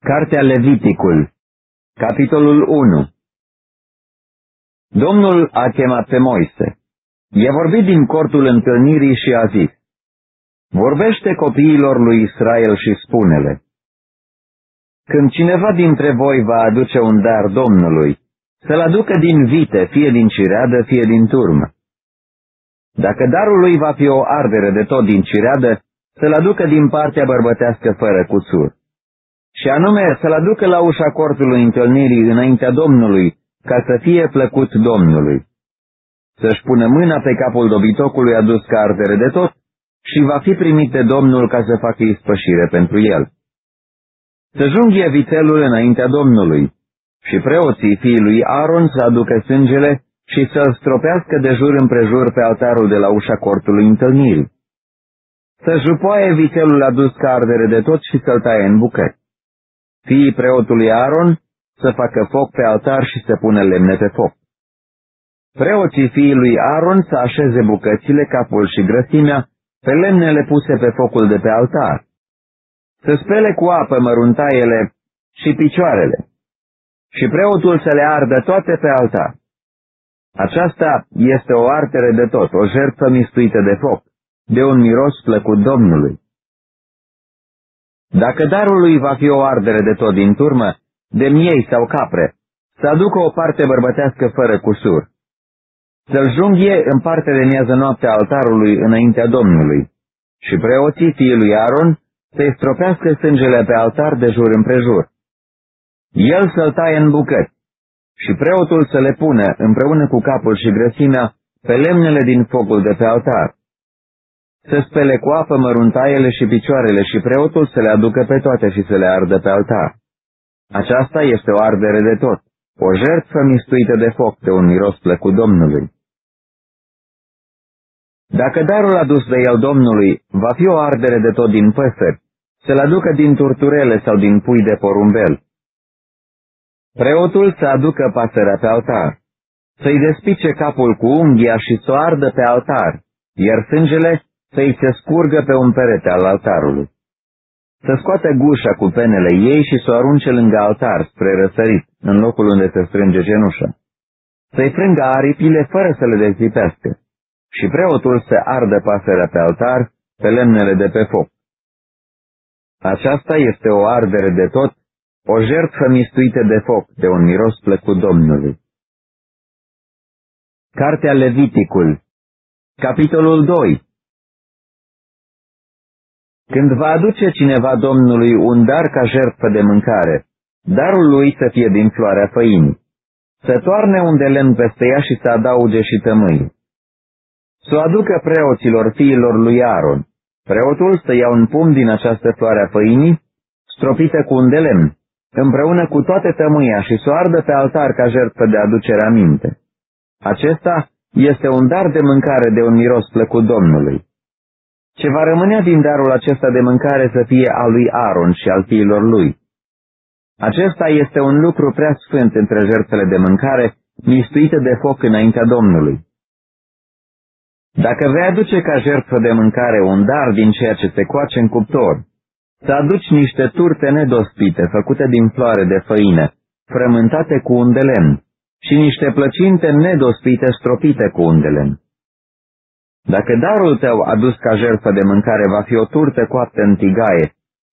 Cartea Leviticul, capitolul 1 Domnul a chemat pe Moise. I-a vorbit din cortul întâlnirii și a zis, Vorbește copiilor lui Israel și spune-le, Când cineva dintre voi va aduce un dar Domnului, să-l aducă din vite, fie din cireadă, fie din turmă. Dacă darul lui va fi o ardere de tot din cireadă, să-l aducă din partea bărbătească fără cuțur și anume să-l aducă la ușa cortului întâlnirii înaintea Domnului, ca să fie plăcut Domnului. Să-și pună mâna pe capul dobitocului adus ca ardere de tot și va fi primit de Domnul ca să facă ispășire pentru el. Să junghie vițelul înaintea Domnului și preoții fiului Aaron să aducă sângele și să-l stropească de jur împrejur pe altarul de la ușa cortului întâlnirii. Să jupoaie vițelul adus ca ardere de tot și să-l taie în bucăți fiii preotului Aaron să facă foc pe altar și să pună lemne pe foc. Preoții fiii Aaron să așeze bucățile, capul și grăsimea pe lemnele puse pe focul de pe altar, să spele cu apă măruntaiele și picioarele, și preotul să le ardă toate pe altar. Aceasta este o artere de tot, o jertfă mistuită de foc, de un miros plăcut Domnului. Dacă darul lui va fi o ardere de tot din turmă, de miei sau capre, să aducă o parte bărbătească fără cusur. Să-l junghie în parte de miază noaptea altarului înaintea Domnului și preoții fiului Aaron să-i stropească sângele pe altar de jur împrejur. El să-l taie în bucăți și preotul să le pună împreună cu capul și grăsimea pe lemnele din focul de pe altar să spele cu apă măruntaiele și picioarele și preotul să le aducă pe toate și să le ardă pe altar. Aceasta este o ardere de tot, o jertfă mistuită de foc de un miros plăcut Domnului. Dacă darul adus de el Domnului va fi o ardere de tot din păsări, să-l aducă din turturele sau din pui de porumbel. Preotul să aducă pasărea pe altar, să-i despice capul cu unghia și să o ardă pe altar, iar sângele să-i se scurgă pe un perete al altarului. Să scoate gușa cu penele ei și să o arunce lângă altar, spre răsărit, în locul unde se strânge genușa. Să-i frângă aripile fără să le dezlipească și preotul să ardă pasărea pe altar, pe lemnele de pe foc. Aceasta este o ardere de tot, o jertfă mistuită de foc, de un miros plăcut Domnului. Cartea Leviticul Capitolul 2 când va aduce cineva Domnului un dar ca jertfă de mâncare, darul lui să fie din floarea făinii, să toarne un de lemn peste ea și să adauge și tămâi. Să o aducă preoților fiilor lui Aaron, preotul să ia un pumn din această floare a făinii, stropită cu un de lemn, împreună cu toate tămâia și să o ardă pe altar ca jertfă de aducere aminte. Acesta este un dar de mâncare de un miros plăcut Domnului. Ce va rămânea din darul acesta de mâncare să fie al lui Aaron și al fiilor lui. Acesta este un lucru prea sfânt între jertfele de mâncare, mistuite de foc înaintea Domnului. Dacă vei aduce ca jertfă de mâncare un dar din ceea ce se coace în cuptor, să aduci niște turte nedospite, făcute din floare de făină, frământate cu un de lemn, și niște plăcinte nedospite stropite cu un de lemn. Dacă darul tău adus ca jertfă de mâncare va fi o turtă coaptă în tigaie,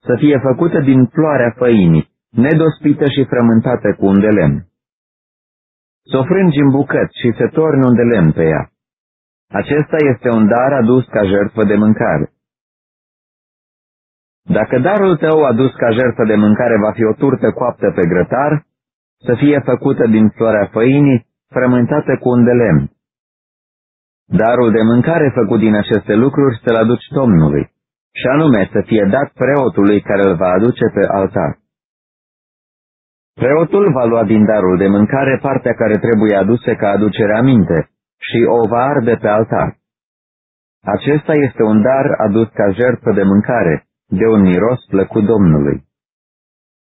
să fie făcută din floarea făinii, nedospită și frământată cu un de lemn. Să o frângi în bucăți și să torni un de lemn pe ea. Acesta este un dar adus ca jertfă de mâncare. Dacă darul tău adus ca jertfă de mâncare va fi o turtă coaptă pe grătar, să fie făcută din floarea făinii, frământată cu un de lemn. Darul de mâncare făcut din aceste lucruri să-l aduci Domnului, și anume să fie dat preotului care îl va aduce pe altar. Preotul va lua din darul de mâncare partea care trebuie aduse ca aducere aminte și o va arde pe altar. Acesta este un dar adus ca jertfă de mâncare, de un miros plăcut Domnului.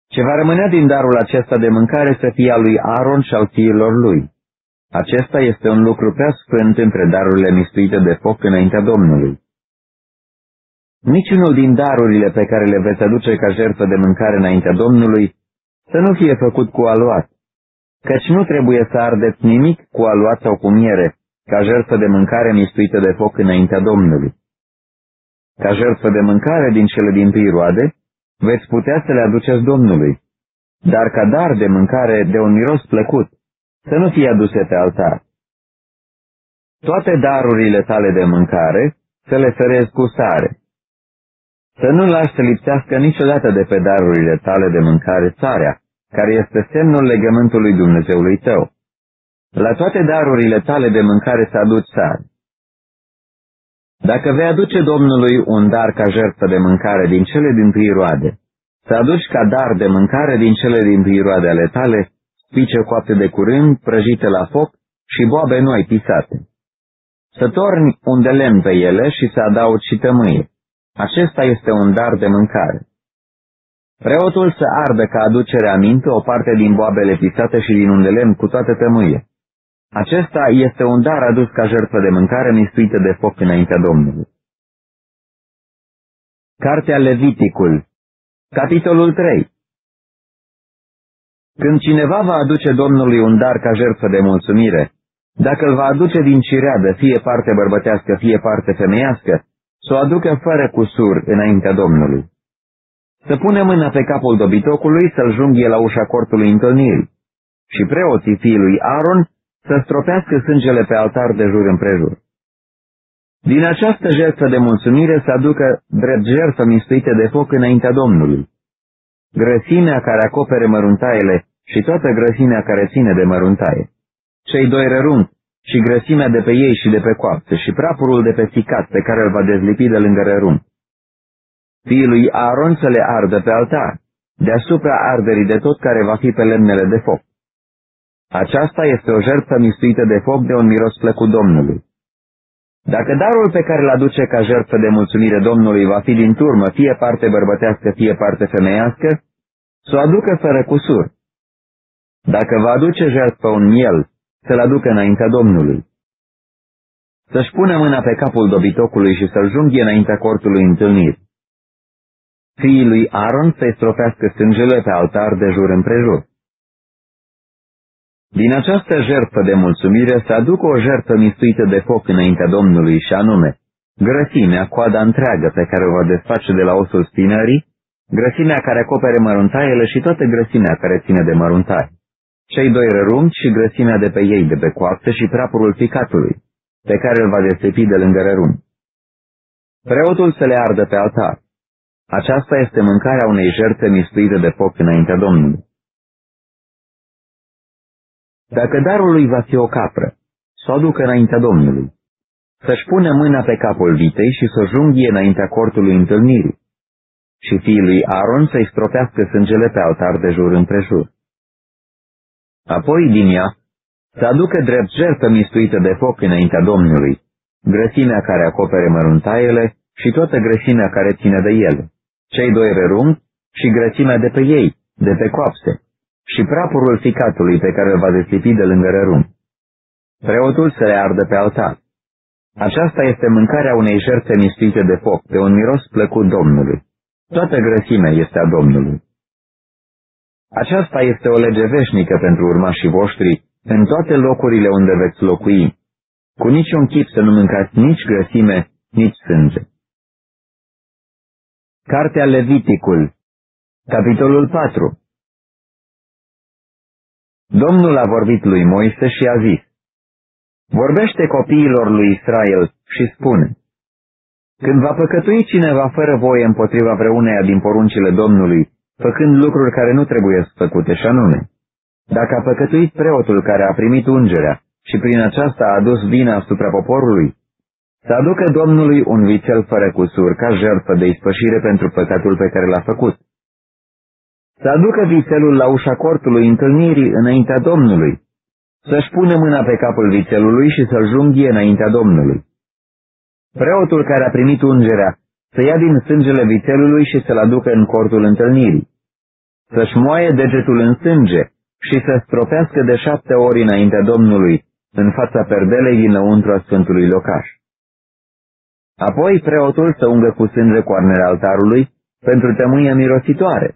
Ce va rămânea din darul acesta de mâncare să fie al lui Aaron și al fiilor lui. Acesta este un lucru prea sfânt între darurile mistuite de foc înaintea Domnului. Niciunul din darurile pe care le veți aduce ca jertfă de mâncare înaintea Domnului să nu fie făcut cu aluat, căci nu trebuie să ardeți nimic cu aluat sau cu miere, ca jertfă de mâncare mistuită de foc înaintea Domnului. Ca jertfă de mâncare din cele din tâi roade, veți putea să le aduceți Domnului, dar ca dar de mâncare de un miros plăcut, să nu fie aduse pe altar. Toate darurile tale de mâncare să le ferezi cu sare. Să nu lași să lipsească niciodată de pe darurile tale de mâncare țarea, care este semnul legământului Dumnezeului tău. La toate darurile tale de mâncare să aduci sare. Dacă vei aduce Domnului un dar ca jertfă de mâncare din cele din tâi roade, să aduci ca dar de mâncare din cele din tâi roade ale tale, spice coapte de curând, prăjite la foc și boabe noi pisate. Să torni un de lemn pe ele și să adaugi și tămâie. Acesta este un dar de mâncare. Preotul să ardă ca aducere aminte o parte din boabele pisate și din un de lemn cu toate tămâie. Acesta este un dar adus ca jertfă de mâncare mistuită de foc înaintea Domnului. Cartea Leviticul Capitolul 3 Când cineva va aduce Domnului un dar ca jertfă de mulțumire, dacă îl va aduce din cireadă, fie parte bărbătească, fie parte femeiască, să o aducă fără cusur înaintea Domnului. Să pune mâna pe capul dobitocului, să-l junghie la ușa cortului întâlnirii, și preoții fiului Aaron să stropească sângele pe altar de jur împrejur. Din această jertfă de mulțumire să aducă drept jertfă mistuite de foc înaintea Domnului. Grăsimea care acopere măruntaiele și toată grăsimea care ține de măruntaie. Cei doi rărunchi și grăsimea de pe ei și de pe coapte și prapurul de pe ficat pe care îl va dezlipi de lângă rărunchi. Fiul lui Aaron să le ardă pe altar, deasupra arderii de tot care va fi pe lemnele de foc. Aceasta este o jertfă mistuită de foc de un miros plăcut Domnului. Dacă darul pe care îl aduce ca jertfă de mulțumire Domnului va fi din turmă, fie parte bărbătească, fie parte femeiască, să o aducă fără cusur. Dacă va aduce jertfă un miel, să-l aducă înaintea Domnului. Să-și pună mâna pe capul dobitocului și să-l junghie înaintea cortului întâlniri. Fiii lui Aaron să-i stropească sângele pe altar de jur împrejur. Din această jertfă de mulțumire să aducă o jertfă mistuită de foc înaintea Domnului și anume, grăsimea, coada întreagă pe care o va desface de la osul spinării, grăsimea care acopere măruntaiele și toată grăsimea care ține de măruntai, cei doi rărunchi și grăsimea de pe ei de pe coaptă și prapurul ficatului, pe care îl va desepi de lângă rărunchi. Preotul să le ardă pe altar. Aceasta este mâncarea unei jertfe mistuite de foc înaintea Domnului. Dacă darul lui va fi o capră, să o aducă înaintea Domnului, să-și pune mâna pe capul vitei și să o junghie înaintea cortului întâlnirii, și fiii lui Aaron să-i stropească sângele pe altar de jur împrejur. Apoi din ea să aducă drept jertfă mistuită de foc înaintea Domnului, grăsimea care acopere măruntaiele și toată grăsimea care ține de ele, cei doi rărunchi și grăsimea de pe ei, de pe coapse, și prapurul ficatului pe care îl va desipi de lângă rărun. Preotul să le ardă pe altar. Aceasta este mâncarea unei jertfe mistuite de foc, pe un miros plăcut Domnului. Toată grăsimea este a Domnului. Aceasta este o lege veșnică pentru urmașii voștri în toate locurile unde veți locui. Cu niciun chip să nu mâncați nici grăsime, nici sânge. Cartea Leviticul Capitolul 4 Domnul a vorbit lui Moise și a zis, Vorbește copiilor lui Israel și spune, Când va păcătui cineva fără voie împotriva vreuneia din poruncile Domnului, făcând lucruri care nu trebuie făcute și anume, dacă a păcătuit preotul care a primit ungerea și prin aceasta a adus vina asupra poporului, să aducă Domnului un vițel fără cusur ca jertfă de ispășire pentru păcatul pe care l-a făcut să aducă vițelul la ușa cortului întâlnirii înaintea Domnului, să-și pună mâna pe capul vițelului și să-l junghie înaintea Domnului. Preotul care a primit ungerea să ia din sângele vițelului și să-l aducă în cortul întâlnirii, să-și moaie degetul în sânge și să stropească de șapte ori înaintea Domnului, în fața perdelei dinăuntru a Sfântului Locaș. Apoi preotul să ungă cu sânge coarnele altarului pentru tămâia mirositoare,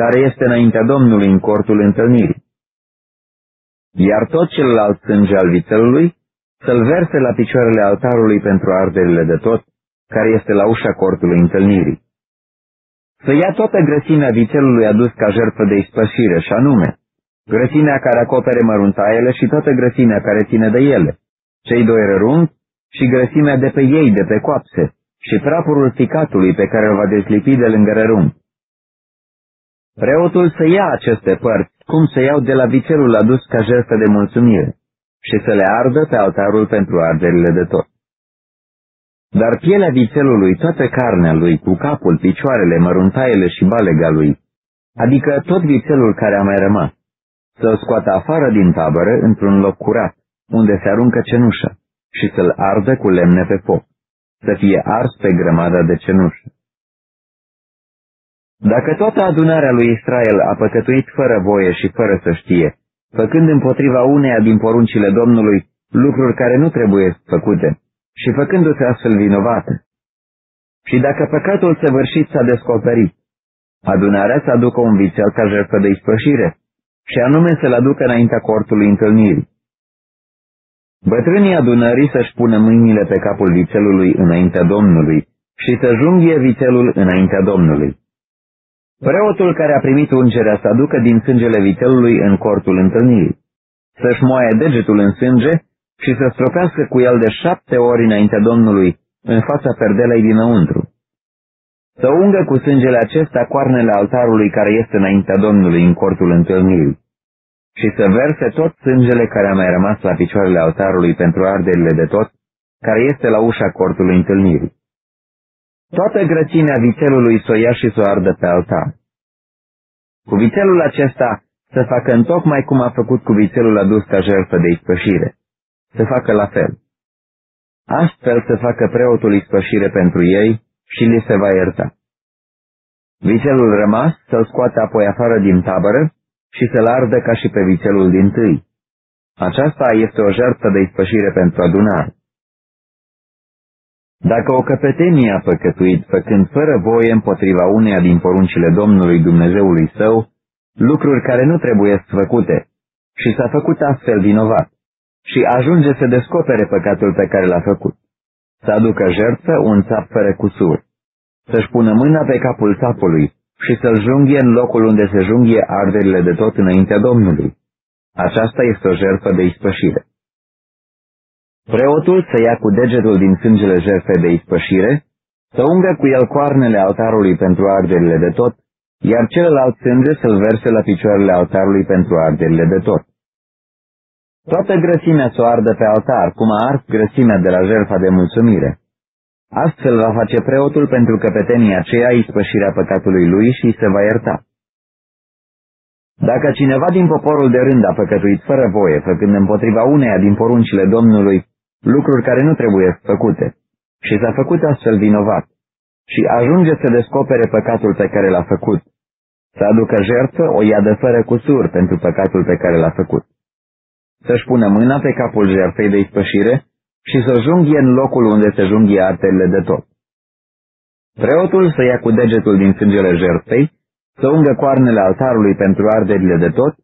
care este înaintea Domnului în cortul întâlnirii. Iar tot celălalt sânge al vițelului să-l verse la picioarele altarului pentru arderile de tot, care este la ușa cortului întâlnirii. Să ia toată grăsimea vițelului adus ca jertfă de ispășire, și anume, grăsimea care acopere măruntaiele și toată grăsimea care ține de ele, cei doi rărunchi și grăsimea de pe ei, de pe coapse, și prapurul ficatului pe care îl va dezlipi de lângă rărunchi. Preotul să ia aceste părți, cum se iau de la vițelul adus ca jertfă de mulțumire, și să le ardă pe altarul pentru arderile de tot. Dar pielea vițelului, toată carnea lui, cu capul, picioarele, măruntaiele și balega lui, adică tot vițelul care a mai rămas, să-l scoată afară din tabără într-un loc curat, unde se aruncă cenușă, și să-l ardă cu lemne pe foc, să fie ars pe grămada de cenușă. Dacă toată adunarea lui Israel a păcătuit fără voie și fără să știe, făcând împotriva uneia din poruncile Domnului lucruri care nu trebuie făcute, și făcându-se astfel vinovată. Și dacă păcatul săvârșit s-a descoperit, adunarea să aducă un vițel ca jertfă de ispășire, și anume să-l aducă înaintea cortului întâlnirii. Bătrânii adunării să-și pună mâinile pe capul vițelului înaintea Domnului și să junghie vițelul înaintea Domnului. Preotul care a primit ungerea să aducă din sângele vițelului în cortul întâlnirii, să-și moaie degetul în sânge și să stropească cu el de șapte ori înaintea Domnului, în fața perdelei dinăuntru. Să ungă cu sângele acesta coarnele altarului care este înaintea Domnului în cortul întâlnirii și să verse tot sângele care a mai rămas la picioarele altarului pentru arderile de tot, care este la ușa cortului întâlnirii. Toată grățimea vițelului să o ia și să o ardă pe altar. Cu vițelul acesta să facă întocmai cum a făcut cu vițelul adus ca jertfă de ispășire să facă la fel. Astfel să facă preotul ispășire pentru ei și li se va ierta. Vițelul rămas să-l scoate apoi afară din tabără și să-l ardă ca și pe vițelul din tâi. Aceasta este o jertfă de ispășire pentru adunare. Dacă o căpetenie a păcătuit, făcând fără voie împotriva uneia din poruncile Domnului Dumnezeului său, lucruri care nu trebuie făcute, și s-a făcut astfel vinovat, și ajunge să descopere păcatul pe care l-a făcut. Să aducă jertfă un țap fără cusur, să-și pună mâna pe capul țapului și să-l junghie în locul unde se junghie arderile de tot înaintea Domnului. Aceasta este o jertfă de ispășire. Preotul să ia cu degetul din sângele jertfei de ispășire, să ungă cu el coarnele altarului pentru arderile de tot, iar celălalt sânge să-l verse la picioarele altarului pentru arderile de tot. Toată grăsimea să o ardă pe altar, cum a ars grăsimea de la jertfa de mulțumire. Astfel va face preotul pentru căpetenia aceea ispășirea păcatului lui și se va ierta. Dacă cineva din poporul de rând a păcătuit fără voie, făcând împotriva uneia din poruncile Domnului lucruri care nu trebuie făcute, și s-a făcut astfel vinovat, și ajunge să descopere păcatul pe care l-a făcut, să aducă jertfă o ia de fără cusur pentru păcatul pe care l-a făcut să-și pună mâna pe capul jertfei de ispășire și să junghie în locul unde se junghie artele de tot. Preotul să ia cu degetul din sângele jertfei, să ungă coarnele altarului pentru arderile de tot,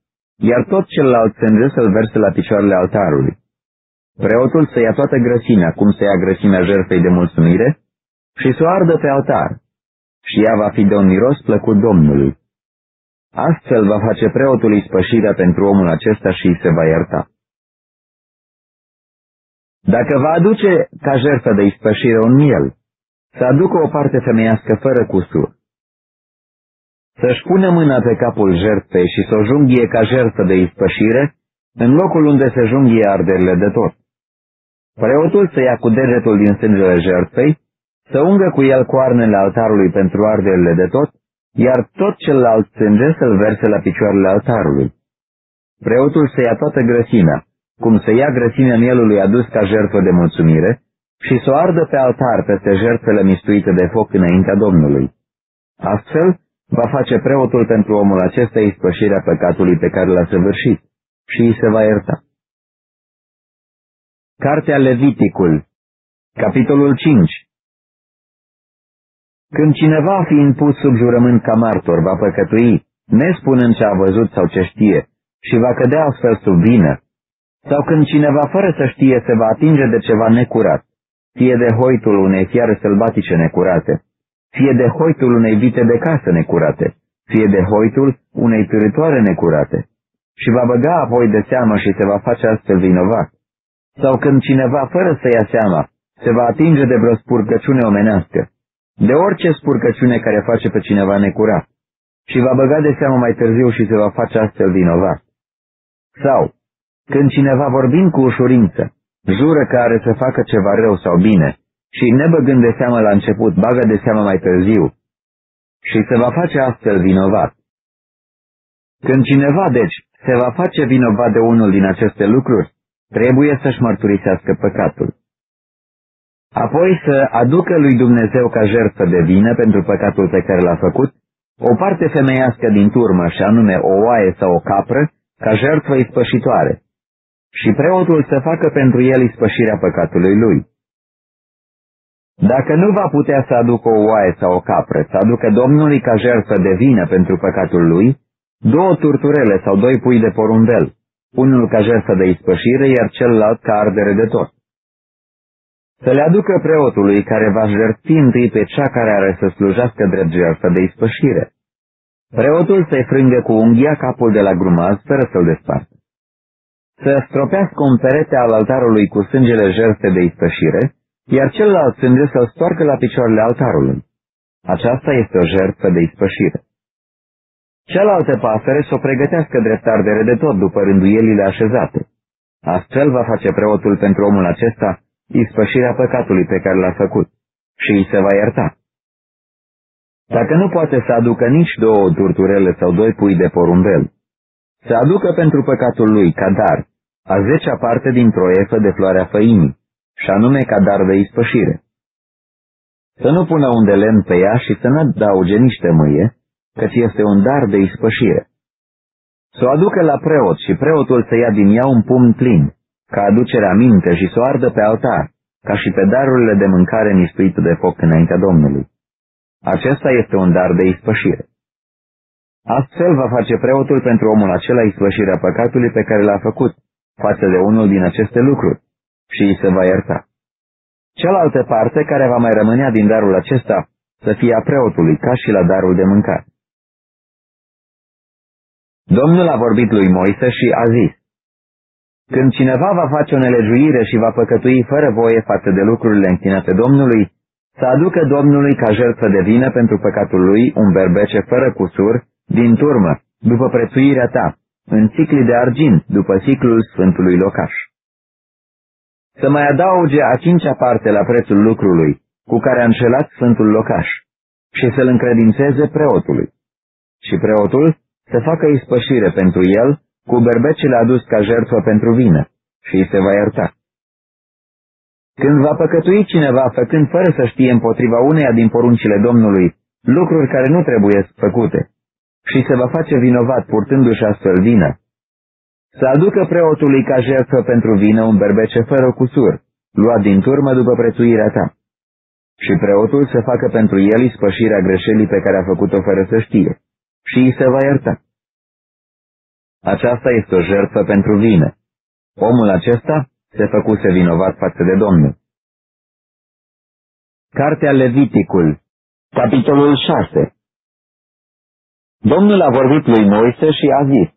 iar tot celălalt sânge să-l verse la picioarele altarului. Preotul să ia toată grăsimea, cum se ia grăsimea jertfei de mulțumire, și să o ardă pe altar, și ea va fi de un miros plăcut Domnului. Astfel va face preotul ispășirea pentru omul acesta și îi se va ierta. Dacă va aduce ca jertfă de ispășire un miel, să aducă o parte femeiască fără cusur. Să-și pună mâna pe capul jertfei și să o junghie ca jertfă de ispășire, în locul unde se junghie arderile de tot. Preotul să ia cu degetul din sângele jertfei, să ungă cu el coarnele altarului pentru arderile de tot iar tot celălalt sânge să-l verse la picioarele altarului. Preotul să ia toată grăsimea, cum să ia grăsimea mielului adus ca jertfă de mulțumire, și să o ardă pe altar peste jertfele mistuite de foc înaintea Domnului. Astfel, va face preotul pentru omul acesta ispășirea păcatului pe care l-a săvârșit și îi se va ierta. Cartea Leviticul Capitolul 5 Când cineva fiind pus sub jurământ ca martor va păcătui, nespunând ce a văzut sau ce știe, și va cădea astfel sub vină, sau când cineva fără să știe se va atinge de ceva necurat, fie de hoitul unei fiare sălbatice necurate, fie de hoitul unei vite de casă necurate, fie de hoitul unei târătoare necurate, și va băga apoi de seamă și se va face astfel vinovat. Sau când cineva, fără să ia seama, se va atinge de vreo spurcăciune omenească, de orice spurcăciune care face pe cineva necurat, și va băga de seamă mai târziu și se va face astfel vinovat. Sau, când cineva vorbind cu ușurință, jură că are să facă ceva rău sau bine, și nebăgând de seamă la început, bagă de seamă mai târziu, și se va face astfel vinovat. Când cineva, deci, se va face vinovat de unul din aceste lucruri, trebuie să-și mărturisească păcatul. Apoi să aducă lui Dumnezeu ca jertfă de vină pentru păcatul pe care l-a făcut, o parte femeiască din turmă, și anume o oaie sau o capră, ca jertfă ispășitoare, și preotul să facă pentru el ispășirea păcatului lui. Dacă nu va putea să aducă o oaie sau o capră, să aducă Domnului ca jertfă de vină pentru păcatul lui, două turturele sau doi pui de porumbel, unul ca jertfă de ispășire, iar celălalt ca ardere de tot. Să le aducă preotului care va jertfi întâi pe cea care are să slujească drept jertfă de ispășire. Preotul să-i frângă cu unghia capul de la grumaz fără să-l despartă. Să stropească un perete al altarului cu sângele jertfe de ispășire, iar celălalt sânge să-l stoarcă la picioarele altarului. Aceasta este o jertfă de ispășire. Cealaltă pasăre să o pregătească drept ardere de tot după rânduielile așezate. Astfel va face preotul pentru omul acesta ispășirea păcatului pe care l-a făcut și îi se va ierta. Dacă nu poate să aducă nici două turturele sau doi pui de porumbel, să aducă pentru păcatul lui ca dar a zecea parte dintr-o efă de floarea făinii, și anume ca dar de ispășire. Să nu pună un de lemn pe ea și să nu adauge niște mâie, căci este un dar de ispășire. Să o aducă la preot și preotul să ia din ea un pumn plin, ca aducerea minte și să o ardă pe altar, ca și pe darurile de mâncare nistuite de foc înaintea Domnului. Acesta este un dar de ispășire. Astfel va face preotul pentru omul acela ispășirea păcatului pe care l-a făcut, față de unul din aceste lucruri, și îi se va ierta. Cealaltă parte care va mai rămânea din darul acesta să fie a preotului, ca și la darul de mâncare. Domnul a vorbit lui Moise și a zis, Când cineva va face o nelejuire și va păcătui fără voie față de lucrurile închinate Domnului, să aducă Domnului ca jertfă de vină pentru păcatul lui un berbece fără cusur, din turmă, după prețuirea ta, în cicli de argint, după ciclul Sfântului Locaș. Să mai adauge a cincea parte la prețul lucrului, cu care a înșelat Sfântul Locaș, și să-l încredințeze preotului. Și preotul să facă ispășire pentru el cu berbecele adus ca jertfă pentru vină și îi se va ierta. Când va păcătui cineva făcând fără să știe împotriva uneia din poruncile Domnului lucruri care nu trebuie făcute și se va face vinovat purtându-și astfel vină, să aducă preotului ca jertfă pentru vină un berbece fără cusur, luat din turmă după prețuirea ta. Și preotul să facă pentru el ispășirea greșelii pe care a făcut-o fără să știe și îi se va ierta. Aceasta este o jertfă pentru vină. Omul acesta se făcuse vinovat față de Domnul. Cartea Leviticul, capitolul 6 Domnul a vorbit lui Moise și a zis,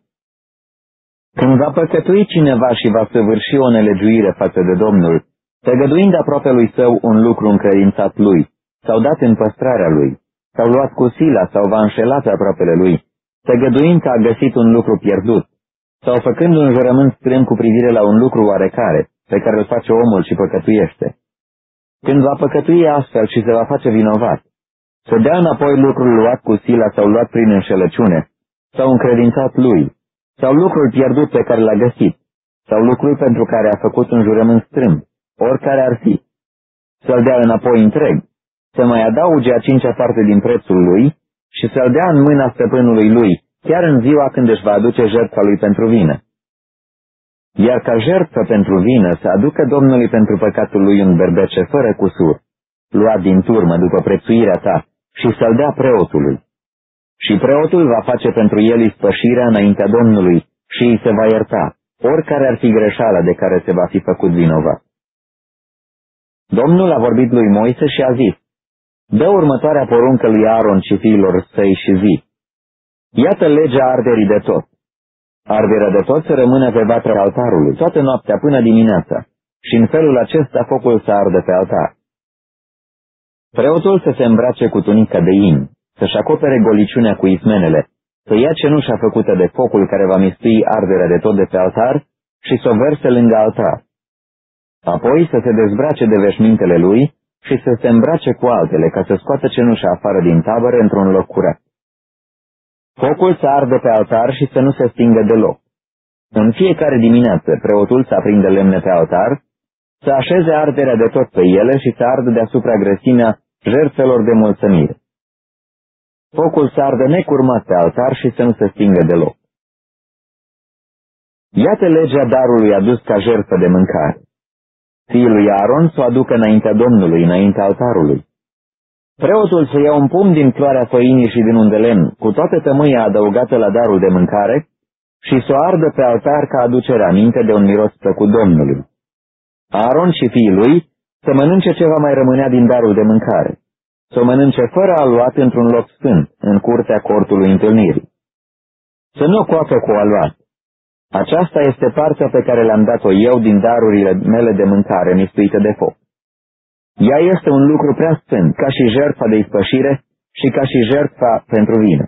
Când va păcătui cineva și va săvârși o nelegiuire față de Domnul, tăgăduind aproape lui său un lucru încredințat lui, sau dat în păstrarea lui, sau luat cu sila sau va înșela pe aproapele lui, tăgăduind că a găsit un lucru pierdut, sau făcând un jurământ strâm cu privire la un lucru oarecare, pe care îl face omul și păcătuiește. Când va păcătui astfel și se va face vinovat, să dea înapoi lucrul luat cu sila sau luat prin înșelăciune, sau încredințat lui, sau lucrul pierdut pe care l-a găsit, sau lucrul pentru care a făcut un jurământ strâmb, oricare ar fi, să-l dea înapoi întreg, să mai adauge a cincea parte din prețul lui și să-l dea în mâna stăpânului lui, chiar în ziua când își va aduce jertfa lui pentru vină. Iar ca jertfă pentru vină să aducă Domnului pentru păcatul lui un berbece fără cusur, luat din turmă după prețuirea ta și să-l dea preotului. Și preotul va face pentru el ispășirea înaintea Domnului și îi se va ierta, oricare ar fi greșeala de care se va fi făcut vinovat. Domnul a vorbit lui Moise și a zis, Dă următoarea poruncă lui Aaron și fiilor săi și zi. Iată legea arderii de tot. Arderea de tot să rămână pe vatra altarului, toată noaptea până dimineața, și în felul acesta focul să ardă pe altar. Preotul să se îmbrace cu tunica de in, să-și acopere goliciunea cu ismenele, să ia cenușa făcută de focul care va mistui arderea de tot de pe altar și să o verse lângă altar. Apoi să se dezbrace de veșmintele lui și să se îmbrace cu altele ca să scoată cenușa afară din tabără într-un loc curat. Focul să ardă pe altar și să nu se stingă deloc. În fiecare dimineață, preotul să aprinde lemne pe altar, să așeze arderea de tot pe ele și să ardă deasupra grăsimea jertfelor de mulțumire. Focul să ardă necurmat pe altar și să nu se stingă deloc. Iată legea darului adus ca jertfă de mâncare. Fiul lui Aaron să o aducă înaintea Domnului, înaintea altarului. Preotul să ia un pumn din floarea făinii și din un de lemn, cu toată tămâia adăugată la darul de mâncare, și să o ardă pe altar ca aducere aminte de un miros plăcut Domnului. Aaron și fiii lui să mănânce ce va mai rămânea din darul de mâncare, să o mănânce fără aluat într-un loc sfânt, în curtea cortului întâlnirii. Să nu o coapă cu aluat. Aceasta este partea pe care le-am dat-o eu din darurile mele de mâncare mistuite de foc. Ea este un lucru prea sfânt, ca și jertfa de ispășire și ca și jertfa pentru vină.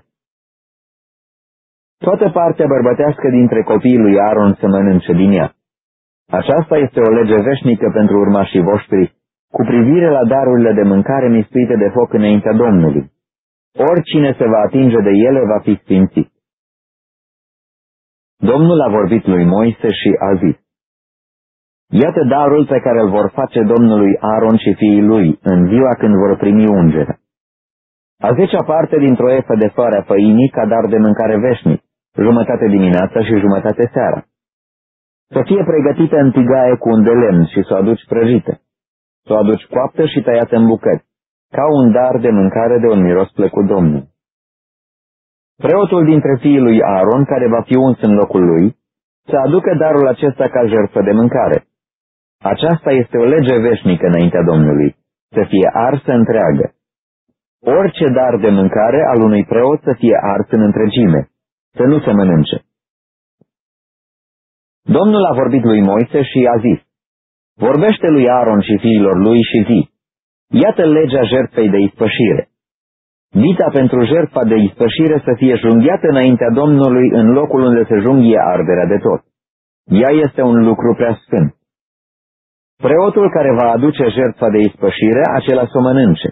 Toată partea bărbătească dintre copiii lui Aaron să mănânce din ea. Aceasta este o lege veșnică pentru urmașii voștri, cu privire la darurile de mâncare mistuite de foc înaintea Domnului. Oricine se va atinge de ele va fi sfințit. Domnul a vorbit lui Moise și a zis, Iată darul pe care îl vor face Domnului Aaron și fiii lui în ziua când vor primi ungerea. A zecea parte dintr-o efă de soare a făinii ca dar de mâncare veșnic, jumătate dimineața și jumătate seara. Să fie pregătită în tigaie cu un de lemn și să o aduci prăjită. Să o aduci coaptă și tăiată în bucăți, ca un dar de mâncare de un miros plăcut Domnul. Preotul dintre fiii lui Aaron, care va fi uns în locul lui, să aducă darul acesta ca jertfă de mâncare, aceasta este o lege veșnică înaintea Domnului, să fie arsă întreagă. Orice dar de mâncare al unui preot să fie ars în întregime, să nu se mănânce. Domnul a vorbit lui Moise și a zis, Vorbește lui Aaron și fiilor lui și zi, Iată legea jertfei de ispășire. Vita pentru jertfa de ispășire să fie junghiată înaintea Domnului în locul unde se junghie arderea de tot. Ea este un lucru prea sfânt. Preotul care va aduce jertfa de ispășire, acela să o mănânce,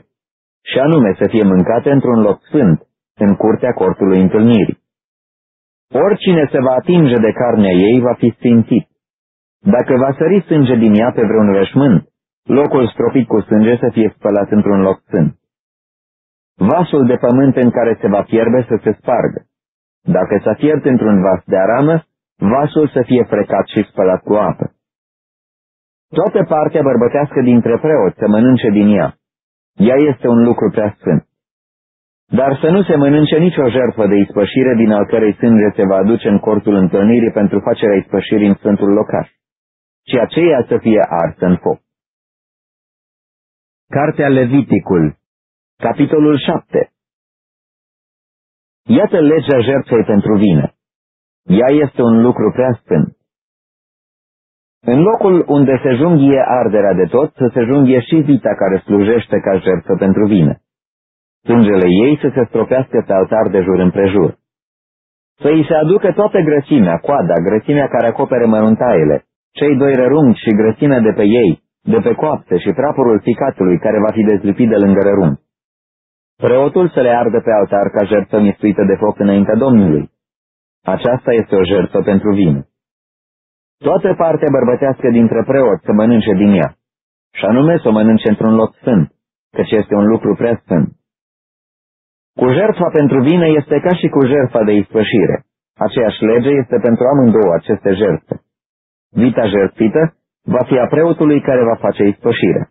și anume să fie mâncate într-un loc sfânt, în curtea cortului întâlnirii. Oricine se va atinge de carnea ei va fi sfințit. Dacă va sări sânge din ea pe vreun veșmânt, locul stropit cu sânge să fie spălat într-un loc sfânt. Vasul de pământ în care se va fierbe să se spargă. Dacă s-a fiert într-un vas de aramă, vasul să fie frecat și spălat cu apă. Toată partea bărbătească dintre preoți să mănânce din ea. Ea este un lucru prea sfânt. Dar să nu se mănânce nicio jertfă de ispășire din al cărei sânge se va aduce în cortul întâlnirii pentru facerea ispășirii în sfântul locaș, ci aceea să fie arsă în foc. Cartea Leviticul Capitolul 7 Iată legea jertfei pentru vină. Ea este un lucru prea sfânt. În locul unde se junghie arderea de tot, să se junghie și vita care slujește ca jertfă pentru vină. Sângele ei să se stropească pe altar de jur împrejur. Să îi se aducă toată grăsimea, coada, grăsimea care acopere măruntaiele, cei doi rărunchi și grăsimea de pe ei, de pe coapte și prapurul ficatului care va fi dezlipit de lângă rărunchi. Preotul să le ardă pe altar ca jertfă mistuită de foc înaintea Domnului. Aceasta este o jertfă pentru vină toată partea bărbătească dintre preoți să mănânce din ea, și anume să o mănânce într-un loc sfânt, căci este un lucru prea sfânt. Cu jertfa pentru vină este ca și cu jertfa de ispășire. Aceeași lege este pentru amândouă aceste jertfe. Vita jertfită va fi a preotului care va face ispășire.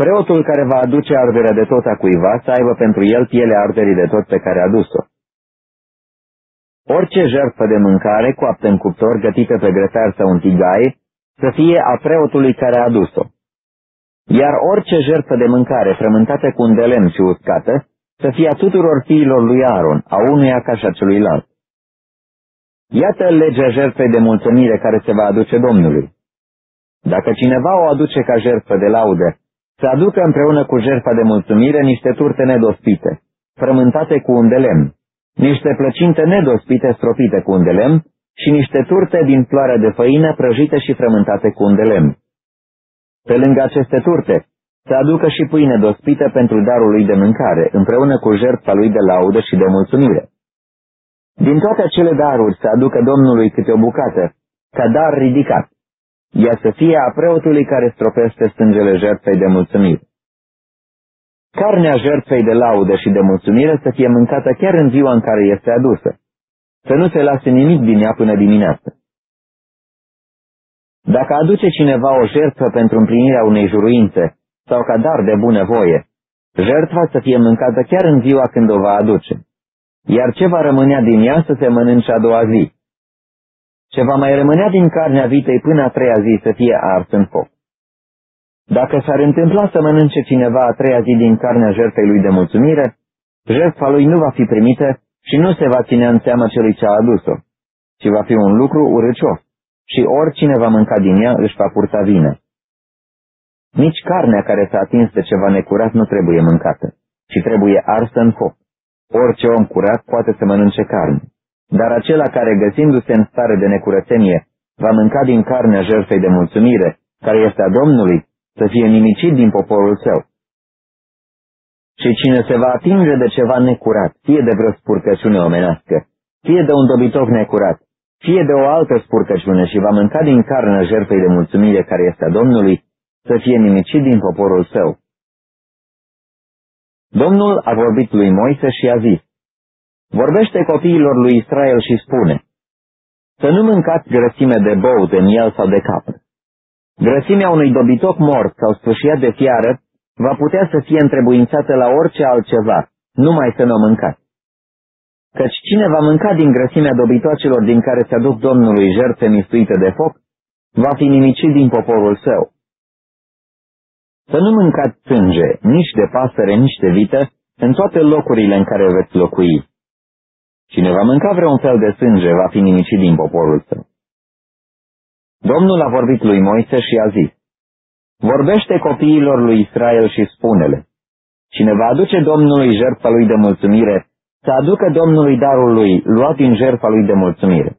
Preotul care va aduce arderea de tot a cuiva să aibă pentru el pielea arderii de tot pe care a dus-o. Orice jertfă de mâncare coaptă în cuptor, gătită pe grătar sau în tigaie, să fie a preotului care a adus-o. Iar orice jertfă de mâncare frământată cu un de lemn și uscată, să fie a tuturor fiilor lui Aaron, a unuia ca și a celuilalt. Iată legea jertfei de mulțumire care se va aduce Domnului. Dacă cineva o aduce ca jertfă de laudă, să aducă împreună cu jertfa de mulțumire niște turte nedospite, frământate cu un de lemn, niște plăcinte nedospite stropite cu un de lemn și niște turte din floare de făină prăjite și frământate cu un de lemn. Pe lângă aceste turte, să aducă și pâine dospită pentru darul lui de mâncare, împreună cu jertfa lui de laudă și de mulțumire. Din toate acele daruri să aducă Domnului câte o bucată, ca dar ridicat, ea să fie a preotului care stropește sângele jertfei de mulțumire. Carnea jertfei de laudă și de mulțumire să fie mâncată chiar în ziua în care este adusă, să nu se lase nimic din ea până dimineață. Dacă aduce cineva o jertfă pentru împlinirea unei juruințe sau ca dar de bunăvoie, jertfa să fie mâncată chiar în ziua când o va aduce, iar ce va rămânea din ea să se mănânce a doua zi. Ce va mai rămânea din carnea vitei până a treia zi să fie ars în foc. Dacă s-ar întâmpla să mănânce cineva a treia zi din carnea jertfei lui de mulțumire, jertfa lui nu va fi primită și nu se va ține în seamă celui ce a adus-o, ci va fi un lucru urâcios și oricine va mânca din ea își va purta vină. Nici carnea care s-a atins de ceva necurat nu trebuie mâncată, ci trebuie arsă în foc. Orice om curat poate să mănânce carne, dar acela care, găsindu-se în stare de necurățenie, va mânca din carnea jertfei de mulțumire, care este a Domnului, să fie nimicit din poporul său. Și cine se va atinge de ceva necurat, fie de vreo spurcăciune omenească, fie de un dobitoc necurat, fie de o altă spurcăciune și va mânca din carnea jertfei de mulțumire care este a Domnului, să fie nimicit din poporul său. Domnul a vorbit lui Moise și a zis, Vorbește copiilor lui Israel și spune, Să nu mâncați grăsime de bou, de miel sau de capră. Grăsimea unui dobitoc mort sau sfâșiat de fiară va putea să fie întrebuințată la orice altceva, numai să nu o mâncați. Căci cine va mânca din grăsimea dobitoacelor din care se aduc Domnului jertfe mistuite de foc, va fi nimicit din poporul său. Să nu mâncați sânge, nici de pasăre, nici de vită, în toate locurile în care veți locui. Cine va mânca vreun fel de sânge, va fi nimicit din poporul său. Domnul a vorbit lui Moise și a zis, Vorbește copiilor lui Israel și spune-le, Cine va aduce Domnului jertfa lui de mulțumire, să aducă Domnului darul lui, luat din jertfa lui de mulțumire.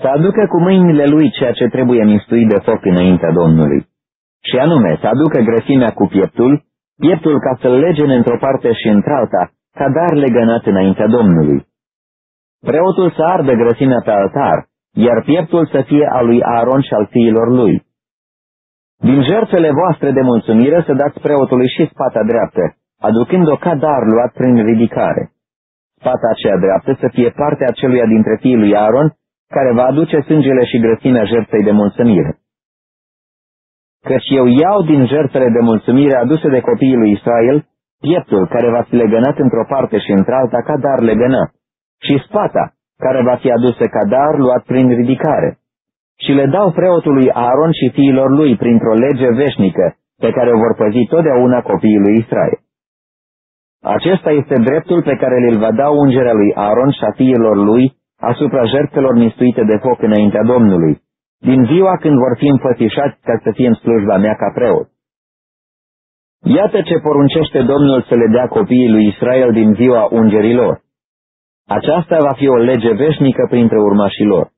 Să aducă cu mâinile lui ceea ce trebuie mistuit de foc înaintea Domnului. Și anume, să aducă grăsimea cu pieptul, pieptul ca să-l legene într-o parte și într-alta, ca dar legănat înaintea Domnului. Preotul să ardă grăsimea pe altar, iar pieptul să fie al lui Aaron și al fiilor lui. Din jertfele voastre de mulțumire să dați preotului și spata dreaptă, aducând-o ca dar luat prin ridicare. Spata aceea dreaptă să fie partea aceluia dintre fiii lui Aaron, care va aduce sângele și grăsimea jertfei de mulțumire. Căci eu iau din jertfele de mulțumire aduse de copiii lui Israel, pieptul care va fi legănat într-o parte și într-alta ca dar legănat, și spata, care va fi adusă ca dar luat prin ridicare. Și le dau preotului Aaron și fiilor lui printr-o lege veșnică, pe care o vor păzi totdeauna copiii lui Israel. Acesta este dreptul pe care îl va da ungerea lui Aaron și a fiilor lui asupra jertfelor mistuite de foc înaintea Domnului, din ziua când vor fi înfățișați ca să fie în slujba mea ca preot. Iată ce poruncește Domnul să le dea copiii lui Israel din ziua ungerilor. Aceasta va fi o lege veșnică printre urmașii lor.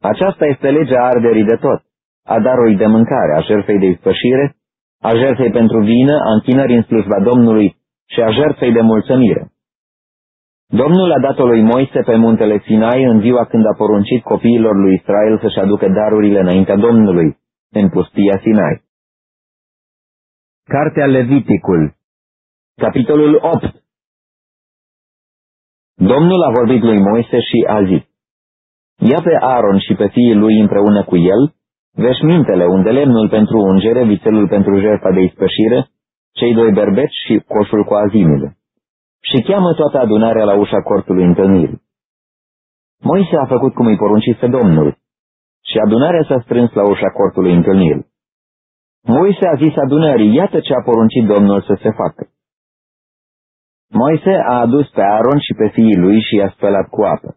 Aceasta este legea arderii de tot, a darului de mâncare, a jertfei de ispășire, a jertfei pentru vină, a închinării în slujba Domnului și a jertfei de mulțumire. Domnul a dat-o lui Moise pe muntele Sinai în ziua când a poruncit copiilor lui Israel să-și aducă darurile înaintea Domnului, în pustia Sinai. Cartea Leviticul Capitolul 8 Domnul a vorbit lui Moise și a zis, Ia pe Aaron și pe fiii lui împreună cu el veșmintele, unde lemnul pentru ungere, vițelul pentru jertfa de ispășire, cei doi berbeci și coșul cu azimile. Și cheamă toată adunarea la ușa cortului întâlnirii. Moise a făcut cum îi poruncise Domnul și adunarea s-a strâns la ușa cortului întâlnirii. Moise a zis adunării, iată ce a poruncit Domnul să se facă. Moise a adus pe Aaron și pe fiii lui și i-a spălat cu apă.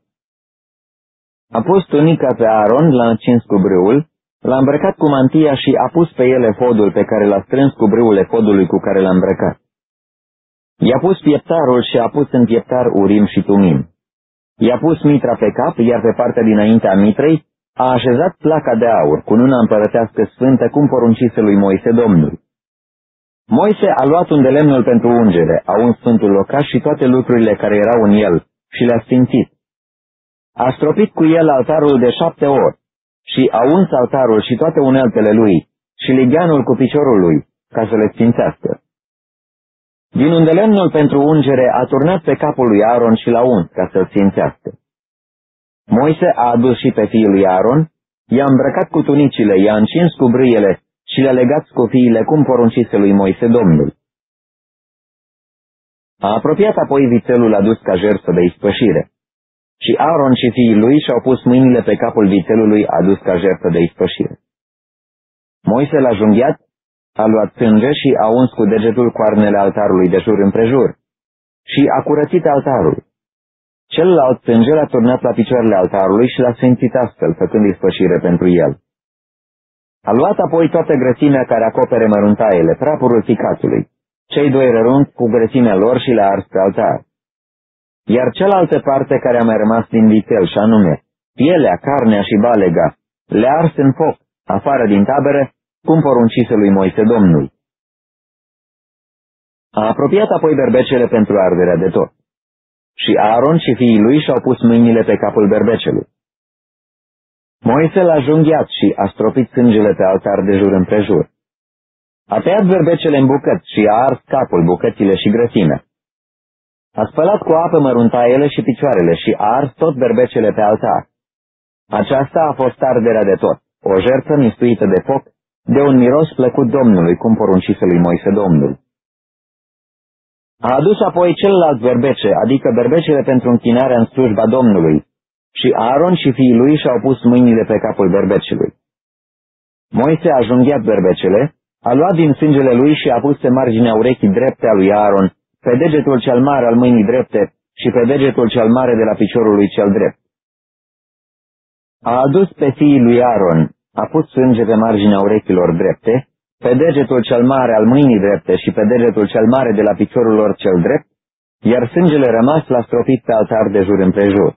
A pus tunica pe Aaron, l-a încins cu brâul, l-a îmbrăcat cu mantia și a pus pe el efodul pe care l-a strâns cu brâul efodului cu care l-a îmbrăcat. I-a pus pieptarul și a pus în pieptar urim și tumim. I-a pus mitra pe cap, iar pe partea dinaintea mitrei a așezat placa de aur, cu luna împărătească sfântă, cum poruncise lui Moise Domnul. Moise a luat un de lemnul pentru ungere, a uns sfântul locaș și toate lucrurile care erau în el și le-a sfințit. A stropit cu el altarul de șapte ori și a uns altarul și toate uneltele lui și ligheanul cu piciorul lui, ca să le sfințească. Din unde lemnul pentru ungere a turnat pe capul lui Aaron și l-a uns ca să-l sfințească. Moise a adus și pe fiul lui Aaron, i-a îmbrăcat cu tunicile, i-a încins cu brâiele și le-a legat cu fiile cum poruncise lui Moise Domnul. A apropiat apoi vițelul adus ca jertfă de ispășire. Și Aaron și fiii lui și-au pus mâinile pe capul vițelului adus ca jertfă de ispășire. Moise l-a junghiat, a luat sânge și a uns cu degetul coarnele altarului de jur împrejur și a curățit altarul. Celălalt sânge l-a turnat la picioarele altarului și l-a sfințit astfel, făcând ispășire pentru el. A luat apoi toată grăsimea care acopere măruntaiele, prapurul ficatului, cei doi rărunți cu grăsimea lor și le-a ars pe altar. Iar cealaltă parte care a mai rămas din vițel, și anume, pielea, carnea și balega, le-a ars în foc, afară din tabără, cum poruncise lui Moise Domnul. A apropiat apoi berbecele pentru arderea de tot. Și Aaron și fiii lui și-au pus mâinile pe capul berbecelui. Moise l-a junghiat și a stropit sângele pe altar de jur împrejur. A tăiat berbecele în bucăți și a ars capul, bucățile și grăsimea. A spălat cu apă măruntaiele și picioarele și a ars tot berbecele pe altar. Aceasta a fost arderea de tot, o jertfă mistuită de foc, de un miros plăcut Domnului, cum poruncise lui Moise Domnul. A adus apoi celălalt berbece, adică berbecele pentru închinarea în slujba Domnului, și Aaron și fiii lui și-au pus mâinile pe capul berbecelui. Moise a junghiat berbecele, a luat din sângele lui și a pus pe marginea urechii drepte a lui Aaron, pe degetul cel mare al mâinii drepte și pe degetul cel mare de la piciorul lui cel drept. A adus pe fiii lui Aaron, a pus sânge pe marginea urechilor drepte, pe degetul cel mare al mâinii drepte și pe degetul cel mare de la piciorul lor cel drept, iar sângele rămas l-a stropit pe altar de jur împrejur.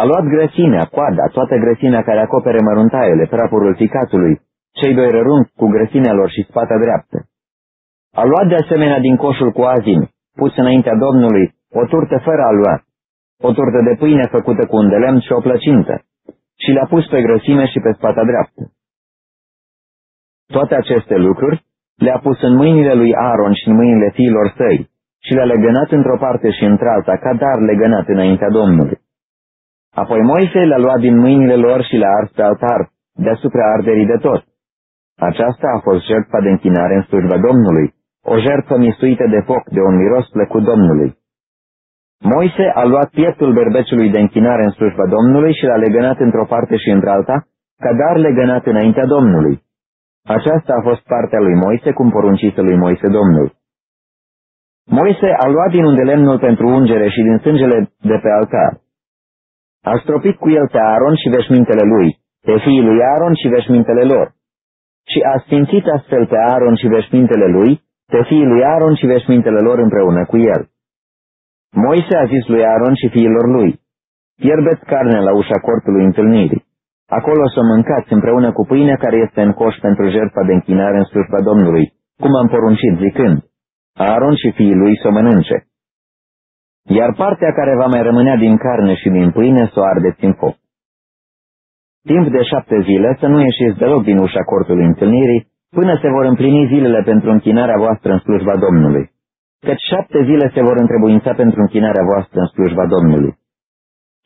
A luat grăsimea, coada, toată grăsimea care acopere măruntaiele, prapurul ficatului, cei doi rărunchi cu grăsimea lor și spata dreaptă. A luat de asemenea din coșul cu azimi, pus înaintea Domnului, o turtă fără aluat, o turtă de pâine făcută cu un de lemn și o plăcintă, și le-a pus pe grăsime și pe spata dreaptă. Toate aceste lucruri le-a pus în mâinile lui Aaron și în mâinile fiilor săi și le-a legănat într-o parte și într-alta, ca dar legănat înaintea Domnului. Apoi Moise le-a luat din mâinile lor și le-a ars pe altar, deasupra arderii de tot. Aceasta a fost jertfa de închinare în slujba Domnului, o jertfă mistuită de foc, de un miros plăcut Domnului. Moise a luat pieptul berbeciului de închinare în slujba Domnului și l-a legănat într-o parte și într-alta, ca dar legănat înaintea Domnului. Aceasta a fost partea lui Moise, cum poruncise lui Moise Domnul. Moise a luat din unde lemnul pentru ungere și din sângele de pe altar. A stropit cu el pe Aaron și veșmintele lui, pe fiii lui Aaron și veșmintele lor. Și a sfințit astfel pe Aaron și veșmintele lui, pe fiii lui Aaron și veșmintele lor împreună cu el. Moise a zis lui Aaron și fiilor lui, Fierbeți carnea la ușa cortului întâlnirii. Acolo să o mâncați împreună cu pâinea care este în coș pentru jertfa de închinare în slujba Domnului, cum am poruncit zicând, Aaron și fiii lui să o mănânce. Iar partea care va mai rămânea din carne și din pâine să o ardeți în foc. Timp de șapte zile să nu ieșiți deloc din ușa cortului întâlnirii, până se vor împlini zilele pentru închinarea voastră în slujba Domnului căci șapte zile se vor întrebuința pentru închinarea voastră în slujba Domnului.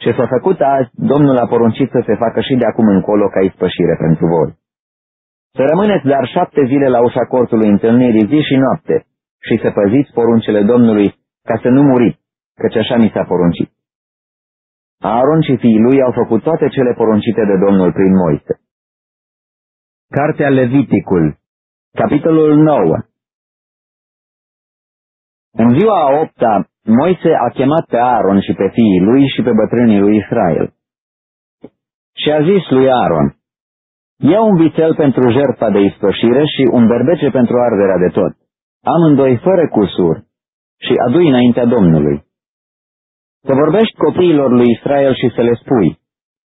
Ce s-a făcut azi, Domnul a poruncit să se facă și de acum încolo ca ispășire pentru voi. Să rămâneți dar șapte zile la ușa cortului întâlnirii zi și noapte și să păziți poruncele Domnului ca să nu muriți, căci așa mi s-a poruncit. Aaron și fiii lui au făcut toate cele poruncite de Domnul prin Moise. Cartea Leviticul, capitolul 9 În ziua a opta, Moise a chemat pe Aaron și pe fiii lui și pe bătrânii lui Israel. Și a zis lui Aaron, Ia un vițel pentru jertfa de ispășire și un berbece pentru arderea de tot, amândoi fără cusur, și adui înaintea Domnului. Să vorbești copiilor lui Israel și să le spui,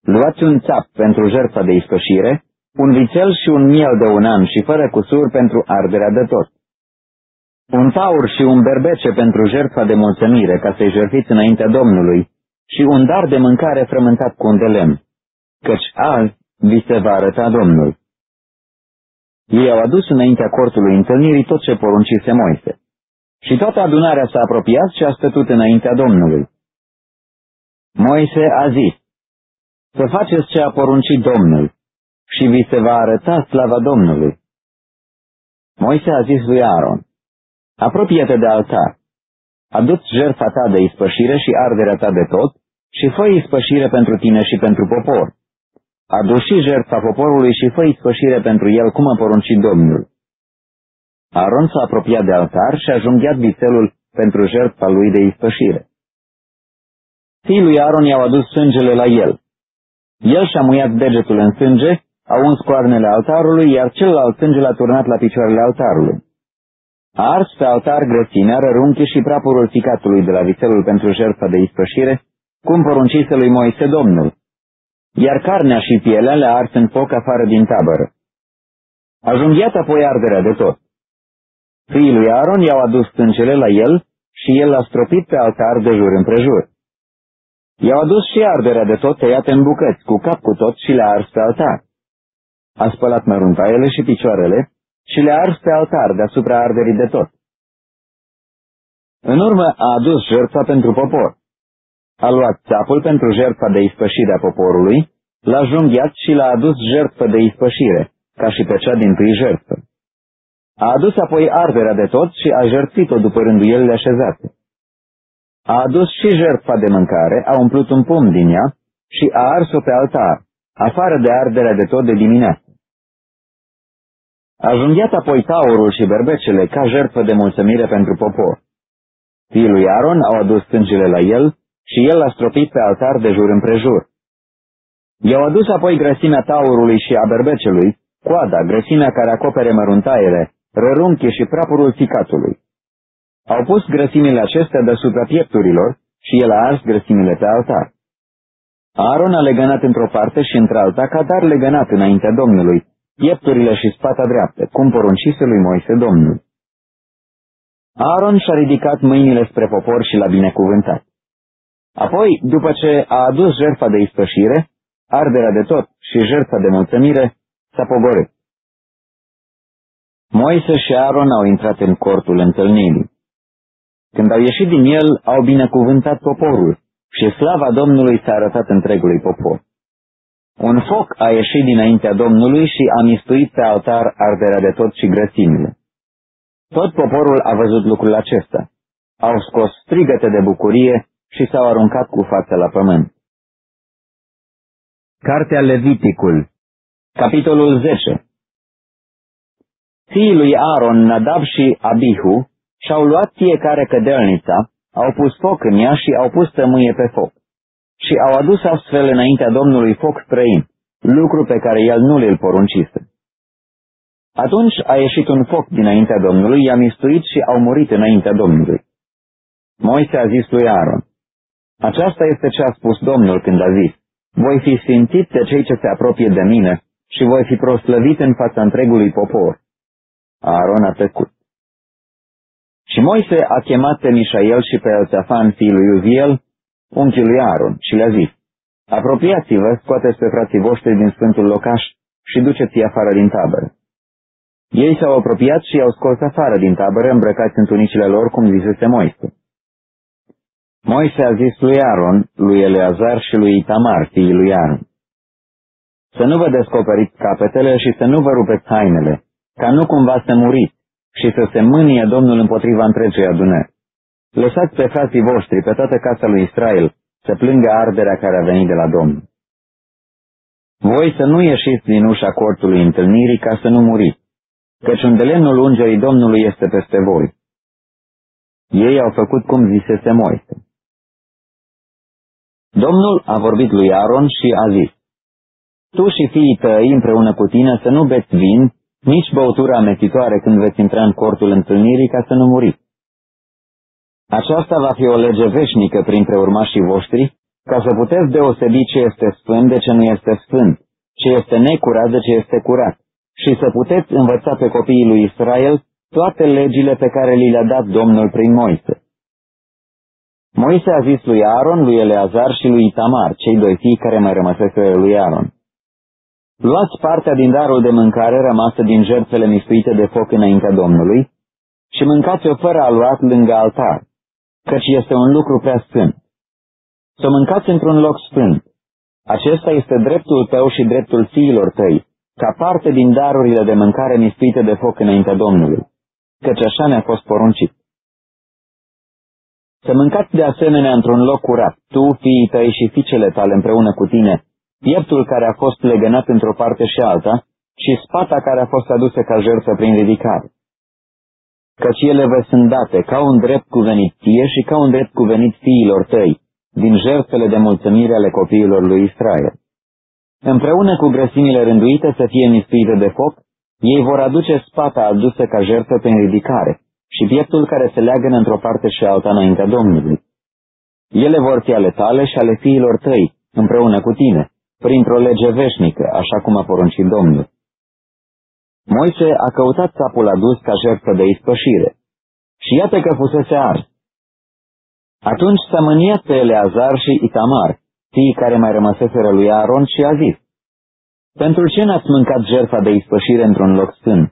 luați un țap pentru jertfa de ispășire, un vițel și un miel de un an și fără cusur pentru arderea de tot. Un taur și un berbece pentru jertfa de mulțumire ca să-i jertfiți înaintea Domnului și un dar de mâncare frământat cu un de lemn, căci azi vi se va arăta Domnul. Ei au adus înaintea cortului întâlnirii tot ce poruncise Moise. Și toată adunarea s-a apropiat și a stătut înaintea Domnului. Moise a zis, să faceți ce a poruncit Domnul și vi se va arăta slava Domnului. Moise a zis lui Aaron, apropie-te de altar, adu-ți jertfa ta de ispășire și arderea ta de tot și fă ispășire pentru tine și pentru popor. Adu și jertfa poporului și fă ispășire pentru el, cum a poruncit Domnul. Aaron s-a apropiat de altar și a junghiat vițelul pentru jertfa lui de ispășire. Fiii lui Aaron i-au adus sângele la el. El și-a muiat degetul în sânge, a uns coarnele altarului, iar celălalt sânge l-a turnat la picioarele altarului. A ars pe altar grăsimea, rărunchi și prapurul ficatului de la vițelul pentru jertfa de ispășire, cum poruncise lui Moise Domnul, iar carnea și pielea le-a ars în foc afară din tabără. A junghiat apoi arderea de tot. Fiii lui Aaron i-au adus stâncele la el și el l-a stropit pe altar de jur împrejur. I-au adus și arderea de tot tăiate în bucăți, cu cap cu tot și le-a ars pe altar. A spălat măruntaiele și picioarele și le-a ars pe altar deasupra arderii de tot. În urmă a adus jertfa pentru popor. A luat țapul pentru jertfa de ispășire a poporului, l-a junghiat și l-a adus jertfă de ispășire, ca și pe cea din tâi jertfă. A adus apoi arderea de tot și a jertfit-o după rânduielile așezate. A adus și jertfa de mâncare, a umplut un pumn din ea și a ars-o pe altar, afară de arderea de tot de dimineață. A junghiat apoi taurul și berbecele ca jertfă de mulțumire pentru popor. Fiul lui Aaron au adus stângile la el și el l-a stropit pe altar de jur împrejur. I-au adus apoi grăsimea taurului și a berbecelui, coada, grăsimea care acopere măruntaiele, rărunchi și prapurul ficatului. Au pus grăsimile acestea deasupra piepturilor și el a ars grăsimile pe altar. Aaron a legănat într-o parte și într-alta ca dar legănat înaintea Domnului, piepturile și spata dreaptă, cum poruncise lui Moise Domnul. Aaron și-a ridicat mâinile spre popor și l-a binecuvântat. Apoi, după ce a adus jertfa de ispășire, arderea de tot și jertfa de mulțumire, s-a pogorât. Moise și Aaron au intrat în cortul întâlnirii. Când au ieșit din el, au binecuvântat poporul și slava Domnului s-a arătat întregului popor. Un foc a ieșit dinaintea Domnului și a mistuit pe altar arderea de tot și grăsimile. Tot poporul a văzut lucrul acesta. Au scos strigăte de bucurie și s-au aruncat cu fața la pământ. Cartea Leviticul Capitolul 10 Fiii lui Aaron, Nadab și Abihu, și-au luat fiecare cădelnița, au pus foc în ea și au pus tămâie pe foc. Și au adus astfel înaintea Domnului foc străin, lucru pe care el nu l poruncise. Atunci a ieșit un foc dinaintea Domnului, i-a mistuit și au murit înaintea Domnului. Moise a zis lui Aaron, aceasta este ce a spus Domnul când a zis, voi fi sfințit de cei ce se apropie de mine și voi fi proslăvit în fața întregului popor. Aaron a tăcut. Și Moise a chemat pe Mișael și pe Elțafan, fiul lui Uziel, unchiul lui Aaron, și le-a zis, Apropiați-vă, scoateți pe frații voștri din sfântul locaș și duceți-i afară din tabără. Ei s-au apropiat și i-au scos afară din tabără, îmbrăcați în tunicile lor, cum zisese Moise. Moise a zis lui Aaron, lui Eleazar și lui Itamar, fiii lui Aaron. Să nu vă descoperiți capetele și să nu vă rupeți hainele, ca nu cumva să muriți și să se mânie Domnul împotriva întregei adunări. Lăsați pe frații voștri, pe toată casa lui Israel, să plângă arderea care a venit de la Domnul. Voi să nu ieșiți din ușa cortului întâlnirii ca să nu muriți, căci un de lemnul ungerii Domnului este peste voi. Ei au făcut cum zisese Moise. Domnul a vorbit lui Aaron și a zis, Tu și fiii tăi împreună cu tine să nu beți vin, nici băutura amestitoare când veți intra în cortul întâlnirii ca să nu muriți. Aceasta va fi o lege veșnică printre urmașii voștri, ca să puteți deosebi ce este sfânt de ce nu este sfânt, ce este necurat de ce este curat, și să puteți învăța pe copiii lui Israel toate legile pe care li le-a dat Domnul prin Moise. Moise a zis lui Aaron, lui Eleazar și lui Itamar, cei doi fii care mai rămăseseră lui Aaron. Luați partea din darul de mâncare rămasă din jertfele mistuite de foc înaintea Domnului și mâncați-o fără aluat lângă altar, căci este un lucru prea sfânt. Să mâncați într-un loc sfânt. Acesta este dreptul tău și dreptul fiilor tăi, ca parte din darurile de mâncare mistuite de foc înaintea Domnului, căci așa ne-a fost poruncit. Să mâncați de asemenea într-un loc curat, tu, fiii tăi și fiicele tale împreună cu tine, pieptul care a fost legănat într-o parte și alta și spata care a fost adusă ca jertfă prin ridicare. Căci ele vă sunt date ca un drept cuvenit ție și ca un drept cuvenit fiilor tăi, din jertfele de mulțumire ale copiilor lui Israel. Împreună cu grăsimile rânduite să fie mistuite de foc, ei vor aduce spata adusă ca jertfă prin ridicare și pieptul care se leagă într-o parte și alta înaintea Domnului. Ele vor fi ale tale și ale fiilor tăi, împreună cu tine, printr-o lege veșnică, așa cum a poruncit Domnul. Moise a căutat țapul adus ca jertfă de ispășire și iată că fusese ars. Atunci s-a mâniat pe Eleazar și Itamar, fii care mai rămăseseră lui Aaron și a zis, Pentru ce n-ați mâncat jertfa de ispășire într-un loc sfânt?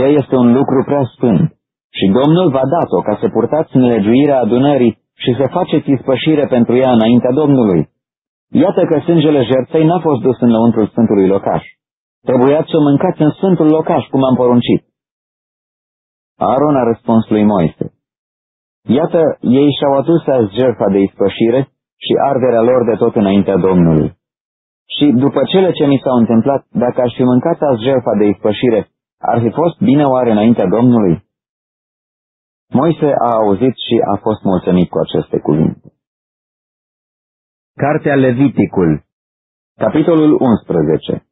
Ea este un lucru prea sfânt și Domnul v-a dat-o ca să purtați nelegiuirea adunării și să faceți ispășire pentru ea înaintea Domnului. Iată că sângele jertfei n-a fost dus în lăuntrul Sfântului Locaș. Trebuia să o mâncați în Sfântul Locaș, cum am poruncit. Aaron a răspuns lui Moise. Iată, ei și-au adus azi jertfa de ispășire și arderea lor de tot înaintea Domnului. Și după cele ce mi s-au întâmplat, dacă aș fi mâncat azi jertfa de ispășire, ar fi fost bine oare înaintea Domnului? Moise a auzit și a fost mulțumit cu aceste cuvinte. Cartea Leviticul Capitolul 11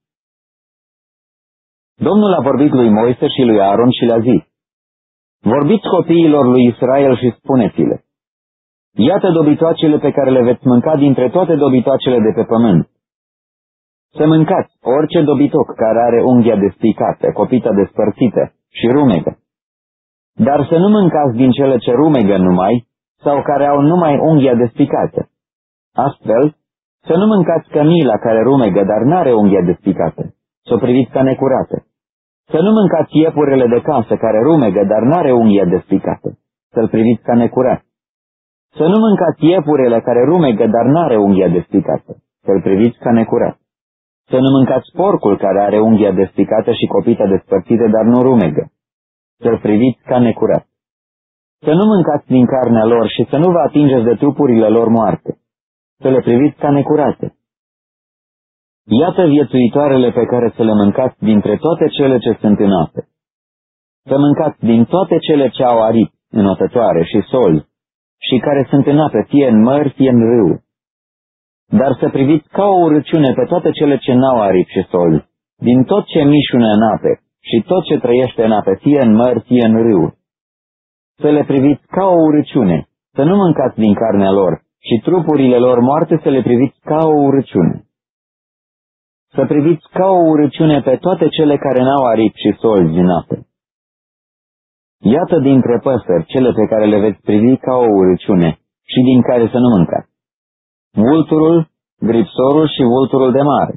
Domnul a vorbit lui Moise și lui Aaron și le-a zis, Vorbiți copiilor lui Israel și spuneți-le, Iată dobitoacele pe care le veți mânca dintre toate dobitoacele de pe pământ. Să mâncați orice dobitoc care are unghia despicată, copita despărțită și rumegă. Dar să nu mâncați din cele ce rumegă numai, sau care au numai unghia despicată. Astfel, să nu mâncați cămila care rumegă, dar n-are unghia despicată, să o priviți ca necurată. Să nu mâncați iepurile de casă care rumegă, dar n-are unghia despicată, să-l priviți ca necurat. Să nu mâncați iepurile care rumegă, dar n-are unghia despicată, să-l priviți ca necurat. Să nu mâncați porcul care are unghia despicată și copita despărțită, dar nu rumegă, să-l priviți ca necurat. Să nu mâncați din carnea lor și să nu vă atingeți de trupurile lor moarte, să le priviți ca necurate. Iată viețuitoarele pe care să le mâncați dintre toate cele ce sunt în ape. Să mâncați din toate cele ce au aripi, înotătoare și sol, și care sunt în ape, fie în mări, fie în râu. Dar să priviți ca o urăciune pe toate cele ce n-au aripi și sol, din tot ce mișună în ape și tot ce trăiește în ape, fie în mări, fie în râu. Să le priviți ca o urăciune, să nu mâncați din carnea lor și trupurile lor moarte să le priviți ca o urăciune. Să priviți ca o urăciune pe toate cele care n-au aripi și sol din ape Iată dintre păsări cele pe care le veți privi ca o urăciune și din care să nu mâncați. Vulturul, gripsorul și vulturul de mare,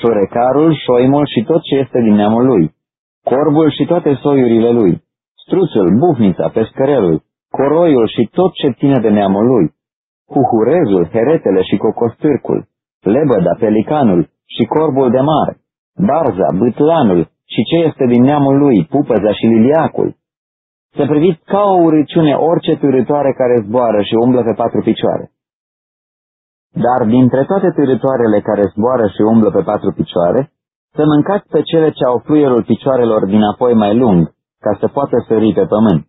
șorecarul, șoimul și tot ce este din neamul lui, corbul și toate soiurile lui, struțul, bufnița, pescărelul, coroiul și tot ce ține de neamul lui, huhurezul, heretele și cocostârcul, lebăda, pelicanul și corbul de mare, barza, bâtlanul și ce este din neamul lui, pupăza și liliacul. Să priviți ca o urăciune orice târătoare care zboară și umblă pe patru picioare. Dar dintre toate târătoarele care zboară și umblă pe patru picioare, să mâncați pe cele ce au fluierul picioarelor dinapoi mai lung, ca să poată sări pe pământ.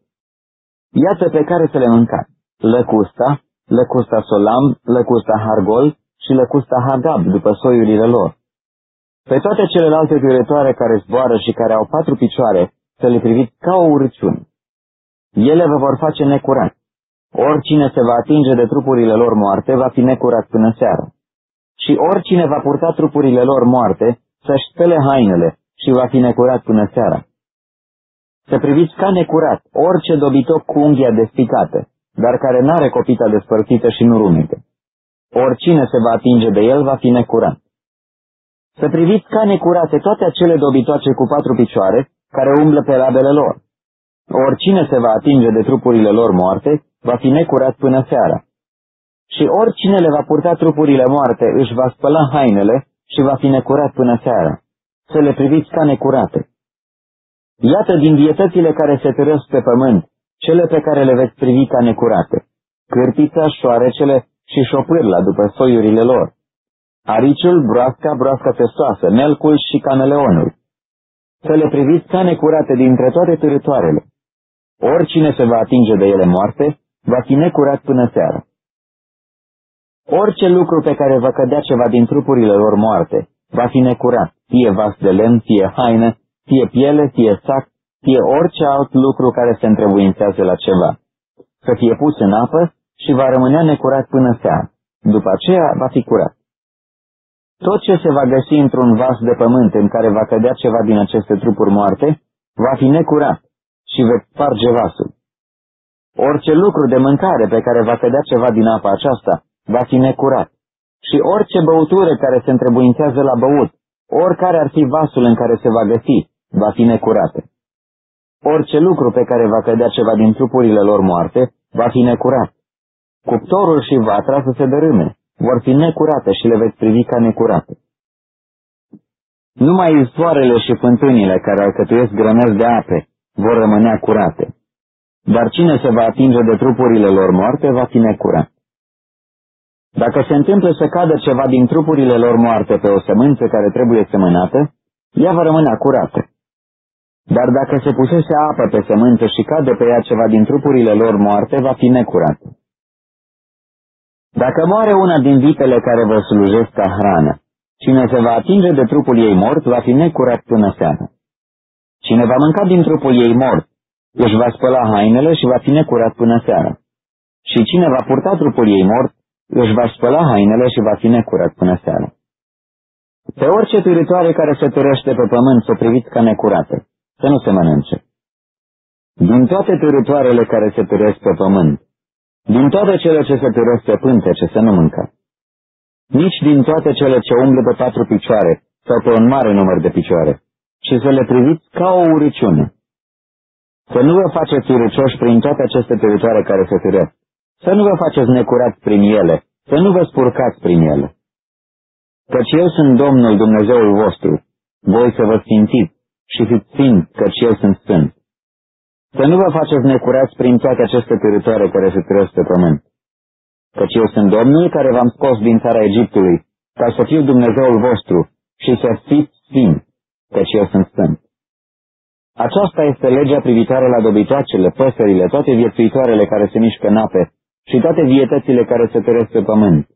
Iată pe care să le mâncați. Lăcusta, lăcusta solam, lăcusta hargol și lăcusta hagab după soiurile lor. Pe toate celelalte târătoare care zboară și care au patru picioare, să le priviți ca o urăciune. Ele vă vor face necurat. Oricine se va atinge de trupurile lor moarte va fi necurat până seara. Și oricine va purta trupurile lor moarte să-și spele hainele și va fi necurat până seara. Să priviți ca necurat orice dobitoc cu unghia despicată, dar care n-are copita despărțită și nu rumite. Oricine se va atinge de el va fi necurat. Să priviți ca necurate toate acele dobitoace cu patru picioare care umblă pe labele lor. Oricine se va atinge de trupurile lor moarte va fi necurat până seara. Și oricine le va purta trupurile moarte își va spăla hainele și va fi necurat până seara. Să le priviți ca necurate. Iată din vietățile care se târăsc pe pământ, cele pe care le veți privi ca necurate, cârtița, șoarecele și șopârla după soiurile lor, ariciul, broasca, broasca testoasă, melcul și cameleonul. Să le priviți ca necurate dintre toate târătoarele. Oricine se va atinge de ele moarte, va fi necurat până seara. Orice lucru pe care va cădea ceva din trupurile lor moarte, va fi necurat, fie vas de lemn, fie haină, fie piele, fie sac, fie orice alt lucru care se întrebuințează la ceva, să fie pus în apă și va rămânea necurat până seara. După aceea va fi curat. Tot ce se va găsi într-un vas de pământ în care va cădea ceva din aceste trupuri moarte, va fi necurat și veți sparge vasul. Orice lucru de mâncare pe care va cădea ceva din apa aceasta, va fi necurat. Și orice băutură care se întrebuințează la băut, oricare ar fi vasul în care se va găsi, va fi necurată. Orice lucru pe care va cădea ceva din trupurile lor moarte, va fi necurat. Cuptorul și vatra să se dărâme, vor fi necurate și le veți privi ca necurate. Numai izvoarele și fântânile care alcătuiesc grămezi de ape vor rămânea curate, dar cine se va atinge de trupurile lor moarte va fi necurat. Dacă se întâmplă să cadă ceva din trupurile lor moarte pe o sămânță care trebuie semănată, ea va rămâne curată. Dar dacă se pusese apă pe sămânță și cade pe ea ceva din trupurile lor moarte, va fi necurată. Dacă moare una din vitele care vă slujesc ca hrană, cine se va atinge de trupul ei mort, va fi necurat până seara. Cine va mânca din trupul ei mort, își va spăla hainele și va fi necurat până seara. Și cine va purta trupul ei mort, își va spăla hainele și va fi necurat până seara. Pe orice târitoare care se târăște pe pământ să o priviți ca necurată, să nu se mănânce. Din toate târitoarele care se târăsc pe pământ, din toate cele ce se târăsc pe pântece să nu mâncă. Nici din toate cele ce umblă pe patru picioare sau pe un mare număr de picioare, ci să le priviți ca o uriciune. Să nu vă faceți uricioși prin toate aceste teritoare care se târăsc, să nu vă faceți necurați prin ele, să nu vă spurcați prin ele. Căci eu sunt Domnul Dumnezeul vostru, voi să vă sfințiți și fiți sfinți, căci eu sunt sfânt. Să nu vă faceți necurați prin toate aceste teritoare care se trăiesc pe pământ. Căci eu sunt Domnul care v-am scos din țara Egiptului, ca să fiu Dumnezeul vostru și să fiți sfinți, căci eu sunt sfânt. Aceasta este legea privitoare la dobitoacele, păsările, toate viețuitoarele care se mișcă în ape și toate vietățile care se tăresc pe pământ,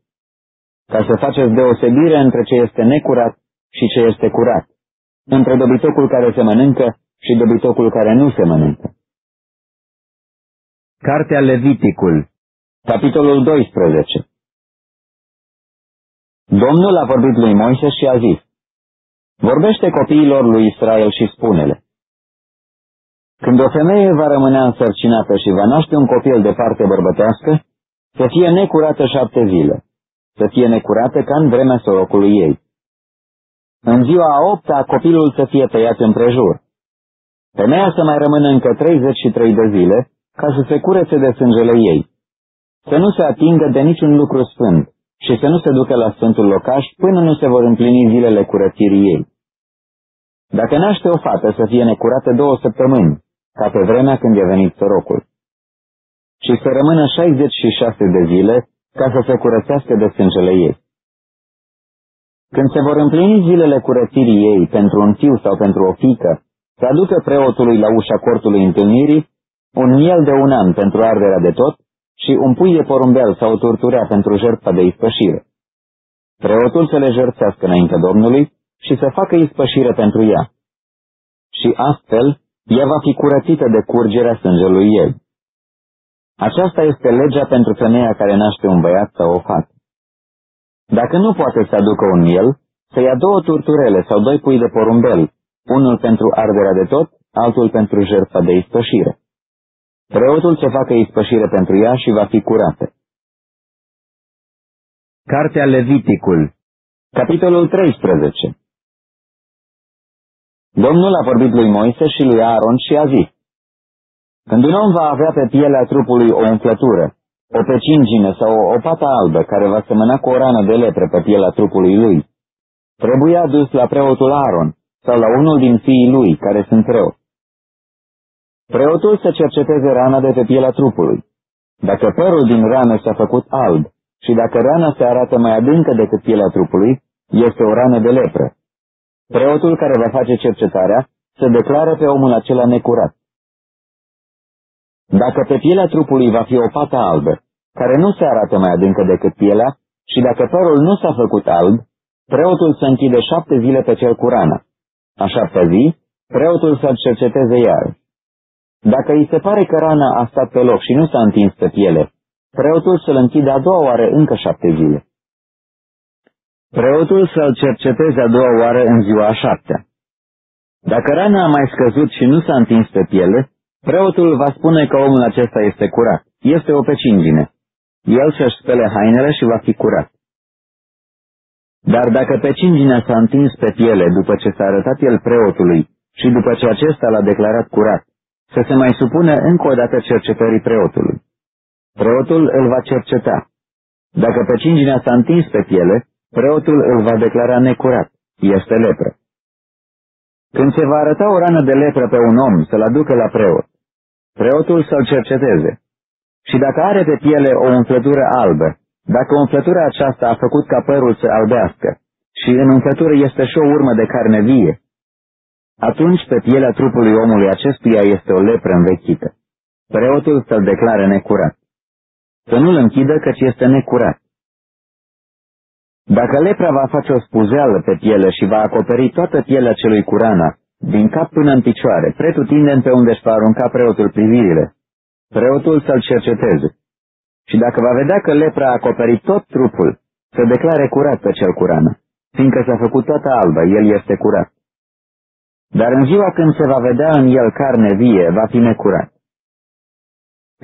ca să faceți deosebire între ce este necurat și ce este curat, între dobitocul care se mănâncă și dobitocul care nu se mănâncă. Cartea Leviticul, capitolul 12 Domnul a vorbit lui Moise și a zis, Vorbește copiilor lui Israel și spune-le, Când o femeie va rămâne însărcinată și va naște un copil de parte bărbătească, să fie necurată șapte zile, să fie necurată ca în vremea sorocului ei. În ziua a opta, copilul să fie tăiat împrejur. Femeia să mai rămână încă 33 de zile, ca să se curețe de sângele ei. să nu se atingă de niciun lucru sfânt și să nu se ducă la sfântul locaș până nu se vor împlini zilele curățirii ei. Dacă naște o fată să fie necurată două săptămâni, ca pe vremea când e venit sorocul, și să rămână 66 de zile ca să se curățească de sângele ei. Când se vor împlini zilele curățirii ei pentru un fiu sau pentru o fică, să aducă preotului la ușa cortului întâlnirii un miel de un an pentru arderea de tot și un pui de porumbel sau o turturea pentru jertfa de ispășire. Preotul să le jertfească înainte Domnului și să facă ispășire pentru ea. Și astfel, ea va fi curățită de curgerea sângelui ei. Aceasta este legea pentru femeia care naște un băiat sau o fată. Dacă nu poate să aducă un miel, să ia două turturele sau doi pui de porumbel, unul pentru arderea de tot, altul pentru jertfa de ispășire. Preotul să facă ispășire pentru ea și va fi curată. Cartea Leviticul Capitolul 13 Domnul a vorbit lui Moise și lui Aaron și a zis, Când un om va avea pe pielea trupului o umflătură, o pecingine sau o pată albă care va semăna cu o rană de lepră pe pielea trupului lui, trebuie adus la preotul Aaron sau la unul din fiii lui care sunt preot. Preotul să cerceteze rana de pe pielea trupului. Dacă părul din rană s-a făcut alb și dacă rana se arată mai adâncă decât pielea trupului, este o rană de lepră. Preotul care va face cercetarea să declară pe omul acela necurat. Dacă pe pielea trupului va fi o pată albă, care nu se arată mai adâncă decât pielea, și dacă părul nu s-a făcut alb, preotul să închide șapte zile pe cel cu rana. A șaptea zi, preotul să-l cerceteze iar. Dacă îi se pare că rana a stat pe loc și nu s-a întins pe piele, preotul să-l închide a doua oară încă șapte zile. Preotul să-l cerceteze a doua oară în ziua a șaptea. Dacă rana a mai scăzut și nu s-a întins pe piele, preotul va spune că omul acesta este curat. Este o pecingine. El să-și spele hainele și va fi curat. Dar dacă pecinginea s-a întins pe piele după ce s-a arătat el preotului și după ce acesta l-a declarat curat, să se mai supună încă o dată cercetării preotului. Preotul îl va cerceta. Dacă pecinginea s-a întins pe piele, preotul îl va declara necurat. Este lepră. Când se va arăta o rană de lepră pe un om, să-l aducă la preot. Preotul să-l cerceteze. Și dacă are pe piele o umflătură albă, dacă umflătura aceasta a făcut ca părul să albească și în umflătură este și o urmă de carne vie, atunci pe pielea trupului omului acestuia este o lepră învechită. Preotul să-l declare necurat. Să nu-l închidă căci este necurat. Dacă lepra va face o spuzeală pe piele și va acoperi toată pielea celui curana, din cap până în picioare, pretutindem pe unde își va arunca preotul privirile, preotul să-l cerceteze. Și dacă va vedea că lepra a acoperit tot trupul, să declare curat pe cel curană, fiindcă s-a făcut toată albă, el este curat. Dar în ziua când se va vedea în el carne vie, va fi necurat.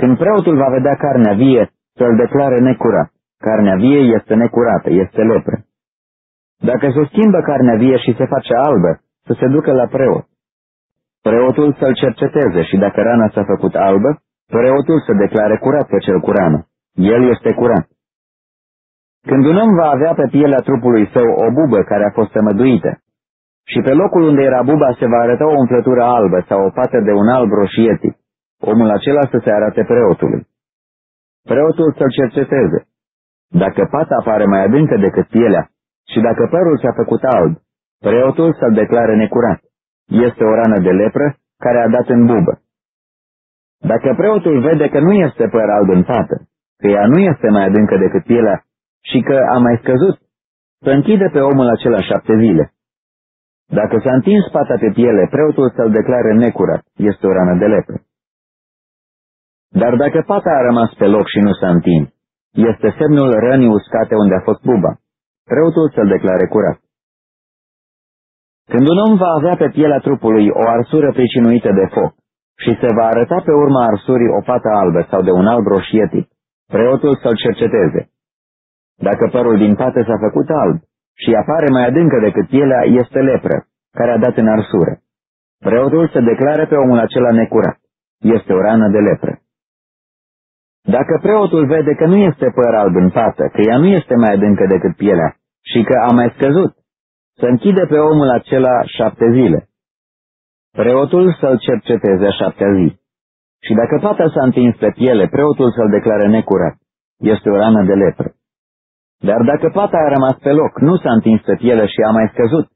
Când preotul va vedea carnea vie, să-l declare necurat. Carnea vie este necurată, este lepră. Dacă se schimbă carnea vie și se face albă, să se ducă la preot. Preotul să-l cerceteze și dacă rana s-a făcut albă, preotul să declare curat pe cel cu rană. El este curat. Când un om va avea pe pielea trupului său o bubă care a fost tămăduită, și pe locul unde era buba se va arăta o umflătură albă sau o pată de un alb roșietic, omul acela să se arate preotului. Preotul să-l cerceteze. Dacă pata apare mai adâncă decât pielea și dacă părul s-a făcut alb, preotul să-l declare necurat. Este o rană de lepră care a dat în bubă. Dacă preotul vede că nu este păr alb în pată, că ea nu este mai adâncă decât pielea și că a mai scăzut, să închide pe omul acela șapte zile. Dacă s-a întins pata pe piele, preotul să-l declare necurat, este o rană de lepră. Dar dacă pata a rămas pe loc și nu s-a întins, este semnul rănii uscate unde a fost buba. Preotul să-l declare curat. Când un om va avea pe pielea trupului o arsură pricinuită de foc și se va arăta pe urma arsurii o pată albă sau de un alb roșietic, preotul să-l cerceteze. Dacă părul din pată s-a făcut alb și apare mai adâncă decât pielea, este lepră, care a dat în arsură. Preotul să declare pe omul acela necurat. Este o rană de lepră. Dacă preotul vede că nu este păr alb în pată, că ea nu este mai adâncă decât pielea și că a mai scăzut, să închide pe omul acela șapte zile. Preotul să-l cerceteze a șaptea zi. Și dacă pata s-a întins pe piele, preotul să-l declare necurat. Este o rană de lepră. Dar dacă pata a rămas pe loc, nu s-a întins pe piele și a mai scăzut,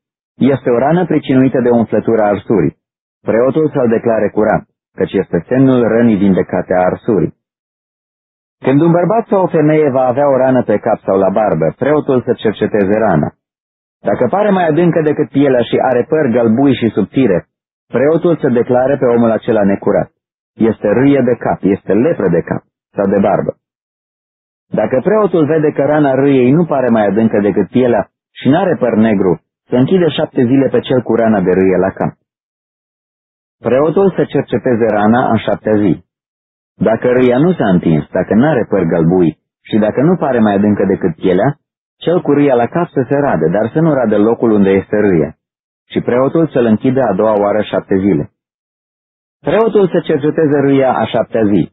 este o rană pricinuită de umflătura arsurii. Preotul să-l declare curat, căci este semnul rănii vindecate a arsurii. Când un bărbat sau o femeie va avea o rană pe cap sau la barbă, preotul să cerceteze rana. Dacă pare mai adâncă decât pielea și are păr galbui și subțire, preotul să declare pe omul acela necurat. Este râie de cap, este lepră de cap sau de barbă. Dacă preotul vede că rana râiei nu pare mai adâncă decât pielea și n-are păr negru, să închide șapte zile pe cel cu rana de râie la cap. Preotul să cerceteze rana în șaptea zi. Dacă râia nu s-a întins, dacă n-are păr galbui și dacă nu pare mai adâncă decât pielea, cel cu râia la cap să se rade, dar să nu rade locul unde este râia. Și preotul să-l închide a doua oară șapte zile. Preotul să cerceteze râia a șaptea zi.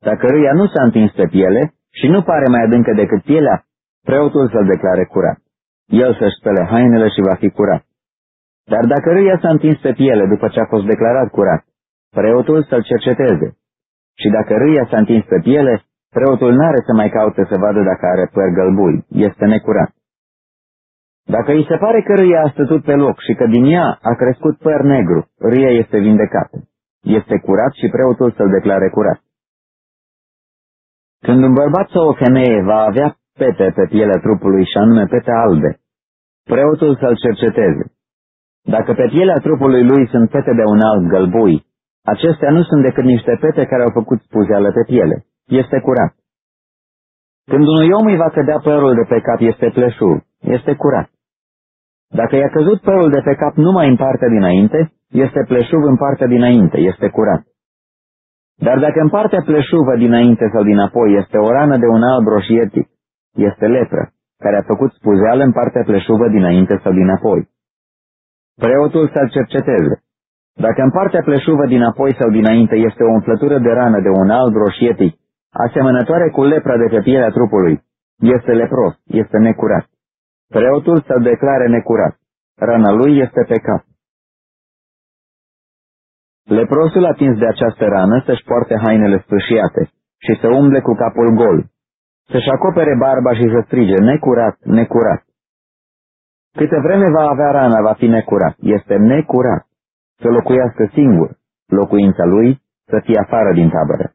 Dacă râia nu s-a întins pe piele și nu pare mai adâncă decât pielea, preotul să-l declare curat. El să-și spele hainele și va fi curat. Dar dacă râia s-a întins pe piele după ce a fost declarat curat, preotul să-l cerceteze. Și dacă râia s-a întins pe piele, preotul n-are să mai caute să vadă dacă are păr gălbui, este necurat. Dacă îi se pare că râia a stătut pe loc și că din ea a crescut păr negru, râia este vindecată. Este curat și preotul să-l declare curat. Când un bărbat sau o femeie va avea pete pe pielea trupului și anume pete albe, preotul să-l cerceteze. Dacă pe pielea trupului lui sunt pete de un alb gălbui, acestea nu sunt decât niște pete care au făcut spuzeală pe piele. Este curat. Când unui om îi va cădea părul de pe cap, este pleșuv. Este curat. Dacă i-a căzut părul de pe cap numai în partea dinainte, este pleșuv în partea dinainte, este curat. Dar dacă în partea pleșuvă dinainte sau dinapoi este o rană de un alb roșietic, este lepră, care a făcut spuzeală în partea pleșuvă dinainte sau dinapoi. Preotul să-l cerceteze. Dacă în partea pleșuvă dinapoi sau dinainte este o umflătură de rană de un alb roșietic, asemănătoare cu lepra de pe pielea trupului, este lepros, este necurat. Preotul să-l declare necurat. Rana lui este pe cap. Leprosul atins de această rană să-și poarte hainele sfârșiate și să umble cu capul gol, să-și acopere barba și să strige, necurat, necurat. Câte vreme va avea rana, va fi necurat, este necurat, să locuiască singur, locuința lui să fie afară din tabără.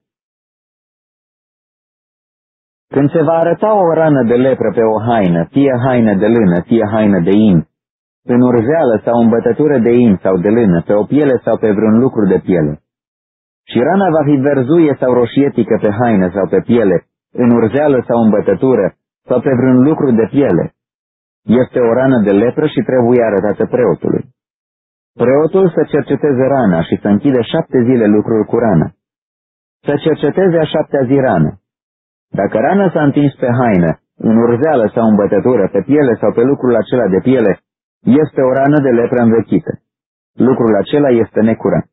Când se va arăta o rană de lepră pe o haină, fie haină de lână, fie haină de in, în urzeală sau în bătătură de in sau de lână, pe o piele sau pe vreun lucru de piele, și rana va fi verzuie sau roșietică pe haină sau pe piele, în urzeală sau în bătătură, sau pe vreun lucru de piele, este o rană de lepră și trebuie arătată preotului. Preotul să cerceteze rana și să închide șapte zile lucrul cu rana. Să cerceteze a șaptea zi rană. Dacă rana s-a întins pe haină, în urzeală sau în bătătură, pe piele sau pe lucrul acela de piele, este o rană de lepră învechită. Lucrul acela este necurat.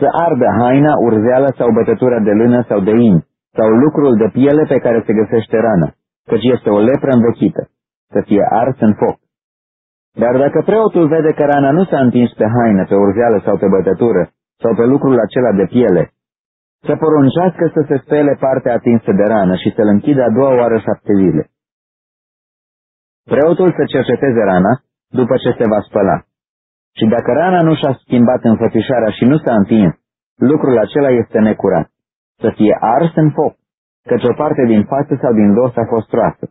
Să ardă haina, urzeală sau bătătura de lână sau de in, sau lucrul de piele pe care se găsește rană, căci este o lepră învechită, să fie ars în foc. Dar dacă preotul vede că rana nu s-a întins pe haină, pe urzeală sau pe bătătură, sau pe lucrul acela de piele, să poruncească să se spele partea atinsă de rană și să-l închidă a doua oară șapte zile. Preotul să cerceteze rana după ce se va spăla. Și dacă rana nu și-a schimbat înfățișarea și nu s-a întins, lucrul acela este necurat să fie ars în foc, căci o parte din față sau din dos a fost roasă.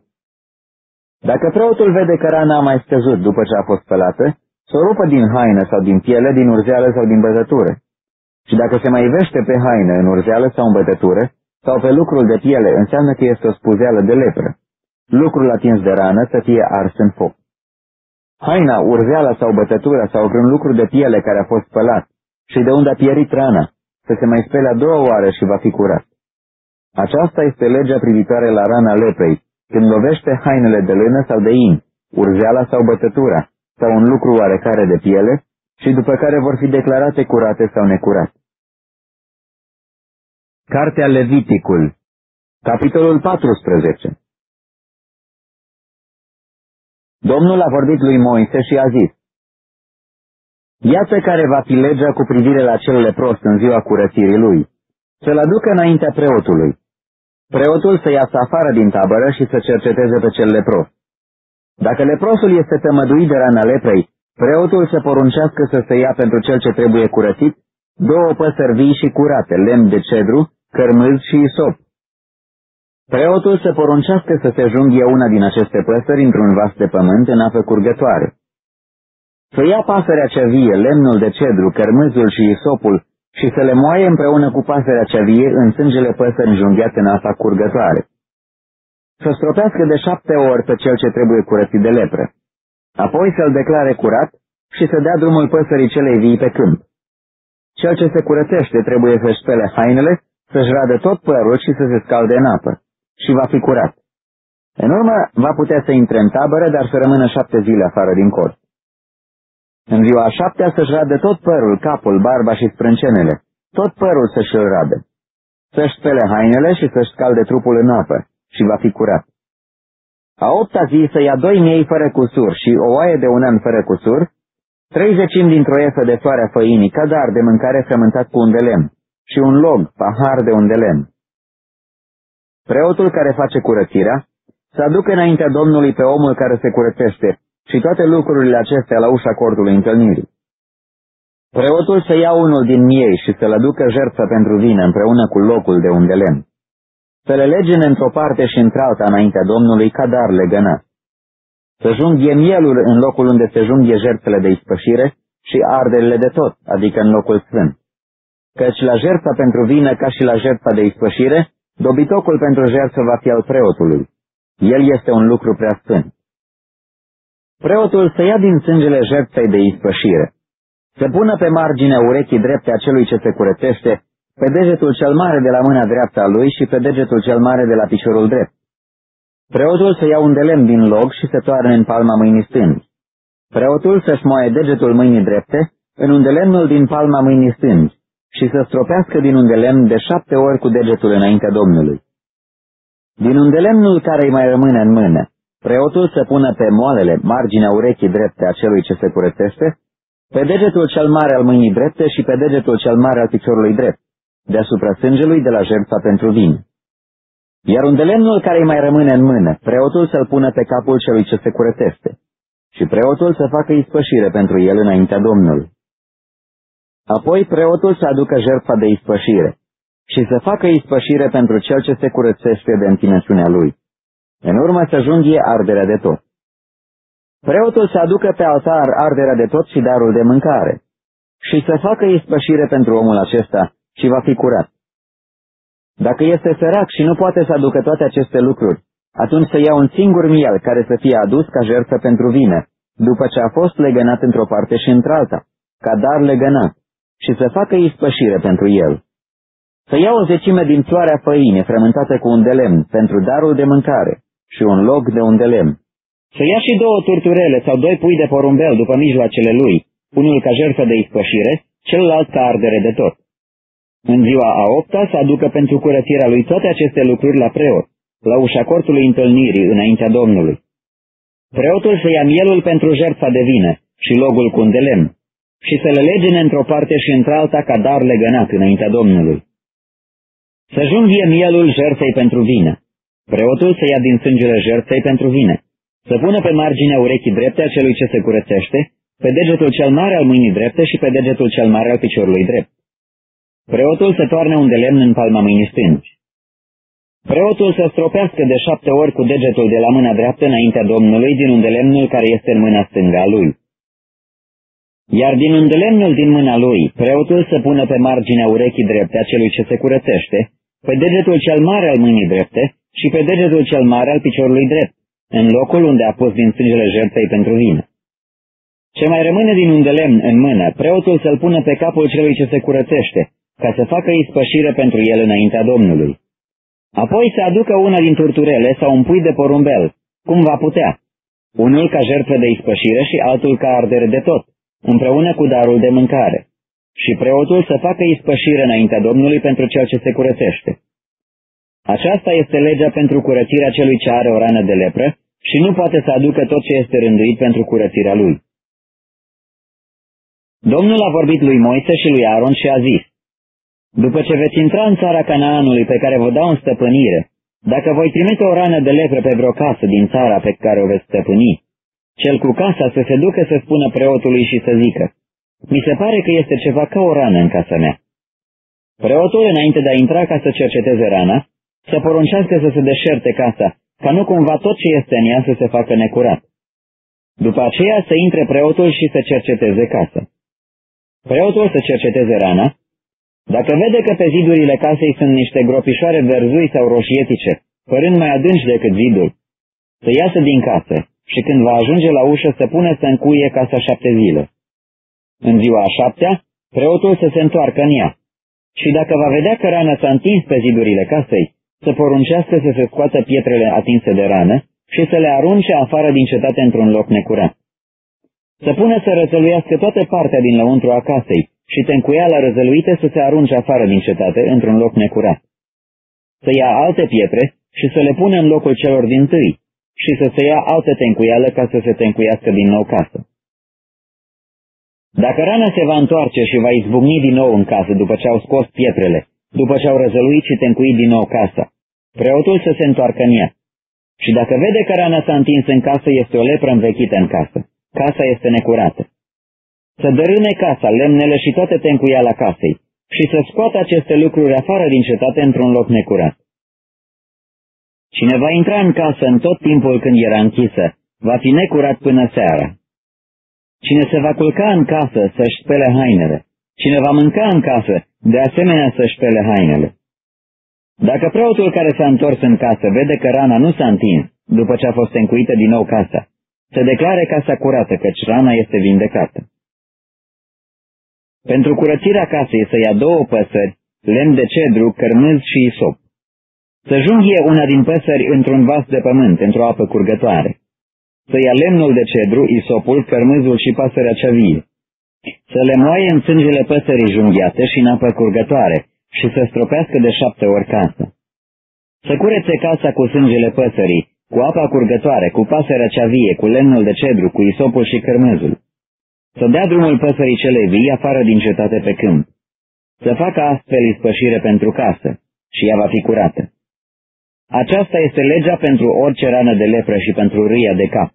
Dacă preotul vede că rana a mai scăzut după ce a fost spălată, să o rupă din haină sau din piele, din urzeală sau din bătătură. Și dacă se mai vește pe haină, în urzeală sau în bătătură, sau pe lucrul de piele, înseamnă că este o spuzeală de lepră. Lucrul atins de rană să fie ars în foc. Haina, urzeala sau bătătura sau vreun lucru de piele care a fost spălat și de unde a pierit rana, să se mai spele a doua oară și va fi curat. Aceasta este legea privitoare la rana leprei, când lovește hainele de lână sau de in, urzeala sau bătătura, sau un lucru oarecare de piele, și după care vor fi declarate curate sau necurate. Cartea Leviticul, Capitolul 14 Domnul a vorbit lui Moise și a zis, Iată care va fi legea cu privire la cel lepros în ziua curățirii lui, să-l aducă înaintea preotului. Preotul să iasă afară din tabără și să cerceteze pe cel lepros. Dacă leprosul este tămăduit de rana leprei, preotul să poruncească să se ia pentru cel ce trebuie curățit două păsări vii și curate, lemn de cedru, cărmâz și isop. Preotul să poruncească să se junghie una din aceste păsări într-un vas de pământ în apă curgătoare. Să ia pasărea cea vie, lemnul de cedru, cărmâzul și isopul și să le moaie împreună cu pasărea cea vie în sângele păsări înjunghiate în apa curgătoare. Să stropească de șapte ori pe cel ce trebuie curățit de lepră. Apoi să-l declare curat și să dea drumul păsării celei vii pe câmp. Cel ce se curățește trebuie să-și spele hainele, să-și radă tot părul și să se scalde în apă și va fi curat. În urmă va putea să intre în tabără, dar să rămână șapte zile afară din cort. În ziua a șaptea să-și radă tot părul, capul, barba și sprâncenele, tot părul să-și îl radă. Să-și spele hainele și să-și scalde trupul în apă și va fi curat. A opta zi să ia doi miei fără cusur și o oaie de un an fără cusur, treizecim dintr-o iefă de floarea făinii, cadar de mâncare frământat cu un de lemn și un log, pahar de un de lemn. Preotul care face curățirea să aducă înaintea Domnului pe omul care se curățește și toate lucrurile acestea la ușa cortului întâlnirii. Preotul să ia unul din miei și să-l aducă jertfă pentru vină împreună cu locul de unde lemn. Să le legene într-o parte și într-alta înaintea Domnului ca dar legănat. Să junghie mielul în locul unde se junghie jertfele de ispășire și arderile de tot, adică în locul sfânt. Căci la jertfa pentru vină ca și la jertfa de ispășire, Dobitocul pentru jertfă va fi al preotului. El este un lucru prea sfânt. Preotul să ia din sângele jertfei de ispășire, să pună pe marginea urechii drepte a celui ce se curățește, pe degetul cel mare de la mâna dreaptă a lui și pe degetul cel mare de la piciorul drept. Preotul să ia un de lemn din loc și să toarne în palma mâinii stângi. Preotul să-și moaie degetul mâinii drepte în un de lemnul din palma mâinii stângi și să stropească din un de lemn de șapte ori cu degetul înaintea Domnului. Din un de lemnul care îi mai rămâne în mână, preotul să pună pe moalele marginea urechii drepte a celui ce se curățește, pe degetul cel mare al mâinii drepte și pe degetul cel mare al piciorului drept, deasupra sângelui de la jertfa pentru vin. Iar un de lemnul care îi mai rămâne în mână, preotul să-l pună pe capul celui ce se curățește, și preotul să facă ispășire pentru el înaintea Domnului. Apoi preotul să aducă jertfa de ispășire și să facă ispășire pentru cel ce se curățește de întinăciunea lui. În urmă să junghie arderea de tot. Preotul să aducă pe altar arderea de tot și darul de mâncare și să facă ispășire pentru omul acesta și va fi curat. Dacă este sărac și nu poate să aducă toate aceste lucruri, atunci să ia un singur miel care să fie adus ca jertfă pentru vină, după ce a fost legănat într-o parte și într-alta, ca dar legănat și să facă ispășire pentru el. Să ia o zecime din floarea făine frământată cu un de lemn pentru darul de mâncare și un loc de un de lemn. Să ia și două turturele sau doi pui de porumbel după mijloacele lui, unul ca jertfă de ispășire, celălalt ca ardere de tot. În ziua a opta să aducă pentru curățirea lui toate aceste lucruri la preot, la ușa cortului întâlnirii, înaintea Domnului. Preotul să ia mielul pentru jertfa de vină și logul cu un de lemn, și să le legene într-o parte și într-alta ca dar legănat înaintea Domnului. Să junghie mielul jertfei pentru vină. Preotul să ia din sângele jertfei pentru vină. Să pună pe marginea urechii drepte a celui ce se curățește, pe degetul cel mare al mâinii drepte și pe degetul cel mare al piciorului drept. Preotul să toarne un de lemn în palma mâinii stângi. Preotul să stropească de șapte ori cu degetul de la mâna dreaptă înaintea Domnului din un de lemnul care este în mâna stânga lui. Iar din îndelemnul din mâna lui, preotul să pună pe marginea urechii drepte a celui ce se curățește, pe degetul cel mare al mâinii drepte și pe degetul cel mare al piciorului drept, în locul unde a pus din sângele jertfei pentru vină. Ce mai rămâne din un lemn în mână, preotul să-l pună pe capul celui ce se curățește, ca să facă ispășire pentru el înaintea Domnului. Apoi să aducă una din turturele sau un pui de porumbel, cum va putea, unul ca jertfă de ispășire și altul ca ardere de tot împreună cu darul de mâncare, și preotul să facă ispășire înaintea Domnului pentru cel ce se curățește. Aceasta este legea pentru curățirea celui ce are o rană de lepră și nu poate să aducă tot ce este rânduit pentru curățirea lui. Domnul a vorbit lui Moise și lui Aaron și a zis, După ce veți intra în țara Canaanului pe care vă dau în stăpânire, dacă voi trimite o rană de lepră pe vreo casă din țara pe care o veți stăpâni, cel cu casa să se ducă să spună preotului și să zică, Mi se pare că este ceva ca o rană în casa mea. Preotul, înainte de a intra ca să cerceteze rana, să poruncească să se deșerte casa, ca nu cumva tot ce este în ea să se facă necurat. După aceea să intre preotul și să cerceteze casa. Preotul să cerceteze rana. Dacă vede că pe zidurile casei sunt niște gropișoare verzui sau roșietice, părând mai adânci decât zidul, să iasă din casă și când va ajunge la ușă să pune să încuie casa șapte zile. În ziua a șaptea, preotul să se întoarcă în ea. Și dacă va vedea că rana s-a întins pe zidurile casei, să poruncească să se scoată pietrele atinse de rană și să le arunce afară din cetate într-un loc necurat. Să pună să răzăluiască toată partea din lăuntru a casei și tencuiala răzăluită să se arunce afară din cetate într-un loc necurat. Să ia alte pietre și să le pună în locul celor din tâi și să se ia altă tencuială ca să se tencuiască din nou casă. Dacă rana se va întoarce și va izbucni din nou în casă după ce au scos pietrele, după ce au răzăluit și tencuit din nou casa, preotul să se întoarcă în ea. Și dacă vede că rana s-a întins în casă, este o lepră învechită în casă. Casa este necurată. Să dărâne casa, lemnele și toate tencuiala casei și să scoată aceste lucruri afară din cetate într-un loc necurat. Cine va intra în casă în tot timpul când era închisă, va fi necurat până seara. Cine se va culca în casă să-și spele hainele, cine va mânca în casă, de asemenea să-și spele hainele. Dacă preotul care s-a întors în casă vede că rana nu s-a întins, după ce a fost încuită din nou casa, să declare casa curată, căci rana este vindecată. Pentru curățirea casei să ia două păsări, lemn de cedru, cărmâz și isop. Să junghie una din păsări într-un vas de pământ, într-o apă curgătoare. Să ia lemnul de cedru, isopul, cărmâzul și pasărea cea vie. Să le moaie în sângele păsării junghiate și în apă curgătoare și să stropească de șapte ori casa. Să curețe casa cu sângele păsării, cu apa curgătoare, cu pasărea cea vie, cu lemnul de cedru, cu isopul și cărmâzul. Să dea drumul păsării cele vii afară din cetate pe câmp. Să facă astfel ispășire pentru casă și ea va fi curată. Aceasta este legea pentru orice rană de lepră și pentru râia de cap.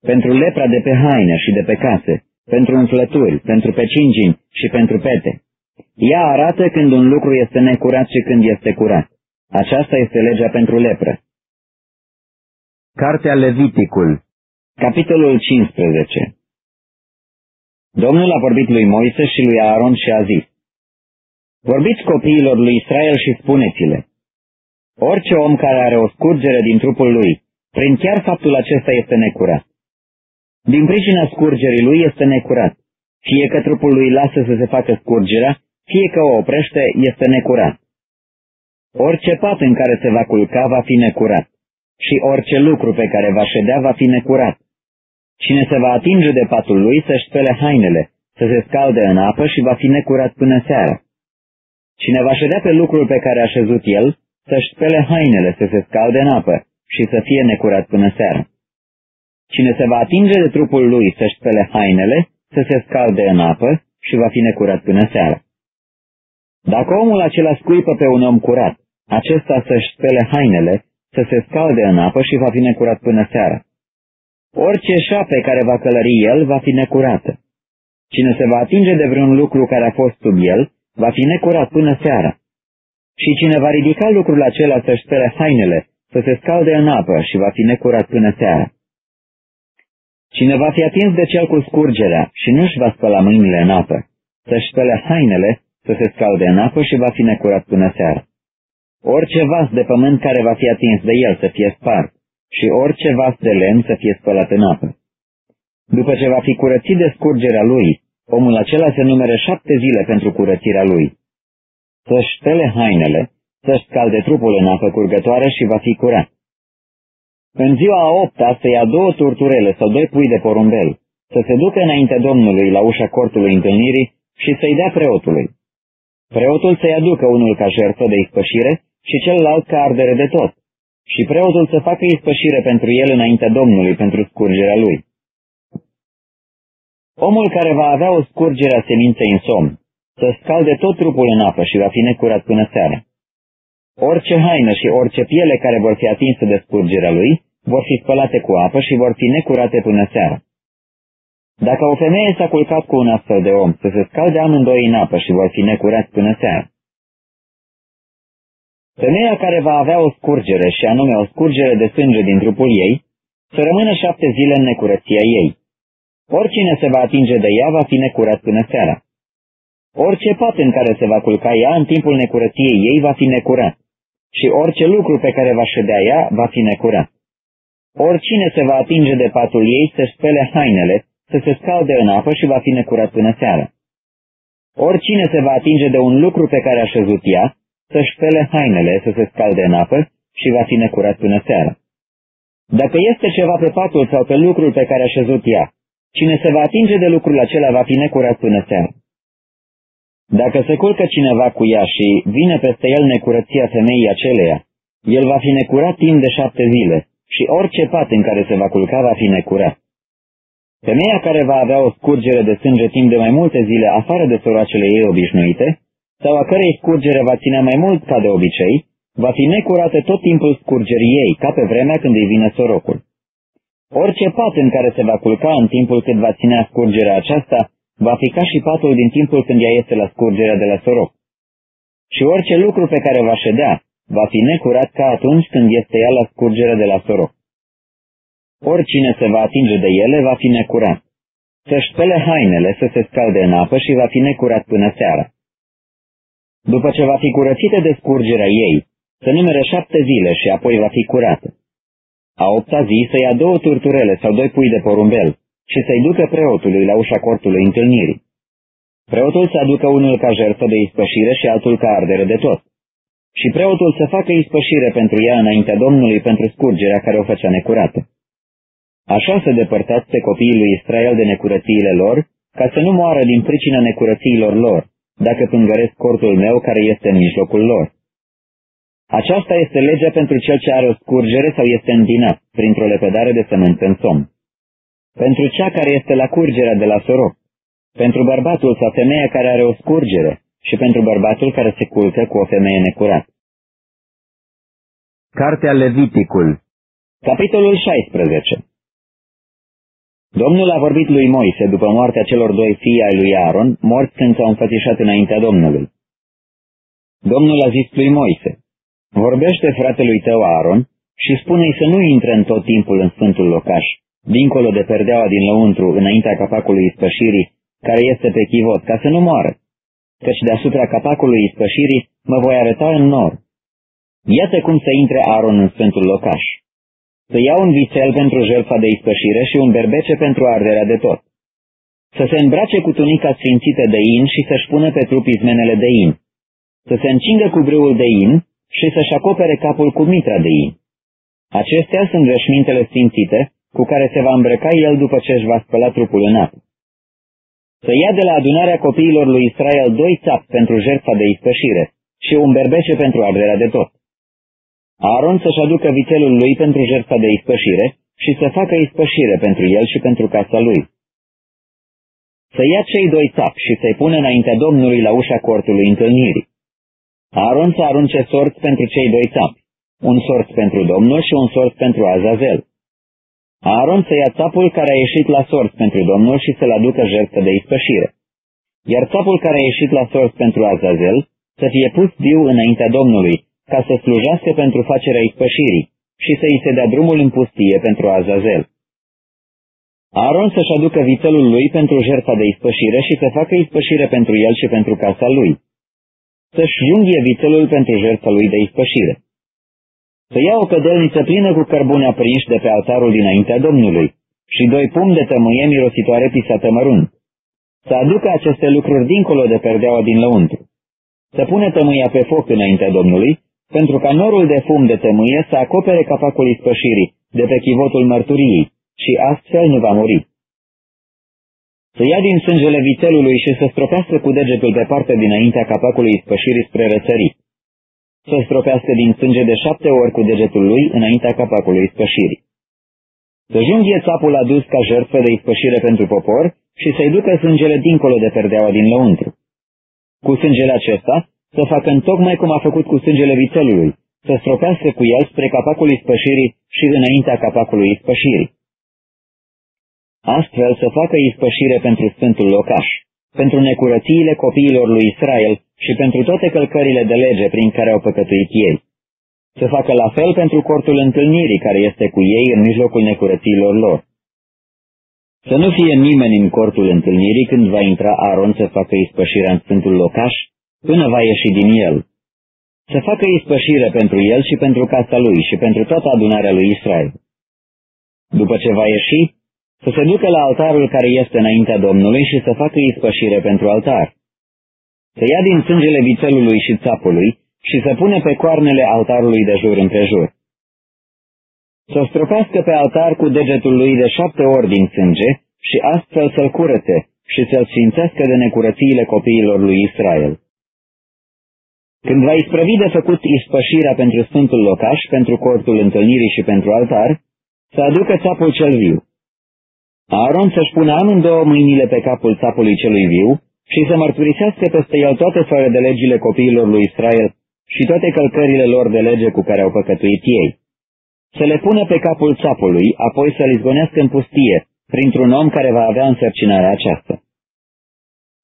Pentru lepra de pe haine și de pe case, pentru umflături, pentru pecingini și pentru pete. Ea arată când un lucru este necurat și când este curat. Aceasta este legea pentru lepră. Cartea Leviticul Capitolul 15 Domnul a vorbit lui Moise și lui Aaron și a zis, Vorbiți copiilor lui Israel și spuneți-le, Orice om care are o scurgere din trupul lui, prin chiar faptul acesta este necurat. Din pricina scurgerii lui este necurat. Fie că trupul lui lasă să se facă scurgerea, fie că o oprește, este necurat. Orice pat în care se va culca va fi necurat și orice lucru pe care va ședea va fi necurat. Cine se va atinge de patul lui să-și spele hainele, să se scalde în apă și va fi necurat până seara. Cine va ședea pe lucrul pe care a șezut el, să-și spele hainele, să se scalde în apă și să fie necurat până seara. Cine se va atinge de trupul lui să-și spele hainele, să se scalde în apă și va fi necurat până seara. Dacă omul acela scuipă pe un om curat, acesta să-și spele hainele, să se scalde în apă și va fi necurat până seara. Orice șape care va călări el va fi necurată. Cine se va atinge de vreun lucru care a fost sub el, va fi necurat până seara. Și cine va ridica lucrul acela să-și spele hainele, să se scalde în apă și va fi necurat până seara. Cine va fi atins de cel cu scurgerea și nu-și va spăla mâinile în apă, să-și spele hainele, să se scalde în apă și va fi necurat până seara. Orice vas de pământ care va fi atins de el să fie spart și orice vas de lemn să fie spălat în apă. După ce va fi curățit de scurgerea lui, omul acela se numere șapte zile pentru curățirea lui. Să-și spele hainele, să-și scalde trupul în apă curgătoare și va fi curat. În ziua a opta să ia două turturele sau doi pui de porumbel, să se ducă înainte Domnului la ușa cortului întâlnirii și să-i dea preotului. Preotul să-i aducă unul ca jertfă de ispășire și celălalt ca ardere de tot, și preotul să facă ispășire pentru el înaintea Domnului pentru scurgerea lui. Omul care va avea o scurgere a seminței în somn, să scalde tot trupul în apă și va fi necurat până seara. Orice haină și orice piele care vor fi atinse de scurgerea lui, vor fi spălate cu apă și vor fi necurate până seara. Dacă o femeie s-a culcat cu un astfel de om, să se scalde amândoi în apă și vor fi necurați până seara. Femeia care va avea o scurgere, și anume o scurgere de sânge din trupul ei, să rămână șapte zile în necurăția ei. Oricine se va atinge de ea va fi necurat până seara. Orice pat în care se va culca ea în timpul necurăției ei va fi necurat și orice lucru pe care va ședea ea va fi necurat. Oricine se va atinge de patul ei să spele hainele, să se scalde în apă și va fi necurat până seara. Oricine se va atinge de un lucru pe care a șezut ea, să-și spele hainele, să se scalde în apă și va fi necurat până seara. Dacă este ceva pe patul sau pe lucrul pe care a șezut ea, cine se va atinge de lucrul acela va fi necurat până seara. Dacă se culcă cineva cu ea și vine peste el necurăția femeii aceleia, el va fi necurat timp de șapte zile și orice pat în care se va culca va fi necurat. Femeia care va avea o scurgere de sânge timp de mai multe zile afară de soroacele ei obișnuite, sau a cărei scurgere va ține mai mult ca de obicei, va fi necurată tot timpul scurgerii ei, ca pe vremea când îi vine sorocul. Orice pat în care se va culca în timpul cât va ținea scurgerea aceasta, va fi ca și patul din timpul când ea este la scurgerea de la soroc. Și orice lucru pe care va ședea, va fi necurat ca atunci când este ea la scurgerea de la soroc. Oricine se va atinge de ele va fi necurat. Să-și spele hainele, să se scalde în apă și va fi necurat până seara. După ce va fi curățită de scurgerea ei, să numere șapte zile și apoi va fi curată. A opta zi să ia două turturele sau doi pui de porumbel, și să-i ducă preotului la ușa cortului întâlnirii. Preotul să aducă unul ca jertfă de ispășire și altul ca ardere de tot. Și preotul să facă ispășire pentru ea înaintea Domnului pentru scurgerea care o făcea necurată. Așa se depărtați pe copiii lui Israel de necurățiile lor, ca să nu moară din pricina necurățiilor lor, dacă pângăresc cortul meu care este în mijlocul lor. Aceasta este legea pentru cel ce are o scurgere sau este îndinat, printr-o lepădare de sămânță în somn pentru cea care este la curgerea de la soroc, pentru bărbatul sau femeia care are o scurgere. Și pentru bărbatul care se culcă cu o femeie necurată. Cartea Leviticul. Capitolul 16 Domnul a vorbit lui Moise după moartea celor doi fii ai lui Aaron, morți când s-au înfățișat înaintea Domnului. Domnul a zis lui Moise, vorbește fratelui tău Aaron și spune-i să nu intre în tot timpul în sfântul locaș, dincolo de perdeaua din lăuntru, înaintea capacului ispășirii, care este pe chivot, ca să nu moară, căci deasupra capacului ispășirii mă voi arăta în nor. Iată cum să intre Aaron în sfântul locaș. Să ia un vițel pentru jertfa de ispășire și un berbece pentru arderea de tot. Să se îmbrace cu tunica sfințită de in și să-și pună pe trup izmenele de in. Să se încingă cu brâul de in și să-și acopere capul cu mitra de in. Acestea sunt veșmintele sfințite cu care se va îmbrăca el după ce își va spăla trupul în apă. Să ia de la adunarea copiilor lui Israel doi țapi pentru jertfa de ispășire și un berbece pentru arderea de tot. Aaron să-și aducă vițelul lui pentru jertfa de ispășire și să facă ispășire pentru el și pentru casa lui. Să ia cei doi țapi și să-i pună înaintea Domnului la ușa cortului întâlnirii. Aaron să arunce sorți pentru cei doi țapi, un sorț pentru Domnul și un sorț pentru Azazel. Aaron să ia țapul care a ieșit la sorți pentru Domnul și să-l aducă jertfă de ispășire. Iar țapul care a ieșit la sorți pentru Azazel să fie pus viu înaintea Domnului, ca să slujească pentru facerea ispășirii și să îi se dea drumul în pustie pentru Azazel. Aaron să-și aducă vițelul lui pentru jertfa de ispășire și să facă ispășire pentru el și pentru casa lui. Să-și junghie vițelul pentru jertfa lui de ispășire să ia o cădelniță plină cu cărbune aprinși de pe altarul dinaintea Domnului și doi pumni de tămâie mirositoare pisată mărunt. Să aducă aceste lucruri dincolo de perdeaua din lăuntru. Să pune tămâia pe foc înaintea Domnului, pentru ca norul de fum de tămâie să acopere capacul ispășirii de pe chivotul mărturiei și astfel nu va muri. Să ia din sângele vițelului și să stropească cu degetul pe partea dinaintea capacului ispășirii spre răsărit să stropească din sânge de șapte ori cu degetul lui înaintea capacului ispășirii. Să junghie țapul adus ca jertfă de ispășire pentru popor și să-i ducă sângele dincolo de perdeaua din lăuntru. Cu sângele acesta să facă tocmai cum a făcut cu sângele vițelului, să stropească cu el spre capacul ispășirii și înaintea capacului ispășirii. Astfel să facă ispășire pentru sfântul locaș, pentru necurățiile copiilor lui Israel și pentru toate călcările de lege prin care au păcătuit ei. Să facă la fel pentru cortul întâlnirii care este cu ei în mijlocul necurățiilor lor. Să nu fie nimeni în cortul întâlnirii când va intra Aron să facă ispășirea în sfântul locaș, până va ieși din el. Să facă ispășire pentru el și pentru casa lui și pentru toată adunarea lui Israel. După ce va ieși, să se ducă la altarul care este înaintea Domnului și să facă ispășire pentru altar. Să ia din sângele vițelului și țapului și să pune pe coarnele altarului de jur împrejur. Să stropească pe altar cu degetul lui de șapte ori din sânge și astfel să-l curățe și să-l sfințească de necurățiile copiilor lui Israel. Când va isprăvi de făcut ispășirea pentru sfântul locaș, pentru cortul întâlnirii și pentru altar, să aducă țapul cel viu. Aaron să-și pună amândouă mâinile pe capul țapului celui viu și să mărturisească peste el toate fără de legile copiilor lui Israel și toate călcările lor de lege cu care au păcătuit ei. Să le pună pe capul țapului, apoi să-l izgonească în pustie, printr-un om care va avea însărcinarea aceasta.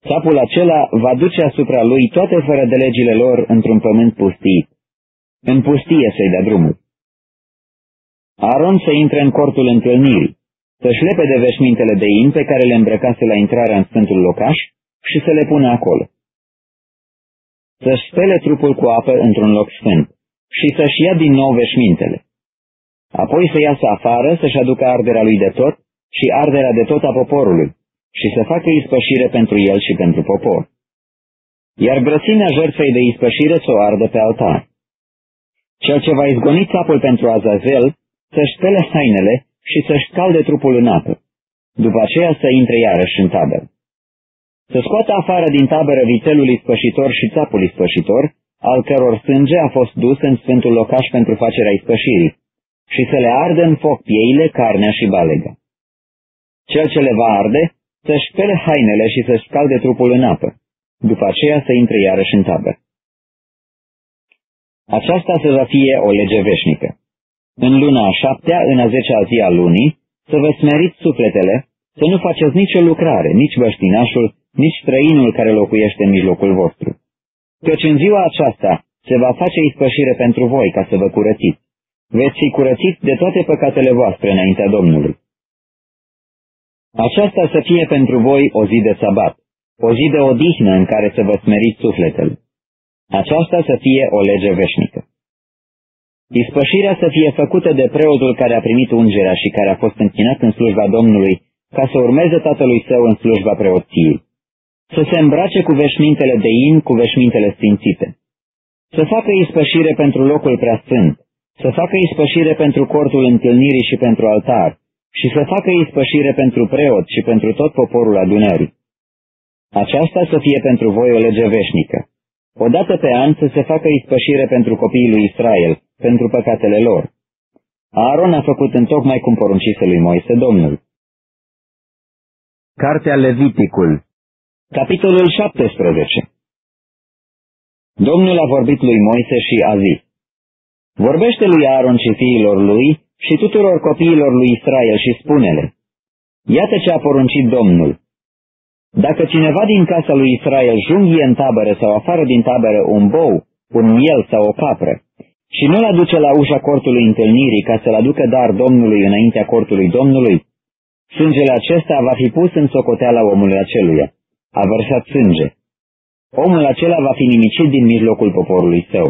Țapul acela va duce asupra lui toate fără de legile lor într-un pământ pustit. În pustie să-i dea drumul. Aron să intre în cortul întâlnirii, să-și lepe de veșmintele de in pe care le îmbrăcase la intrarea în sfântul locaș și să le pună acolo. Să-și spele trupul cu apă într-un loc sfânt și să-și ia din nou veșmintele. Apoi să iasă afară să-și aducă arderea lui de tot și arderea de tot a poporului și să facă ispășire pentru el și pentru popor. Iar grăsimea jertfei de ispășire să o ardă pe altar. Cel ce va izgoni țapul pentru Azazel să-și spele hainele și să-și calde trupul în apă. După aceea să intre iarăși în tabără. Să scoată afară din tabără vițelul ispășitor și țapul ispășitor, al căror sânge a fost dus în sfântul locaș pentru facerea ispășirii, și să le ardă în foc pieile, carnea și balega. Cel ce le va arde, să-și spele hainele și să-și calde trupul în apă, după aceea să intre iarăși în tabără. Aceasta să va fie o lege veșnică. În luna a șaptea, în a zecea zi a lunii, să vă smeriți sufletele, să nu faceți nicio lucrare, nici băștinașul, nici străinul care locuiește în mijlocul vostru. Căci în ziua aceasta se va face ispășire pentru voi ca să vă curățiți. Veți fi curățiți de toate păcatele voastre înaintea Domnului. Aceasta să fie pentru voi o zi de sabat, o zi de odihnă în care să vă smeriți sufletele. Aceasta să fie o lege veșnică. Ispășirea să fie făcută de preotul care a primit ungerea și care a fost închinat în slujba Domnului, ca să urmeze tatălui său în slujba preoției. Să se îmbrace cu veșmintele de in, cu veșmintele sfințite. Să facă ispășire pentru locul preasfânt, să facă ispășire pentru cortul întâlnirii și pentru altar, și să facă ispășire pentru preot și pentru tot poporul adunării. Aceasta să fie pentru voi o lege veșnică. Odată pe an să se facă ispășire pentru copiii lui Israel, pentru păcatele lor. Aaron a făcut în tocmai cum poruncise lui Moise Domnul. Cartea Leviticul Capitolul 17 Domnul a vorbit lui Moise și a zis, Vorbește lui Aaron și fiilor lui și tuturor copiilor lui Israel și spune-le, Iată ce a poruncit Domnul. Dacă cineva din casa lui Israel junghie în tabără sau afară din tabără un bou, un miel sau o capră, și nu-l aduce la ușa cortului întâlnirii ca să-l aducă dar Domnului înaintea cortului Domnului, sângele acesta va fi pus în socoteala omului aceluia. A vărsat sânge. Omul acela va fi nimicit din mijlocul poporului său.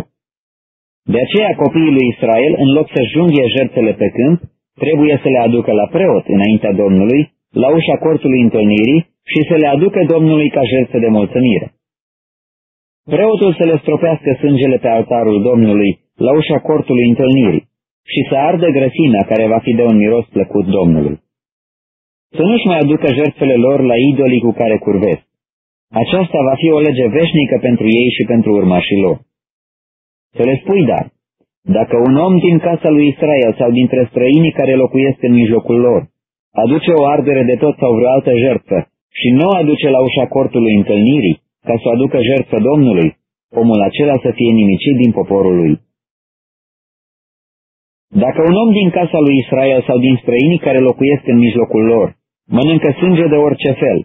De aceea copiii lui Israel, în loc să junghie jertfele pe câmp, trebuie să le aducă la preot înaintea Domnului, la ușa cortului întâlnirii și să le aducă Domnului ca jertfă de mulțumire. Preotul să le stropească sângele pe altarul Domnului la ușa cortului întâlnirii și să ardă grăsimea care va fi de un miros plăcut Domnului. Să nu-și mai aducă jertfele lor la idolii cu care curvesc. Aceasta va fi o lege veșnică pentru ei și pentru urmașii lor. Să le spui dar, dacă un om din casa lui Israel sau dintre străinii care locuiesc în mijlocul lor aduce o ardere de tot sau vreo altă jertfă și nu o aduce la ușa cortului întâlnirii ca să o aducă jertfă Domnului, omul acela să fie nimicit din poporul lui. Dacă un om din casa lui Israel sau din străinii care locuiesc în mijlocul lor mănâncă sânge de orice fel,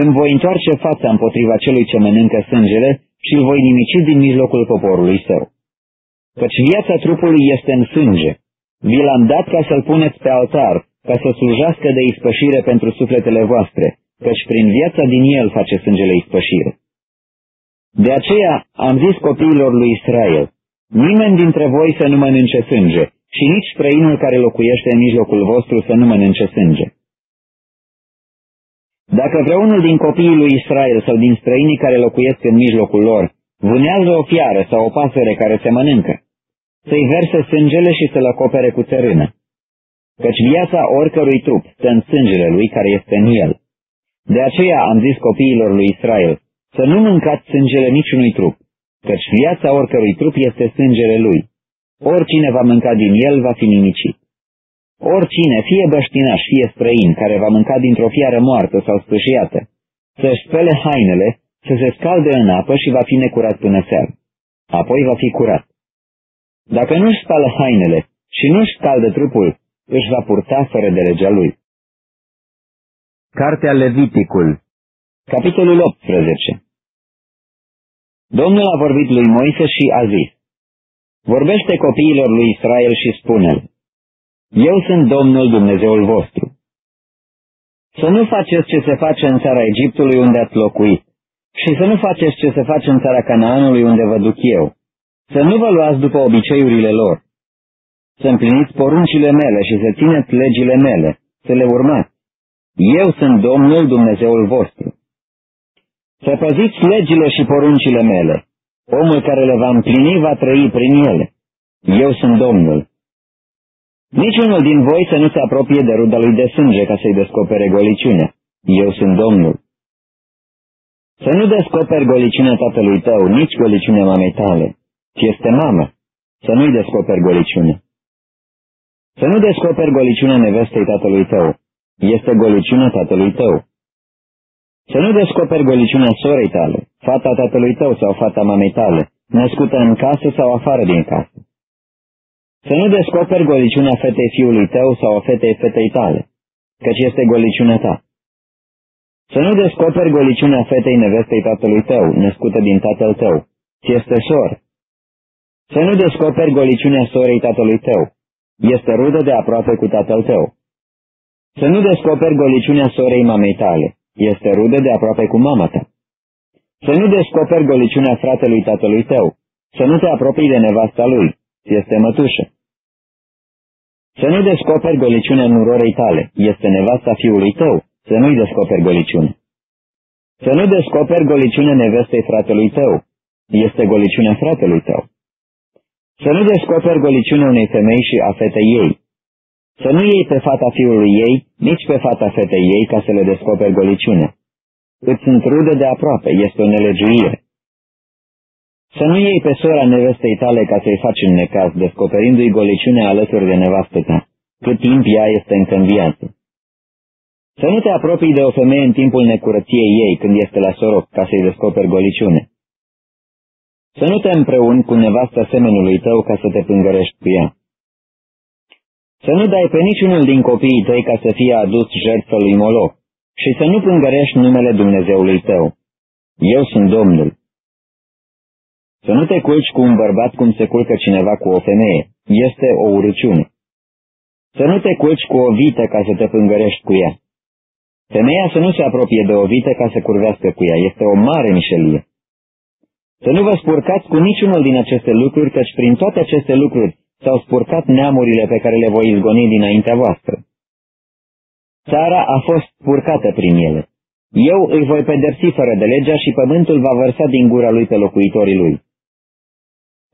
îmi voi întoarce fața împotriva celui ce mănâncă sângele și îl voi nimici din mijlocul poporului său. Căci viața trupului este în sânge. Vi l-am dat ca să-l puneți pe altar, ca să slujească de ispășire pentru sufletele voastre, căci prin viața din el face sângele ispășire. De aceea am zis copiilor lui Israel, nimeni dintre voi să nu mănânce sânge și nici străinul care locuiește în mijlocul vostru să nu mănânce sânge. Dacă vreunul din copiii lui Israel sau din străinii care locuiesc în mijlocul lor vânează o fiară sau o pasăre care se mănâncă, să-i verse sângele și să-l acopere cu țărână. Căci viața oricărui trup stă în sângele lui care este în el. De aceea am zis copiilor lui Israel, să nu mâncați sângele niciunui trup, căci viața oricărui trup este sângele lui. Oricine va mânca din el va fi nimicit. Oricine, fie băștinaș, fie străin, care va mânca dintr-o fiară moartă sau sfâșiată, să-și spele hainele, să se scalde în apă și va fi necurat până seară. Apoi va fi curat. Dacă nu-și spală hainele și nu-și scaldă trupul, își va purta fără de legea lui. Cartea Leviticul Capitolul 18 Domnul a vorbit lui Moise și a zis, Vorbește copiilor lui Israel și spune Eu sunt Domnul Dumnezeul vostru. Să nu faceți ce se face în țara Egiptului unde ați locuit și să nu faceți ce se face în țara Canaanului unde vă duc eu. Să nu vă luați după obiceiurile lor. Să împliniți poruncile mele și să țineți legile mele, să le urmați. Eu sunt Domnul Dumnezeul vostru. Să păziți legile și poruncile mele. Omul care le va împlini va trăi prin ele. Eu sunt Domnul. Niciunul din voi să nu se apropie de ruda lui de sânge ca să-i descopere goliciunea. Eu sunt Domnul. Să nu descoperi goliciunea tatălui tău, nici goliciunea mamei tale. Ci este mamă. Să nu-i descoperi goliciunea. Să nu descoperi goliciunea nevestei tatălui tău. Este goliciunea tatălui tău. Să nu descoperi goliciunea sorei tale, fata tatălui tău sau fata mamei tale, născută în casă sau afară din casă. Să nu descoperi goliciunea fetei fiului tău sau a fetei fetei tale, căci este goliciunea ta. Să nu descoperi goliciunea fetei nevestei tatălui tău, născută din tatăl tău, ci este sor. Să nu descoperi goliciunea sorei tatălui tău, este rudă de aproape cu tatăl tău. Să nu descoperi goliciunea sorei mamei tale, este rudă de aproape cu mama ta. Să nu descoperi goliciunea fratelui tatălui tău, să nu te apropii de nevasta lui, este mătușă. Să nu descoperi goliciunea nurorei tale, este nevasta fiului tău, să nu-i descoperi goliciune. Să nu descoperi goliciunea nevestei fratelui tău, este goliciunea fratelui tău. Să nu descoperi goliciunea unei femei și a fetei ei. Să nu iei pe fata fiului ei, nici pe fata fetei ei, ca să le descoperi goliciunea. Îți sunt rude de aproape, este o nelegiuire. Să nu iei pe sora nevestei tale ca să-i faci un necaz, descoperindu-i goliciunea alături de nevastă ta, cât timp ea este încă în viață. Să nu te apropii de o femeie în timpul necurăției ei, când este la soroc, ca să-i descoperi goliciune. Să nu te împreuni cu nevasta semenului tău ca să te pângărești cu ea. Să nu dai pe niciunul din copiii tăi ca să fie adus jertfă lui Moloch și să nu pângărești numele Dumnezeului tău. Eu sunt Domnul. Să nu te culci cu un bărbat cum se culcă cineva cu o femeie. Este o urăciune. Să nu te culci cu o vită ca să te pângărești cu ea. Femeia să nu se apropie de o vită ca să curvească cu ea. Este o mare mișelie. Să nu vă spurcați cu niciunul din aceste lucruri, căci prin toate aceste lucruri s-au spurcat neamurile pe care le voi izgoni dinaintea voastră. Țara a fost spurcată prin ele. Eu îi voi pedepsi fără de legea și pământul va vărsa din gura lui pe locuitorii lui.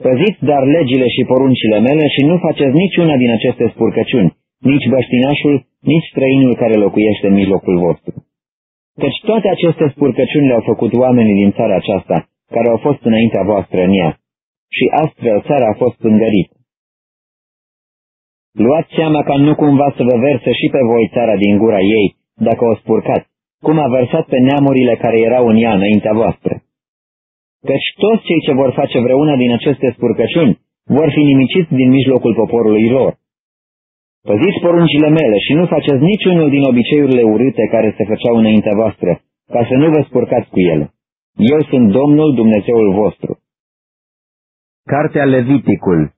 Păziți dar legile și poruncile mele și nu faceți niciuna din aceste spurcăciuni, nici băștinașul, nici străinul care locuiește în mijlocul vostru. Căci toate aceste spurcăciuni le-au făcut oamenii din țara aceasta, care au fost înaintea voastră în ea. și astfel țara a fost pângărită. Luați seama ca nu cumva să vă verse și pe voi țara din gura ei, dacă o spurcați, cum a vărsat pe neamurile care erau în ea înaintea voastră. Căci toți cei ce vor face vreuna din aceste spurcăciuni vor fi nimiciți din mijlocul poporului lor. Păziți poruncile mele și nu faceți niciunul din obiceiurile urâte care se făceau înaintea voastră, ca să nu vă spurcați cu ele. Eu sunt Domnul Dumnezeul vostru. Cartea Leviticul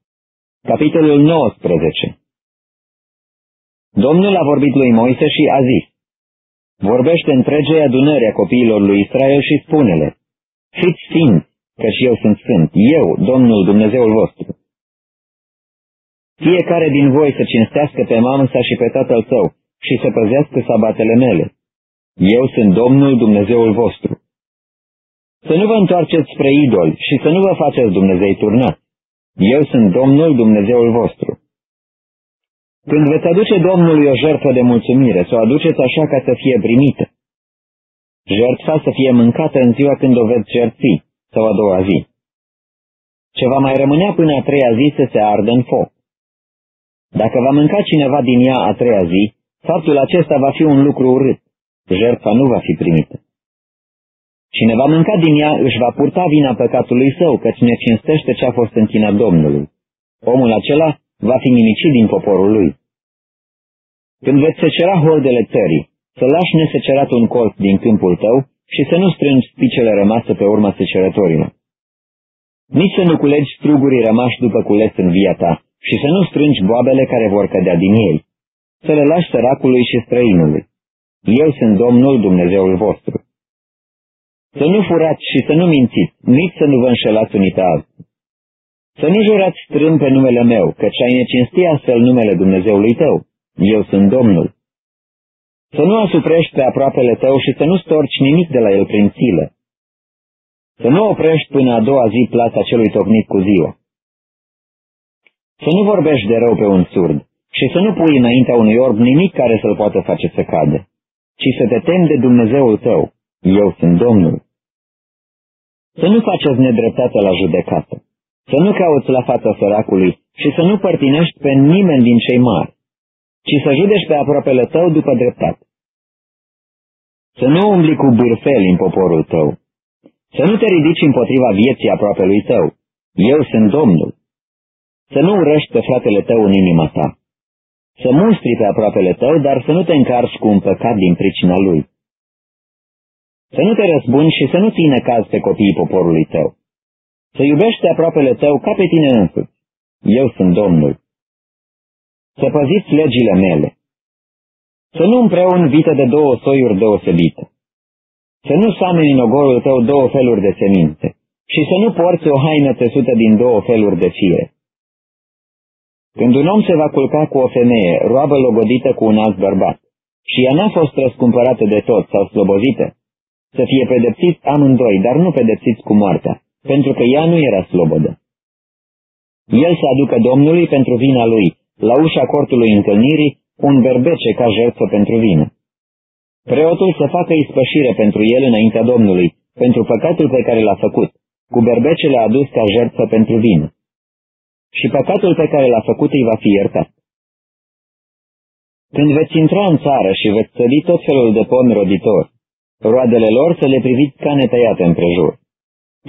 Capitolul 19 Domnul a vorbit lui Moise și a zis, Vorbește întregei adunări a copiilor lui Israel și spune-le, Fiți sfinți, căci eu sunt sfânt, eu, Domnul Dumnezeul vostru. Fiecare din voi să cinstească pe mamă sa și pe tatăl său și să păzească sabatele mele. Eu sunt Domnul Dumnezeul vostru. Să nu vă întoarceți spre idol și să nu vă faceți Dumnezei turnați. Eu sunt Domnul Dumnezeul vostru. Când veți aduce Domnului o jertfă de mulțumire, să o aduceți așa ca să fie primită. Jertfa să fie mâncată în ziua când o veți jertfi, sau a doua zi. Ce va mai rămânea până a treia zi să se ardă în foc. Dacă va mânca cineva din ea a treia zi, faptul acesta va fi un lucru urât. Jertfa nu va fi primită. Cine va mânca din ea își va purta vina păcatului său, căci ne cinstește ce a fost închinat Domnului. Omul acela va fi nimicit din poporul lui. Când veți secera holdele țării, să lași nesecerat un colț din câmpul tău și să nu strângi spicele rămase pe urma secerătorilor. Nici să nu culegi strugurii rămași după cules în via ta și să nu strângi boabele care vor cădea din ei. Să le lași săracului și străinului. Eu sunt Domnul Dumnezeul vostru. Să nu furați și să nu mințiți, nici să nu vă înșelați unii pe alții. Să nu jurați strâm pe numele meu, căci ai necinsti astfel numele Dumnezeului tău. Eu sunt Domnul. Să nu asuprești pe aproapele tău și să nu storci nimic de la el prin silă. Să nu oprești până a doua zi plata celui tocnit cu ziua. Să nu vorbești de rău pe un surd și să nu pui înaintea unui orb nimic care să-l poată face să cadă, ci să te temi de Dumnezeul tău. Eu sunt Domnul. Să nu faceți nedreptate la judecată, să nu cauți la fața săracului și să nu părtinești pe nimeni din cei mari, ci să judești pe aproapele tău după dreptate. Să nu umbli cu bârfeli în poporul tău, să nu te ridici împotriva vieții aproapelui tău. Eu sunt Domnul. Să nu urăști pe fratele tău în inima ta. Să mustri pe aproapele tău, dar să nu te încarci cu un păcat din pricina lui. Să nu te răzbuni și să nu ține caz pe copiii poporului tău. Să iubești aproapele tău ca pe tine însuți. Eu sunt Domnul. Să păziți legile mele. Să nu împreun vită de două soiuri deosebite. Să nu sameni în ogorul tău două feluri de semințe și să nu porți o haină țesută din două feluri de fire. Când un om se va culca cu o femeie, roabă logodită cu un alt bărbat, și ea n-a fost răscumpărată de tot sau slobozită, să fie pedepsiți amândoi, dar nu pedepsiți cu moartea, pentru că ea nu era slobodă. El să aducă Domnului pentru vina lui, la ușa cortului întâlnirii, un berbece ca jertfă pentru vină. Preotul să facă ispășire pentru el înaintea Domnului, pentru păcatul pe care l-a făcut, cu berbecele adus ca jertfă pentru vină. Și păcatul pe care l-a făcut îi va fi iertat. Când veți intra în țară și veți sădi tot felul de pomi roditori, roadele lor să le priviți ca netăiate împrejur.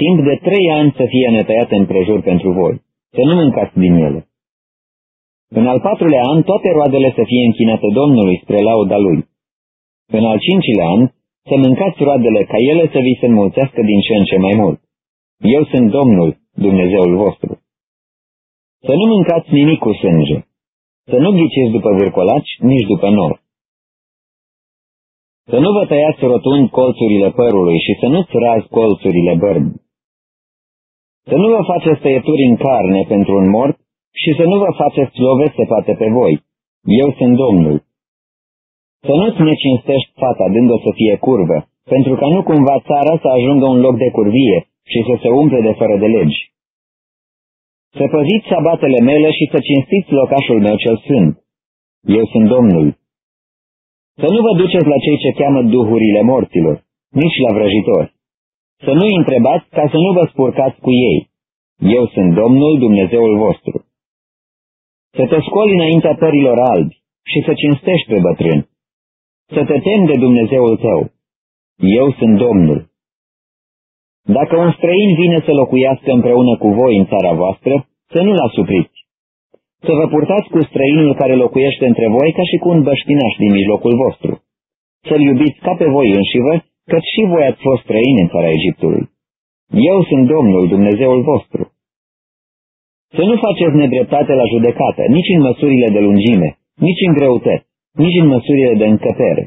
Timp de trei ani să fie netăiate împrejur pentru voi, să nu mâncați din ele. În al patrulea an toate roadele să fie închinate Domnului spre lauda Lui. În al cincilea an să mâncați roadele ca ele să vi se înmulțească din ce în ce mai mult. Eu sunt Domnul, Dumnezeul vostru. Să nu mâncați nimic cu sânge. Să nu ghiciți după vârcolaci, nici după nor. Să nu vă tăiați rotund colțurile părului și să nu-ți razi colțurile bărbi. Să nu vă faceți tăieturi în carne pentru un mort și să nu vă faceți slove săpate pe voi. Eu sunt Domnul. Să nu-ți necinstești fata dând-o să fie curvă, pentru ca nu cumva țara să ajungă un loc de curvie și să se umple de fără de legi. Să păziți sabatele mele și să cinstiți locașul meu cel sfânt. Eu sunt Domnul. Să nu vă duceți la cei ce cheamă duhurile morților, nici la vrăjitori. Să nu-i întrebați ca să nu vă spurcați cu ei. Eu sunt Domnul Dumnezeul vostru. Să te scoli înaintea părilor albi și să cinstești pe bătrân. Să te temi de Dumnezeul tău. Eu sunt Domnul. Dacă un străin vine să locuiască împreună cu voi în țara voastră, să nu-l asupriți. Să vă purtați cu străinul care locuiește între voi ca și cu un băștinaș din mijlocul vostru. Să-l iubiți ca pe voi înșivă, căci și voi ați fost străini în țara Egiptului. Eu sunt Domnul, Dumnezeul vostru. Să nu faceți nedreptate la judecată, nici în măsurile de lungime, nici în greutăți, nici în măsurile de încăpere.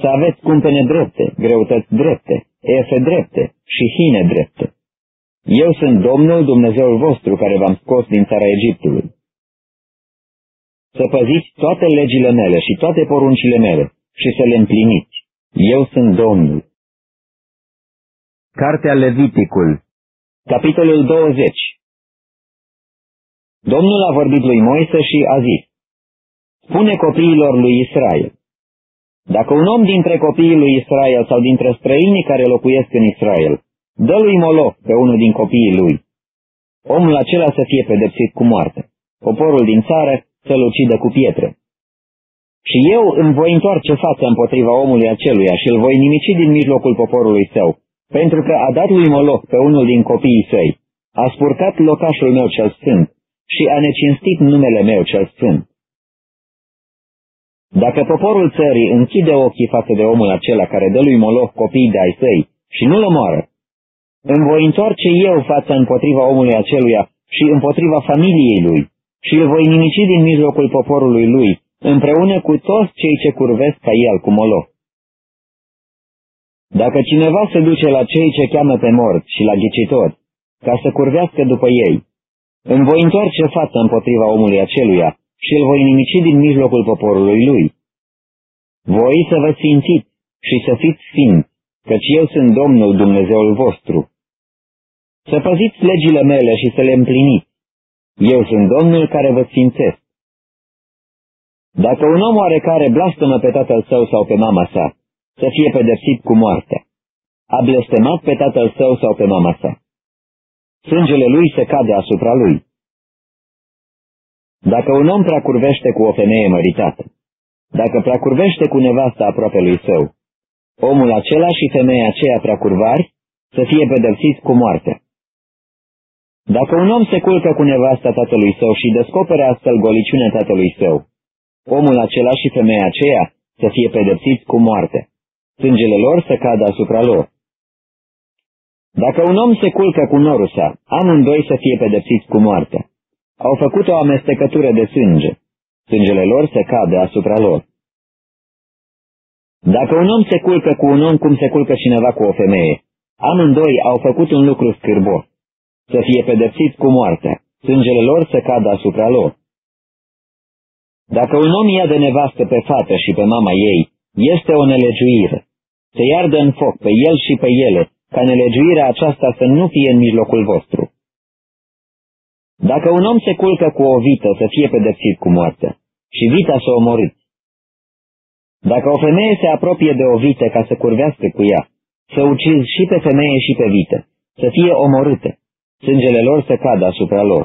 Să aveți cumpene drepte, greutăți drepte, efe drepte și hine drepte. Eu sunt Domnul Dumnezeul vostru care v-am scos din țara Egiptului. Să păziți toate legile mele și toate poruncile mele și să le împliniți. Eu sunt Domnul. Cartea Leviticul Capitolul 20 Domnul a vorbit lui Moise și a zis, Spune copiilor lui Israel, Dacă un om dintre copiii lui Israel sau dintre străinii care locuiesc în Israel, dă lui Moloch pe unul din copiii lui, omul acela să fie pedepsit cu moarte, poporul din țară să-l ucidă cu pietre. Și eu îmi voi întoarce fața împotriva omului aceluia și îl voi nimici din mijlocul poporului său, pentru că a dat lui Moloch pe unul din copiii săi, a spurcat locașul meu cel sfânt și a necinstit numele meu cel sfânt. Dacă poporul țării închide ochii față de omul acela care dă lui Moloch copiii de ai săi și nu-l omoară, îmi voi întoarce eu fața împotriva omului aceluia și împotriva familiei lui și îl voi nimici din mijlocul poporului lui, împreună cu toți cei ce curvesc ca el cu Moloch. Dacă cineva se duce la cei ce cheamă pe mort și la ghicitori, ca să curvească după ei, îmi voi întoarce fața împotriva omului aceluia și îl voi nimici din mijlocul poporului lui. Voi să vă simțiți și să fiți sfinți, căci eu sunt Domnul Dumnezeul vostru. Să păziți legile mele și să le împliniți. Eu sunt Domnul care vă sfințesc. Dacă un om oarecare blastămă pe tatăl său sau pe mama sa, să fie pedepsit cu moartea. A blestemat pe tatăl său sau pe mama sa. Sângele lui se cade asupra lui. Dacă un om preacurvește cu o femeie măritată, dacă preacurvește cu nevasta aproape lui său, omul acela și femeia aceea preacurvari să fie pedepsiți cu moartea. Dacă un om se culcă cu nevasta tatălui său și descoperă astfel goliciunea tatălui său, omul acela și femeia aceea să fie pedepsiți cu moarte, sângele lor să cadă asupra lor. Dacă un om se culcă cu norusa, amândoi să fie pedepsiți cu moarte. Au făcut o amestecătură de sânge, sângele lor să cadă asupra lor. Dacă un om se culcă cu un om cum se culcă cineva cu o femeie, amândoi au făcut un lucru scârbos să fie pedepsiți cu moartea, sângele lor să cadă asupra lor. Dacă un om ia de nevastă pe fată și pe mama ei, este o nelegiuire. Se iardă în foc pe el și pe ele, ca nelegiuirea aceasta să nu fie în mijlocul vostru. Dacă un om se culcă cu o vită, să fie pedepsit cu moartea, și vita să omoriți. Dacă o femeie se apropie de o vită ca să curvească cu ea, să ucizi și pe femeie și pe vită, să fie omorâte sângele lor să cadă asupra lor.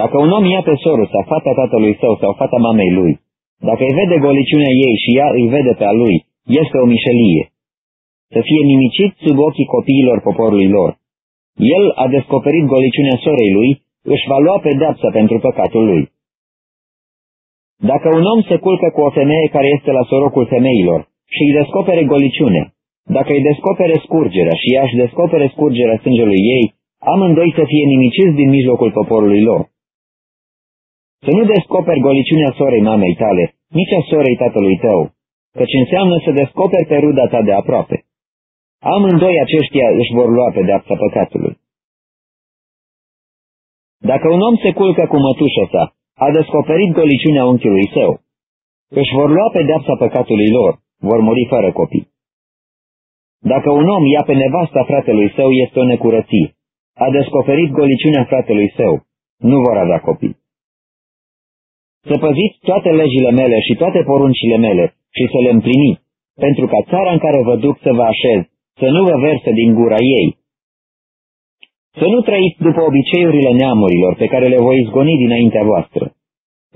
Dacă un om ia pe sorul sau fata tatălui său sau fata mamei lui, dacă îi vede goliciunea ei și ea îi vede pe a lui, este o mișelie. Să fie nimicit sub ochii copiilor poporului lor. El a descoperit goliciunea sorei lui, își va lua pedeapsa pentru păcatul lui. Dacă un om se culcă cu o femeie care este la sorocul femeilor și îi descopere goliciunea, dacă îi descopere scurgerea și ea își descopere scurgerea sângelui ei, amândoi să fie nimiciți din mijlocul poporului lor. Să nu descoperi goliciunea sorei mamei tale, nici a sorei tatălui tău, căci înseamnă să descoperi pe ruda ta de aproape. Amândoi aceștia își vor lua pedeapsa păcatului. Dacă un om se culcă cu mătușa sa, a descoperit goliciunea unchiului său, își vor lua pedeapsa păcatului lor, vor muri fără copii. Dacă un om ia pe nevasta fratelui său, este o necurăție. A descoperit goliciunea fratelui său. Nu vor avea copii. Să păziți toate legile mele și toate poruncile mele și să le împliniți, pentru ca țara în care vă duc să vă așez, să nu vă verse din gura ei, Să nu trăiți după obiceiurile neamurilor pe care le voi izgoni dinaintea voastră,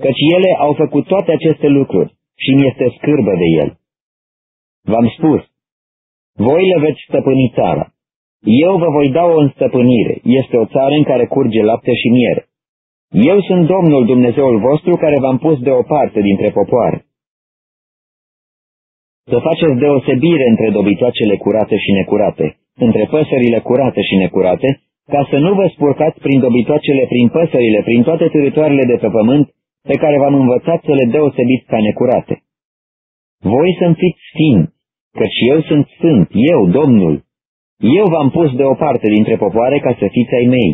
căci ele au făcut toate aceste lucruri și mi este scârbă de el. V-am spus, voi le veți stăpâni țara. Eu vă voi da o înstăpânire. Este o țară în care curge lapte și miere. Eu sunt Domnul Dumnezeul vostru care v-am pus deoparte dintre popoare. Să faceți deosebire între dobitoacele curate și necurate, între păsările curate și necurate, ca să nu vă spurcați prin dobitoacele, prin păsările, prin toate târătoarele de pe pământ, pe care v-am învățat să le deosebiți ca necurate. Voi să-mi fiți sfinți, căci eu sunt sfânt, eu, Domnul. Eu v-am pus deoparte dintre popoare ca să fiți ai mei.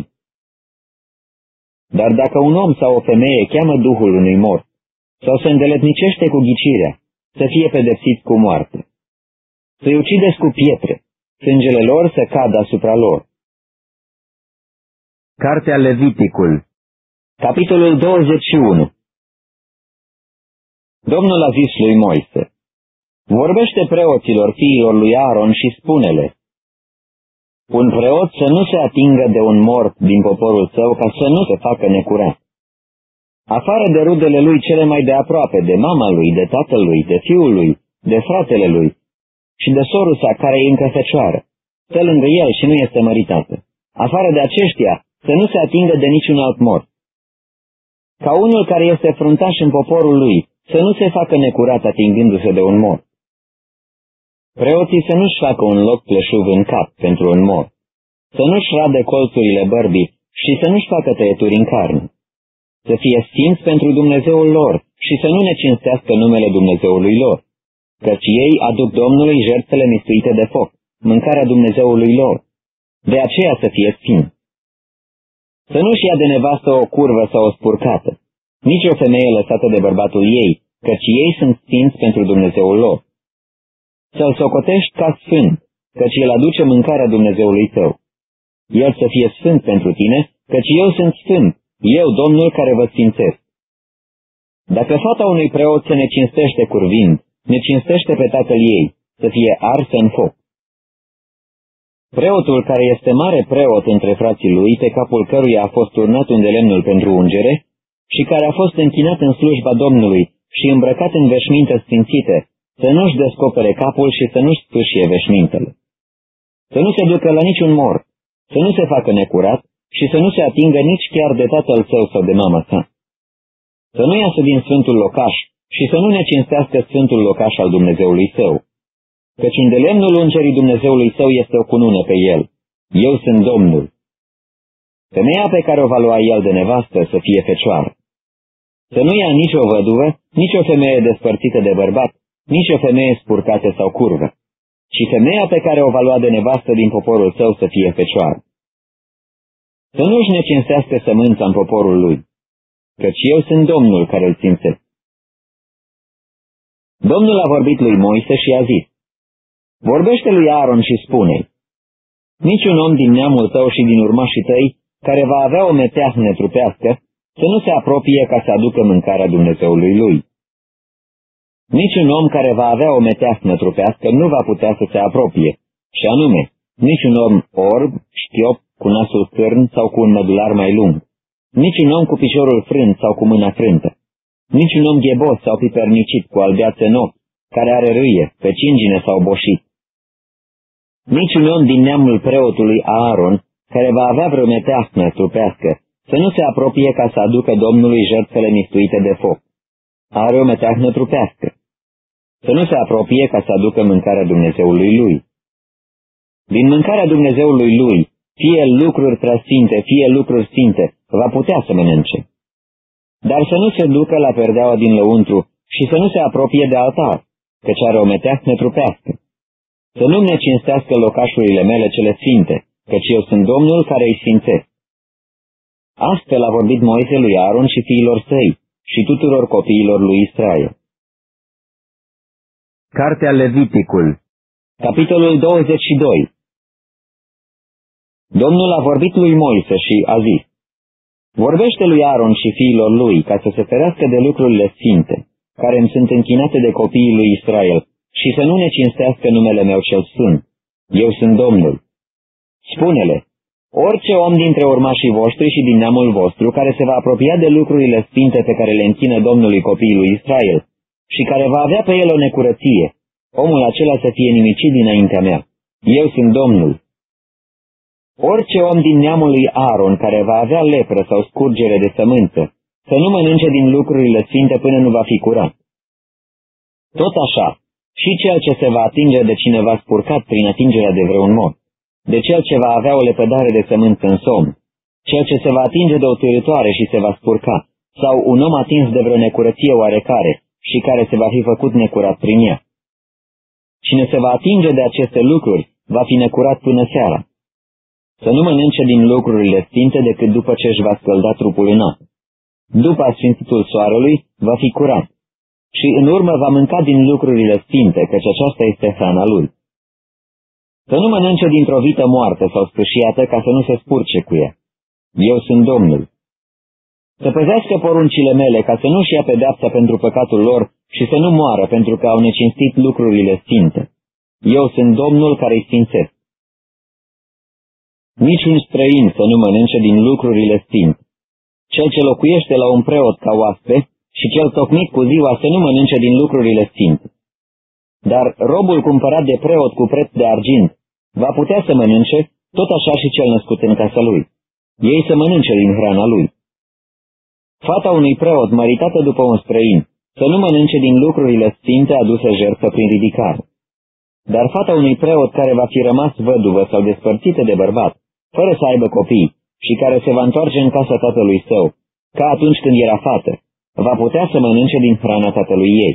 Dar dacă un om sau o femeie cheamă duhul unui mort, sau se îndeletnicește cu ghicirea, să fie pedepsit cu moarte. Să-i ucideți cu pietre, sângele lor să cadă asupra lor. Cartea Leviticul Capitolul 21 Domnul a zis lui Moise, Vorbește preoților fiilor lui Aaron și spune-le, Un preot să nu se atingă de un mort din poporul său ca să nu se facă necurat. Afară de rudele lui cele mai de aproape, de mama lui, de tatăl lui, de fiul lui, de fratele lui și de sorusa care e încă fecioară, stă lângă el și nu este măritată. Afară de aceștia, să nu se atingă de niciun alt mort. Ca unul care este fruntaș în poporul lui, să nu se facă necurat atingându-se de un mort. Preoții să nu-și facă un loc pleșuv în cap pentru un mort, să nu-și rade colțurile bărbii și să nu-și facă tăieturi în carne, să fie sfinți pentru Dumnezeul lor și să nu ne cinstească numele Dumnezeului lor, căci ei aduc Domnului jertfele mistuite de foc, mâncarea Dumnezeului lor, de aceea să fie sfinți. Să nu-și ia de nevastă o curvă sau o spurcată, nici o femeie lăsată de bărbatul ei, căci ei sunt sfinți pentru Dumnezeul lor. Să-l socotești ca sfânt, căci el aduce mâncarea Dumnezeului tău. El să fie sfânt pentru tine, căci eu sunt sfânt, eu, Domnul, care vă sfințesc. Dacă fata unui preot se ne cinstește curvind, ne cinstește pe tatăl ei, să fie arsă în foc. Preotul care este mare preot între frații lui, pe capul căruia a fost turnat un de lemnul pentru ungere, și care a fost închinat în slujba Domnului și îmbrăcat în veșminte sfințite, să nu-și descopere capul și să nu-și sfârșie veșmintele. Să nu se ducă la niciun mort, să nu se facă necurat și să nu se atingă nici chiar de tatăl său sau de mama sa. Să nu iasă din sfântul locaș și să nu ne cinstească sfântul locaș al Dumnezeului său, căci în lemnul ungerii Dumnezeului său este o cunună pe el. Eu sunt Domnul. Femeia pe care o va lua el de nevastă să fie fecioară. Să nu ia nici o văduvă, nici o femeie despărțită de bărbat, nici o femeie spurcată sau curvă, ci femeia pe care o va lua de nevastă din poporul său să fie fecioară. Să nu-și ne cinstească sămânța în poporul lui, căci eu sunt Domnul care îl țințesc. Domnul a vorbit lui Moise și a zis, Vorbește lui Aaron și spune Niciun om din neamul tău și din urmașii tăi, care va avea o meteahnă trupească, să nu se apropie ca să aducă mâncarea Dumnezeului lui. Niciun om care va avea o meteahnă trupească nu va putea să se apropie, și anume, niciun om orb, șchiop, cu nasul cârn sau cu un mădular mai lung, niciun om cu piciorul frânt sau cu mâna frântă, niciun om ghebos sau pipernicit cu albeață în ochi, care are râie, pe cingine sau boșit. Niciun om din neamul preotului Aaron, care va avea vreo meteahnă trupească, să nu se apropie ca să aducă Domnului jertfele mistuite de foc. Are o meteahnă trupească. Să nu se apropie ca să aducă mâncarea Dumnezeului lui. Din mâncarea Dumnezeului lui, fie lucruri preasfinte, fie lucruri sfinte, va putea să mănânce. Dar să nu se ducă la perdeaua din lăuntru și să nu se apropie de altar, căci are o meteahnă trupească. Să nu ne cinstească locașurile mele cele sfinte, căci eu sunt Domnul care îi sfințesc. Astfel a vorbit Moise lui Aaron și fiilor săi și tuturor copiilor lui Israel. Cartea Leviticul Capitolul 22 Domnul a vorbit lui Moise și a zis, Vorbește lui Aaron și fiilor lui ca să se ferească de lucrurile sfinte, care îmi sunt închinate de copiii lui Israel, și să nu ne cinstească numele meu cel sfânt. Eu sunt Domnul. Spune-le, Orice om dintre urmașii voștri și din neamul vostru care se va apropia de lucrurile sfinte pe care le închină Domnului copiului Israel și care va avea pe el o necurăție, omul acela să fie nimicit dinaintea mea. Eu sunt Domnul. Orice om din neamul lui Aaron care va avea lepră sau scurgere de sămânță, să nu mănânce din lucrurile sfinte până nu va fi curat. Tot așa, și cel ce se va atinge de cineva spurcat prin atingerea de vreun mod, de cel ce va avea o lepădare de sămânță în somn, cel ce se va atinge de o târătoare și se va spurca, sau un om atins de vreo necurăție oarecare și care se va fi făcut necurat prin ea. Cine se va atinge de aceste lucruri va fi necurat până seara. Să nu mănânce din lucrurile sfinte decât după ce își va scălda trupul în apă. După asfințitul soarelui va fi curat și în urmă va mânca din lucrurile sfinte, căci aceasta este hrana lui. Să nu mănânce dintr-o vită moartă sau sfârșiată ca să nu se spurce cu ea. Eu sunt Domnul. Să păzească poruncile mele ca să nu-și ia pedeapsa pentru păcatul lor și să nu moară pentru că au necinstit lucrurile sfinte. Eu sunt Domnul care îi sfințesc. Niciun străin să nu mănânce din lucrurile sfinte. Cel ce locuiește la un preot ca oaspe și cel tocmit cu ziua să nu mănânce din lucrurile sfinte. Dar robul cumpărat de preot cu preț de argint va putea să mănânce, tot așa și cel născut în casa lui. Ei să mănânce din hrana lui. Fata unui preot măritată după un străin să nu mănânce din lucrurile sfinte aduse jertfă prin ridicare. Dar fata unui preot care va fi rămas văduvă sau despărțită de bărbat, fără să aibă copii, și care se va întoarce în casa tatălui său, ca atunci când era fată, va putea să mănânce din hrana tatălui ei,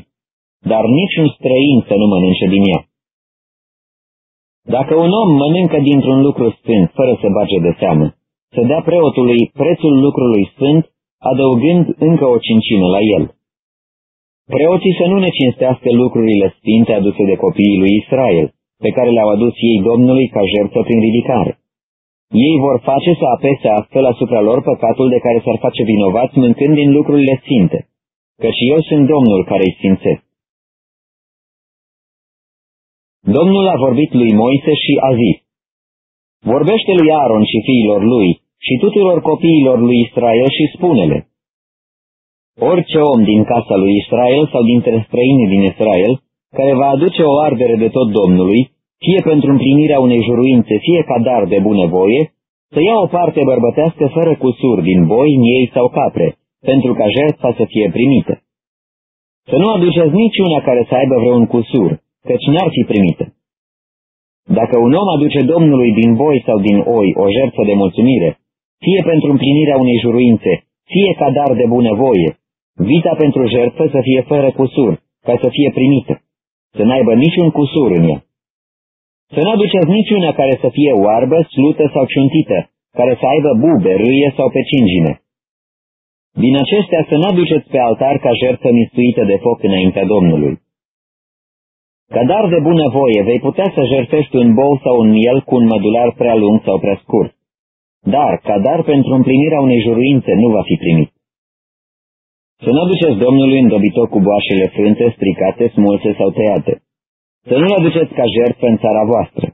dar niciun străin să nu mănânce din ea. Dacă un om mănâncă dintr-un lucru sfânt, fără să bage de seamă, să dea preotului prețul lucrului sfânt, adăugând încă o cincină la el. Preoții să nu ne cinstească lucrurile sfinte aduse de copiii lui Israel, pe care le-au adus ei Domnului ca jertfă prin ridicare. Ei vor face să apese astfel asupra lor păcatul de care s-ar face vinovați mâncând din lucrurile sfinte, căci eu sunt Domnul care îi sfințesc. Domnul a vorbit lui Moise și a zis, Vorbește lui Aaron și fiilor lui și tuturor copiilor lui Israel și spune-le, Orice om din casa lui Israel sau dintre străinii din Israel, care va aduce o ardere de tot Domnului, fie pentru împlinirea unei juruințe, fie ca dar de bunăvoie, să ia o parte bărbătească fără cusur din boi, miei sau capre, pentru ca jertfa să fie primită. Să nu aduceți niciuna care să aibă vreun cusur, căci n-ar fi primită. Dacă un om aduce Domnului din boi sau din oi o jertfă de mulțumire, fie pentru împlinirea unei juruințe, fie ca dar de bunăvoie, vita pentru jertfă să fie fără cusur, ca să fie primită, să n-aibă niciun cusur în ea. Să nu aduceți niciuna care să fie oarbă, slută sau ciuntită, care să aibă bube, râie sau pe cingine. Din acestea să nu aduceți pe altar ca jertfă mistuită de foc înaintea Domnului. Ca dar de bună voie vei putea să jertfești un bou sau un miel cu un mădular prea lung sau prea scurt. Dar, ca dar pentru împlinirea unei juruințe nu va fi primit. Să nu aduceți Domnului în dobitoc cu boașele frânte, stricate, smulse sau tăiate. Să nu-l aduceți ca jertfă în țara voastră.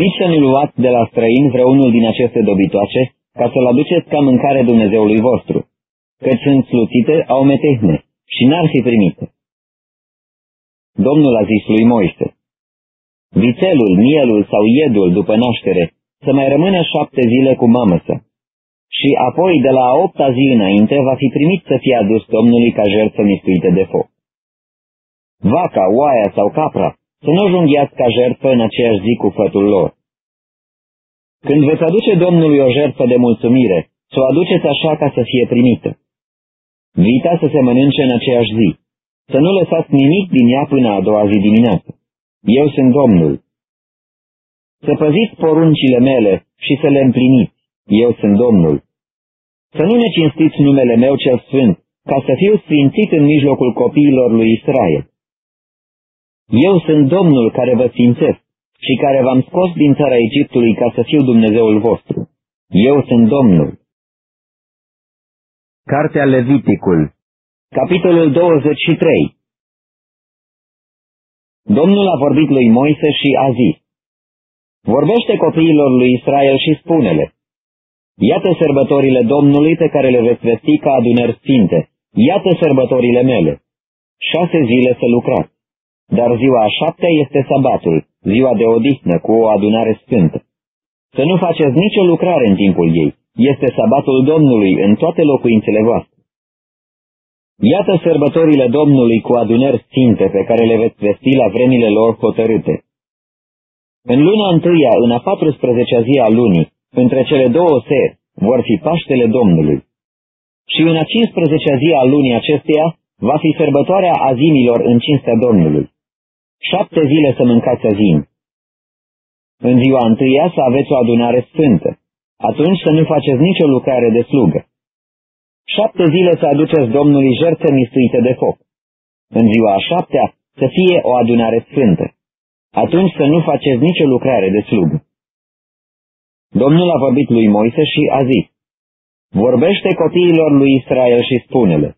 Nici să nu luați de la străin vreunul din aceste dobitoace, ca să-l aduceți ca mâncare Dumnezeului vostru, căci sunt slutite, au metehne și n-ar fi primite. Domnul a zis lui Moise, Vițelul, mielul sau iedul după naștere să mai rămână șapte zile cu mamăsă și apoi de la a opta zi înainte va fi primit să fie adus Domnului ca jertfă mistuită de foc vaca, oaia sau capra, să nu junghiați ca jertfă în aceeași zi cu fătul lor. Când veți aduce Domnului o jertfă de mulțumire, să o aduceți așa ca să fie primită. Vita să se mănânce în aceeași zi. Să nu lăsați nimic din ea până a doua zi dimineață. Eu sunt Domnul. Să păziți poruncile mele și să le împliniți. Eu sunt Domnul. Să nu ne cinstiți numele meu cel sfânt, ca să fiu sfințit în mijlocul copiilor lui Israel. Eu sunt Domnul care vă sfințesc și care v-am scos din țara Egiptului ca să fiu Dumnezeul vostru. Eu sunt Domnul. Cartea Leviticul Capitolul 23 Domnul a vorbit lui Moise și a zis, Vorbește copiilor lui Israel și spune-le, Iată sărbătorile Domnului pe care le veți vesti ca adunări sfinte, iată sărbătorile mele. Șase zile să lucrați, dar ziua a șaptea este sabatul, ziua de odihnă cu o adunare sfântă. Să nu faceți nicio lucrare în timpul ei, este sabatul Domnului în toate locuințele voastre. Iată sărbătorile Domnului cu adunări sfinte pe care le veți vesti la vremile lor hotărâte. În luna întâia, în a 14-a zi a lunii, între cele două seri, vor fi Paștele Domnului. Și în a 15-a zi a lunii acesteia, va fi sărbătoarea azimilor în cinstea Domnului. Șapte zile să mâncați azim. În ziua întâia să aveți o adunare sfântă. Atunci să nu faceți nicio lucrare de slugă. Șapte zile să aduceți Domnului jertfe mistuite de foc. În ziua a șaptea să fie o adunare sfântă. Atunci să nu faceți nicio lucrare de slugă. Domnul a vorbit lui Moise și a zis, Vorbește copiilor lui Israel și spune-le,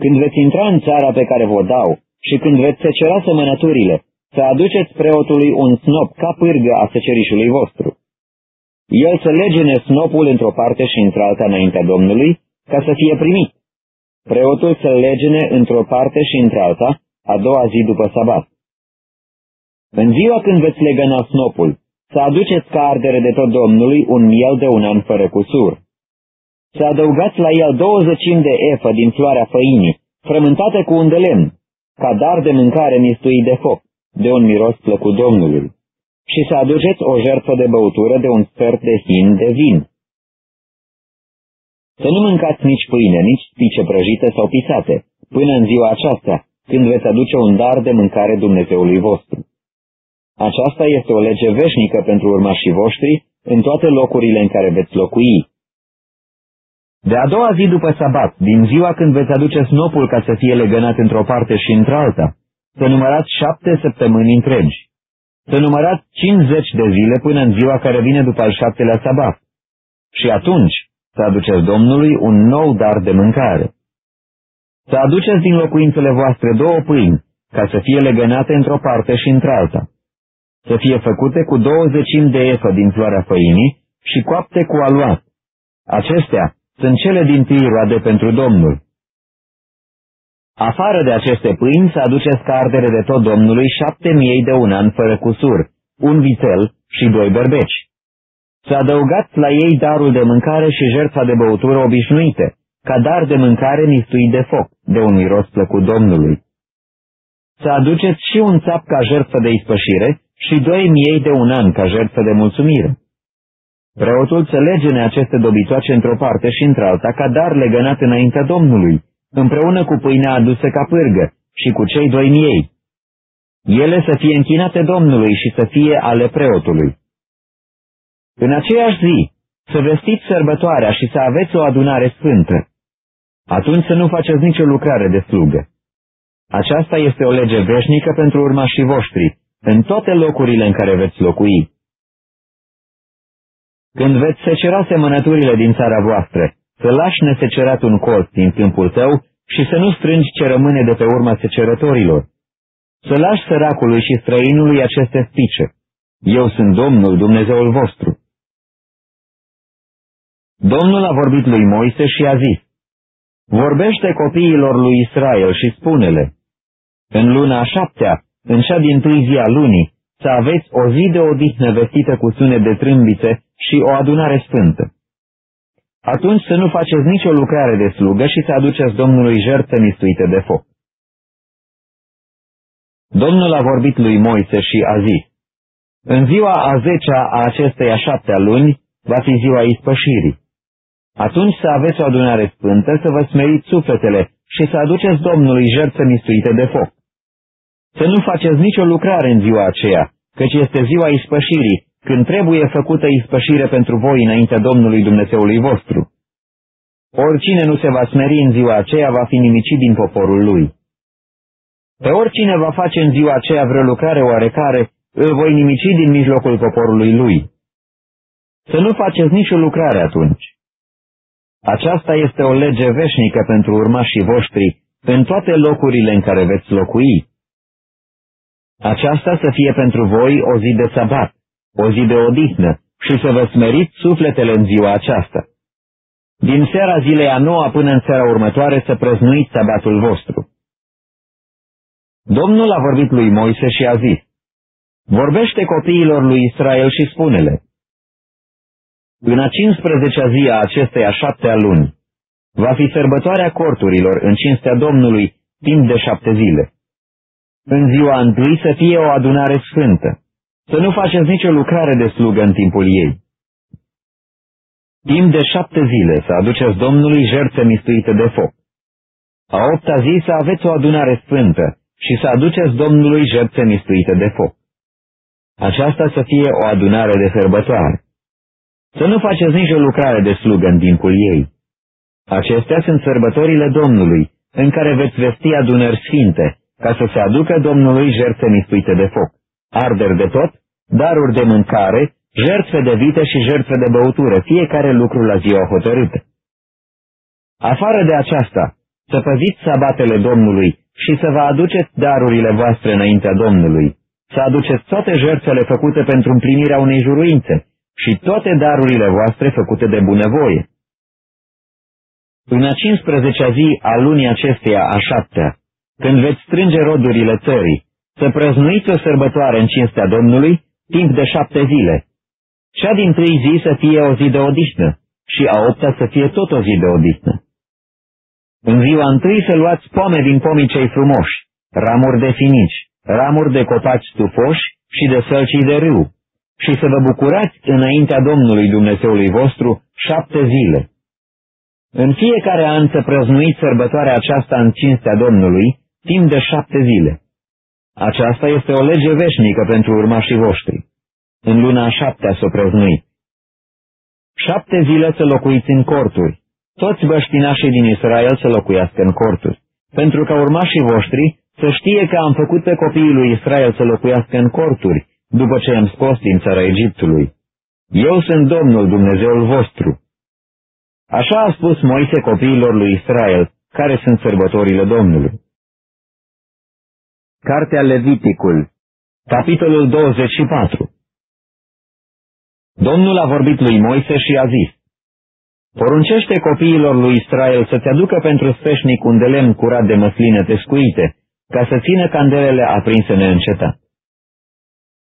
Când veți intra în țara pe care vă dau și când veți secera semănăturile, să aduceți preotului un snop ca pârgă a secerișului vostru. El să legene snopul într-o parte și într-alta înaintea Domnului, ca să fie primit. Preotul să legene într-o parte și într-alta, a doua zi după sabat. În ziua când veți legăna snopul, să aduceți ca ardere de tot Domnului un miel de un an fără cusur. Să adăugați la el douăzecim de efă din floarea făinii, frământate cu un de lemn, ca dar de mâncare mistuit de foc, de un miros plăcut Domnului, și să aduceți o jertfă de băutură de un sfert de hin de vin. Să nu mâncați nici pâine, nici spice prăjite sau pisate, până în ziua aceasta, când veți aduce un dar de mâncare Dumnezeului vostru. Aceasta este o lege veșnică pentru urmașii voștri în toate locurile în care veți locui. De a doua zi după sabat, din ziua când veți aduce snopul ca să fie legănat într-o parte și într-alta, să numărați șapte săptămâni întregi. Să numărați cincizeci de zile până în ziua care vine după al șaptelea sabat. Și atunci să aduceți Domnului un nou dar de mâncare. Să aduceți din locuințele voastre două pâini, ca să fie legănate într-o parte și într-alta să fie făcute cu douăzecim de efă din floarea făinii și coapte cu aluat. Acestea sunt cele din tâi roade pentru Domnul. Afară de aceste pâini să aduceți ca ardere de tot Domnului șapte miei de un an fără cusur, un vițel și doi berbeci. Să adăugați la ei darul de mâncare și jertfa de băutură obișnuite, ca dar de mâncare mistuit de foc, de un miros plăcut Domnului. Să aduceți și un țap ca jertfă de ispășire și doi miei de un an ca jertfă de mulțumire. Preotul să legene aceste dobitoace într-o parte și într-alta ca dar legănat înaintea Domnului, împreună cu pâinea adusă ca pârgă și cu cei doi miei. Ele să fie închinate Domnului și să fie ale preotului. În aceeași zi, să vestiți sărbătoarea și să aveți o adunare sfântă. Atunci să nu faceți nicio lucrare de slugă. Aceasta este o lege veșnică pentru urmașii voștri, în toate locurile în care veți locui. Când veți secera semănăturile din țara voastră, să lași nesecerat un colț din câmpul tău și să nu strângi ce rămâne de pe urma secerătorilor. Să lași săracului și străinului aceste spice. Eu sunt Domnul, Dumnezeul vostru. Domnul a vorbit lui Moise și a zis, Vorbește copiilor lui Israel și spune-le, În luna a șaptea, în cea din tâi zi a lunii, să aveți o zi de odihnă vestită cu sunet de trâmbițe și o adunare sfântă. Atunci să nu faceți nicio lucrare de slugă și să aduceți Domnului jertfe mistuite de foc. Domnul a vorbit lui Moise și a zis, În ziua a zecea a acestei a șaptea luni va fi ziua ispășirii. Atunci să aveți o adunare sfântă, să vă smeriți sufletele și să aduceți Domnului jertfe mistuite de foc. Să nu faceți nicio lucrare în ziua aceea, căci este ziua ispășirii, când trebuie făcută ispășire pentru voi înaintea Domnului Dumnezeului vostru. Oricine nu se va smeri în ziua aceea va fi nimicit din poporul lui. Pe oricine va face în ziua aceea vreo lucrare oarecare, îl voi nimici din mijlocul poporului lui. Să nu faceți nicio lucrare atunci. Aceasta este o lege veșnică pentru urmașii voștri în toate locurile în care veți locui aceasta să fie pentru voi o zi de sabat, o zi de odihnă, și să vă smeriți sufletele în ziua aceasta. Din seara zilei a noua până în seara următoare să prăznuiți sabatul vostru. Domnul a vorbit lui Moise și a zis, Vorbește copiilor lui Israel și spune-le, În a 15-a zi a acestei a șaptea luni, va fi sărbătoarea corturilor în cinstea Domnului timp de șapte zile. În ziua întâi să fie o adunare sfântă, să nu faceți nicio lucrare de slugă în timpul ei. Timp de șapte zile să aduceți Domnului jertfe mistuite de foc. A opta zi să aveți o adunare sfântă și să aduceți Domnului jertfe mistuite de foc. Aceasta să fie o adunare de sărbătoare. Să nu faceți nicio lucrare de slugă în timpul ei. Acestea sunt sărbătorile Domnului, în care veți vesti adunări sfinte, ca să se aducă Domnului jertfe mistuite de foc, arderi de tot, daruri de mâncare, jertfe de vite și jertfe de băutură, fiecare lucru la ziua hotărâtă. Afară de aceasta, să păziți sabatele Domnului și să vă aduceți darurile voastre înaintea Domnului, să aduceți toate jertfele făcute pentru împlinirea unei juruințe și toate darurile voastre făcute de bunăvoie. În a 15-a zi a lunii acesteia a șaptea, când veți strânge rodurile țării, să prăznuiți o sărbătoare în cinstea Domnului timp de șapte zile. Cea din trei zi să fie o zi de odihnă și a opta să fie tot o zi de odihnă. În ziua întâi să luați pome din pomii cei frumoși, ramuri de finici, ramuri de copaci stufoși și de sălcii de râu, și să vă bucurați înaintea Domnului Dumnezeului vostru șapte zile. În fiecare an să prăznuiți sărbătoarea aceasta în cinstea Domnului, timp de șapte zile. Aceasta este o lege veșnică pentru urmașii voștri. În luna a șaptea să o prăznuiți. Șapte zile să locuiți în corturi, toți băștinașii din Israel să locuiască în corturi, pentru ca urmașii voștri să știe că am făcut pe copiii lui Israel să locuiască în corturi, după ce am scos din țara Egiptului. Eu sunt Domnul Dumnezeul vostru. Așa a spus Moise copiilor lui Israel, care sunt sărbătorile Domnului. Cartea Leviticul, capitolul 24 Domnul a vorbit lui Moise și a zis, Poruncește copiilor lui Israel să-ți aducă pentru sfeșnic un de lemn curat de măsline tescuite, ca să țină candelele aprinse neîncetat.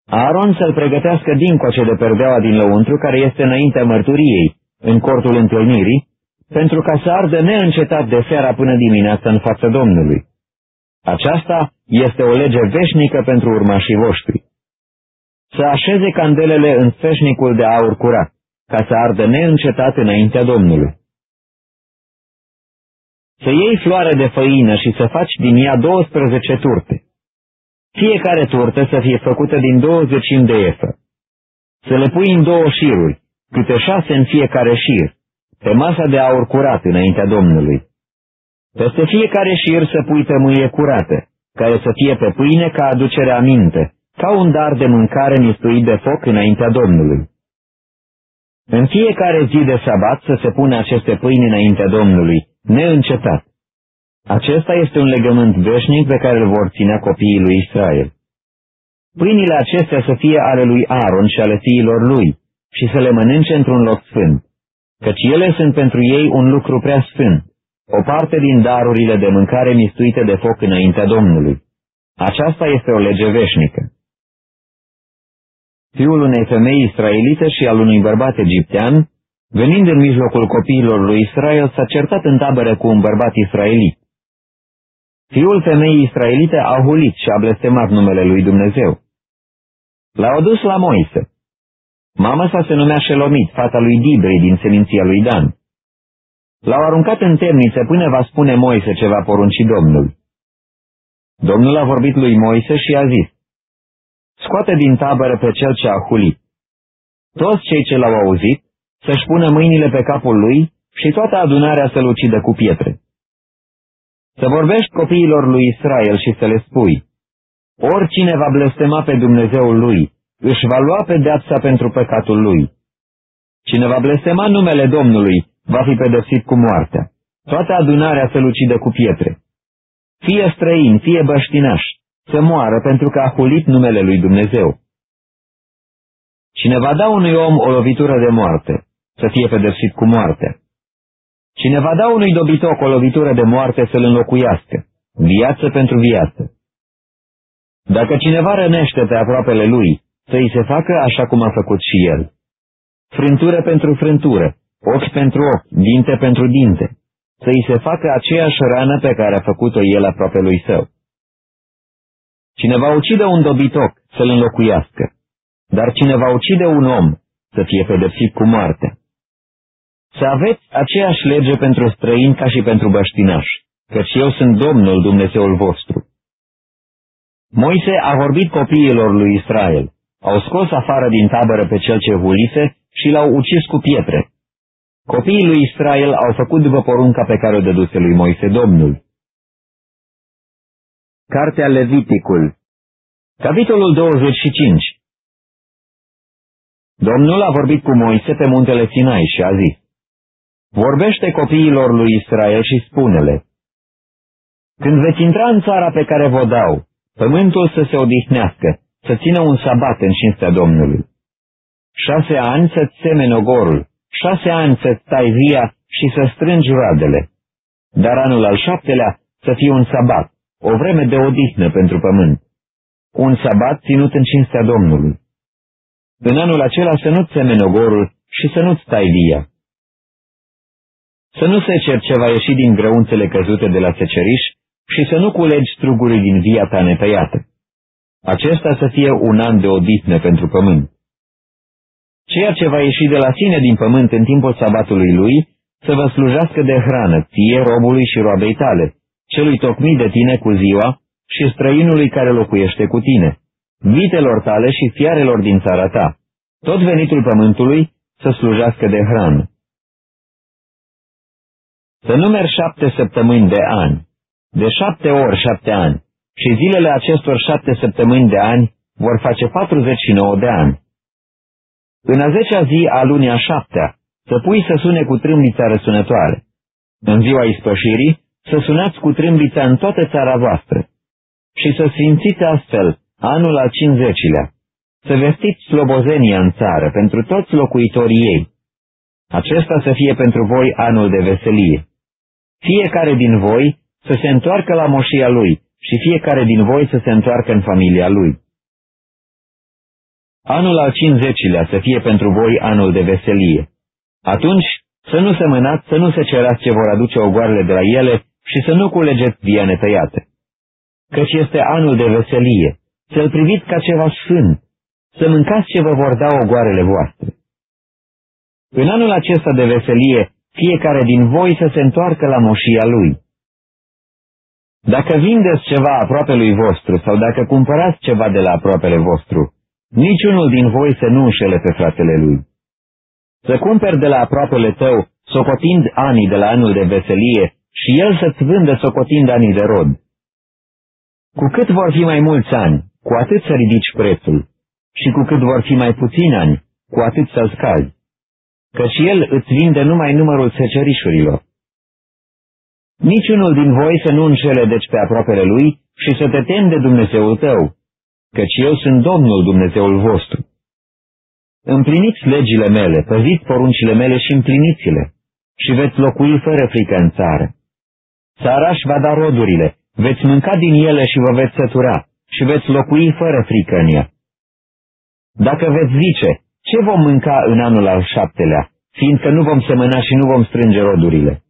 Aaron să-l pregătească dincoace de perdeaua din lăuntru, care este înaintea mărturiei, în cortul întâlnirii, pentru ca să ardă neîncetat de seara până dimineața în fața Domnului. Aceasta este o lege veșnică pentru urmașii voștri. Să așeze candelele în sfeșnicul de aur curat, ca să ardă neîncetat înaintea Domnului. Să iei floare de făină și să faci din ea 12 turte. Fiecare turtă să fie făcută din 20 de efă. Să le pui în două șiruri, câte șase în fiecare șir, pe masa de aur curat înaintea Domnului. Peste fiecare șir să pui tămâie curată, care să fie pe pâine ca aducere aminte, ca un dar de mâncare mistuit de foc înaintea Domnului. În fiecare zi de sabat să se pune aceste pâini înaintea Domnului, neîncetat. Acesta este un legământ veșnic pe care îl vor ținea copiii lui Israel. Pâinile acestea să fie ale lui Aaron și ale fiilor lui și să le mănânce într-un loc sfânt, căci ele sunt pentru ei un lucru prea sfânt o parte din darurile de mâncare mistuite de foc înaintea Domnului. Aceasta este o lege veșnică. Fiul unei femei israelite și al unui bărbat egiptean, venind în mijlocul copiilor lui Israel, s-a certat în tabără cu un bărbat israelit. Fiul femeii israelite a hulit și a blestemat numele lui Dumnezeu. L-a adus la Moise. Mama sa se numea Shelomit, fata lui Dibri din seminția lui Dan. L-au aruncat în temniță până va spune Moise ce va porunci Domnul. Domnul a vorbit lui Moise și a zis, Scoate din tabără pe cel ce a hulit. Toți cei ce l-au auzit să-și pună mâinile pe capul lui și toată adunarea să-l ucidă cu pietre. Să vorbești copiilor lui Israel și să le spui, Oricine va blestema pe Dumnezeul lui, își va lua pedeapsa pentru păcatul lui. Cine va blestema numele Domnului, va fi pedepsit cu moartea. Toată adunarea să-l ucidă cu pietre. Fie străin, fie băștinaș, să moară pentru că a hulit numele lui Dumnezeu. Cine va da unui om o lovitură de moarte, să fie pedepsit cu moarte. Cine va da unui dobitoc o lovitură de moarte să-l înlocuiască, viață pentru viață. Dacă cineva rănește pe aproapele lui, să îi se facă așa cum a făcut și el. Frântură pentru frântură, ochi pentru ochi, dinte pentru dinte, să îi se facă aceeași rană pe care a făcut-o el aproape lui său. Cine va ucide un dobitoc, să-l înlocuiască, dar cine va ucide un om, să fie pedepsit cu moarte. Să aveți aceeași lege pentru străini ca și pentru băștinași, căci eu sunt Domnul Dumnezeul vostru. Moise a vorbit copiilor lui Israel, au scos afară din tabără pe cel ce hulise și l-au ucis cu pietre. Copiii lui Israel au făcut după porunca pe care o dăduse lui Moise Domnul. Cartea Leviticul Capitolul 25 Domnul a vorbit cu Moise pe muntele Sinai și a zis, Vorbește copiilor lui Israel și spune-le, Când veți intra în țara pe care vă dau, pământul să se odihnească, să țină un sabat în cinstea Domnului. Șase ani să-ți semeni ogorul, șase ani să-ți tai via și să strângi roadele, dar anul al șaptelea să fie un sabat, o vreme de odihnă pentru pământ, un sabat ținut în cinstea Domnului. În anul acela să nu-ți semeni ogorul și să nu-ți tai via. Să nu se cer ce va ieși din grăunțele căzute de la seceriș și să nu culegi strugurii din via ta netăiată. Acesta să fie un an de odihnă pentru pământ. Ceea ce va ieși de la sine din pământ în timpul sabatului lui, să vă slujească de hrană, ție, robului și roabei tale, celui tocmit de tine cu ziua și străinului care locuiește cu tine, vitelor tale și fiarelor din țara ta, tot venitul pământului să slujească de hrană. Să numeri șapte săptămâni de ani, de șapte ori șapte ani, și zilele acestor șapte săptămâni de ani vor face 49 de ani. În a zecea zi a lunii a șaptea, să pui să sune cu trâmbița răsunătoare. În ziua ispășirii, să sunați cu trâmbița în toată țara voastră. Și să sfințiți astfel anul al cincizecilea. Să vestiți slobozenia în țară pentru toți locuitorii ei. Acesta să fie pentru voi anul de veselie. Fiecare din voi să se întoarcă la moșia lui și fiecare din voi să se întoarcă în familia lui. Anul al cincizecilea să fie pentru voi anul de veselie. Atunci să nu semănați, să nu se cerați ce vor aduce ogoarele de la ele și să nu culegeți diane tăiate. Căci este anul de veselie, să-l priviți ca ceva sfânt, să mâncați ce vă vor da ogoarele voastre. În anul acesta de veselie, fiecare din voi să se întoarcă la moșia lui. Dacă vindeți ceva aproape lui vostru sau dacă cumpărați ceva de la aproapele vostru, niciunul din voi să nu înșele pe fratele lui. Să cumperi de la aproapele tău, socotind anii de la anul de veselie, și el să-ți vândă socotind anii de rod. Cu cât vor fi mai mulți ani, cu atât să ridici prețul, și cu cât vor fi mai puțini ani, cu atât să-l scazi, căci el îți vinde numai numărul secerișurilor. Niciunul din voi să nu înșele deci pe aproapele lui și să te temi de Dumnezeul tău, căci eu sunt Domnul Dumnezeul vostru. Împliniți legile mele, păziți poruncile mele și împliniți-le, și veți locui fără frică în țară. Țaraș își va da rodurile, veți mânca din ele și vă veți sătura, și veți locui fără frică în ea. Dacă veți zice, ce vom mânca în anul al șaptelea, fiindcă nu vom semăna și nu vom strânge rodurile?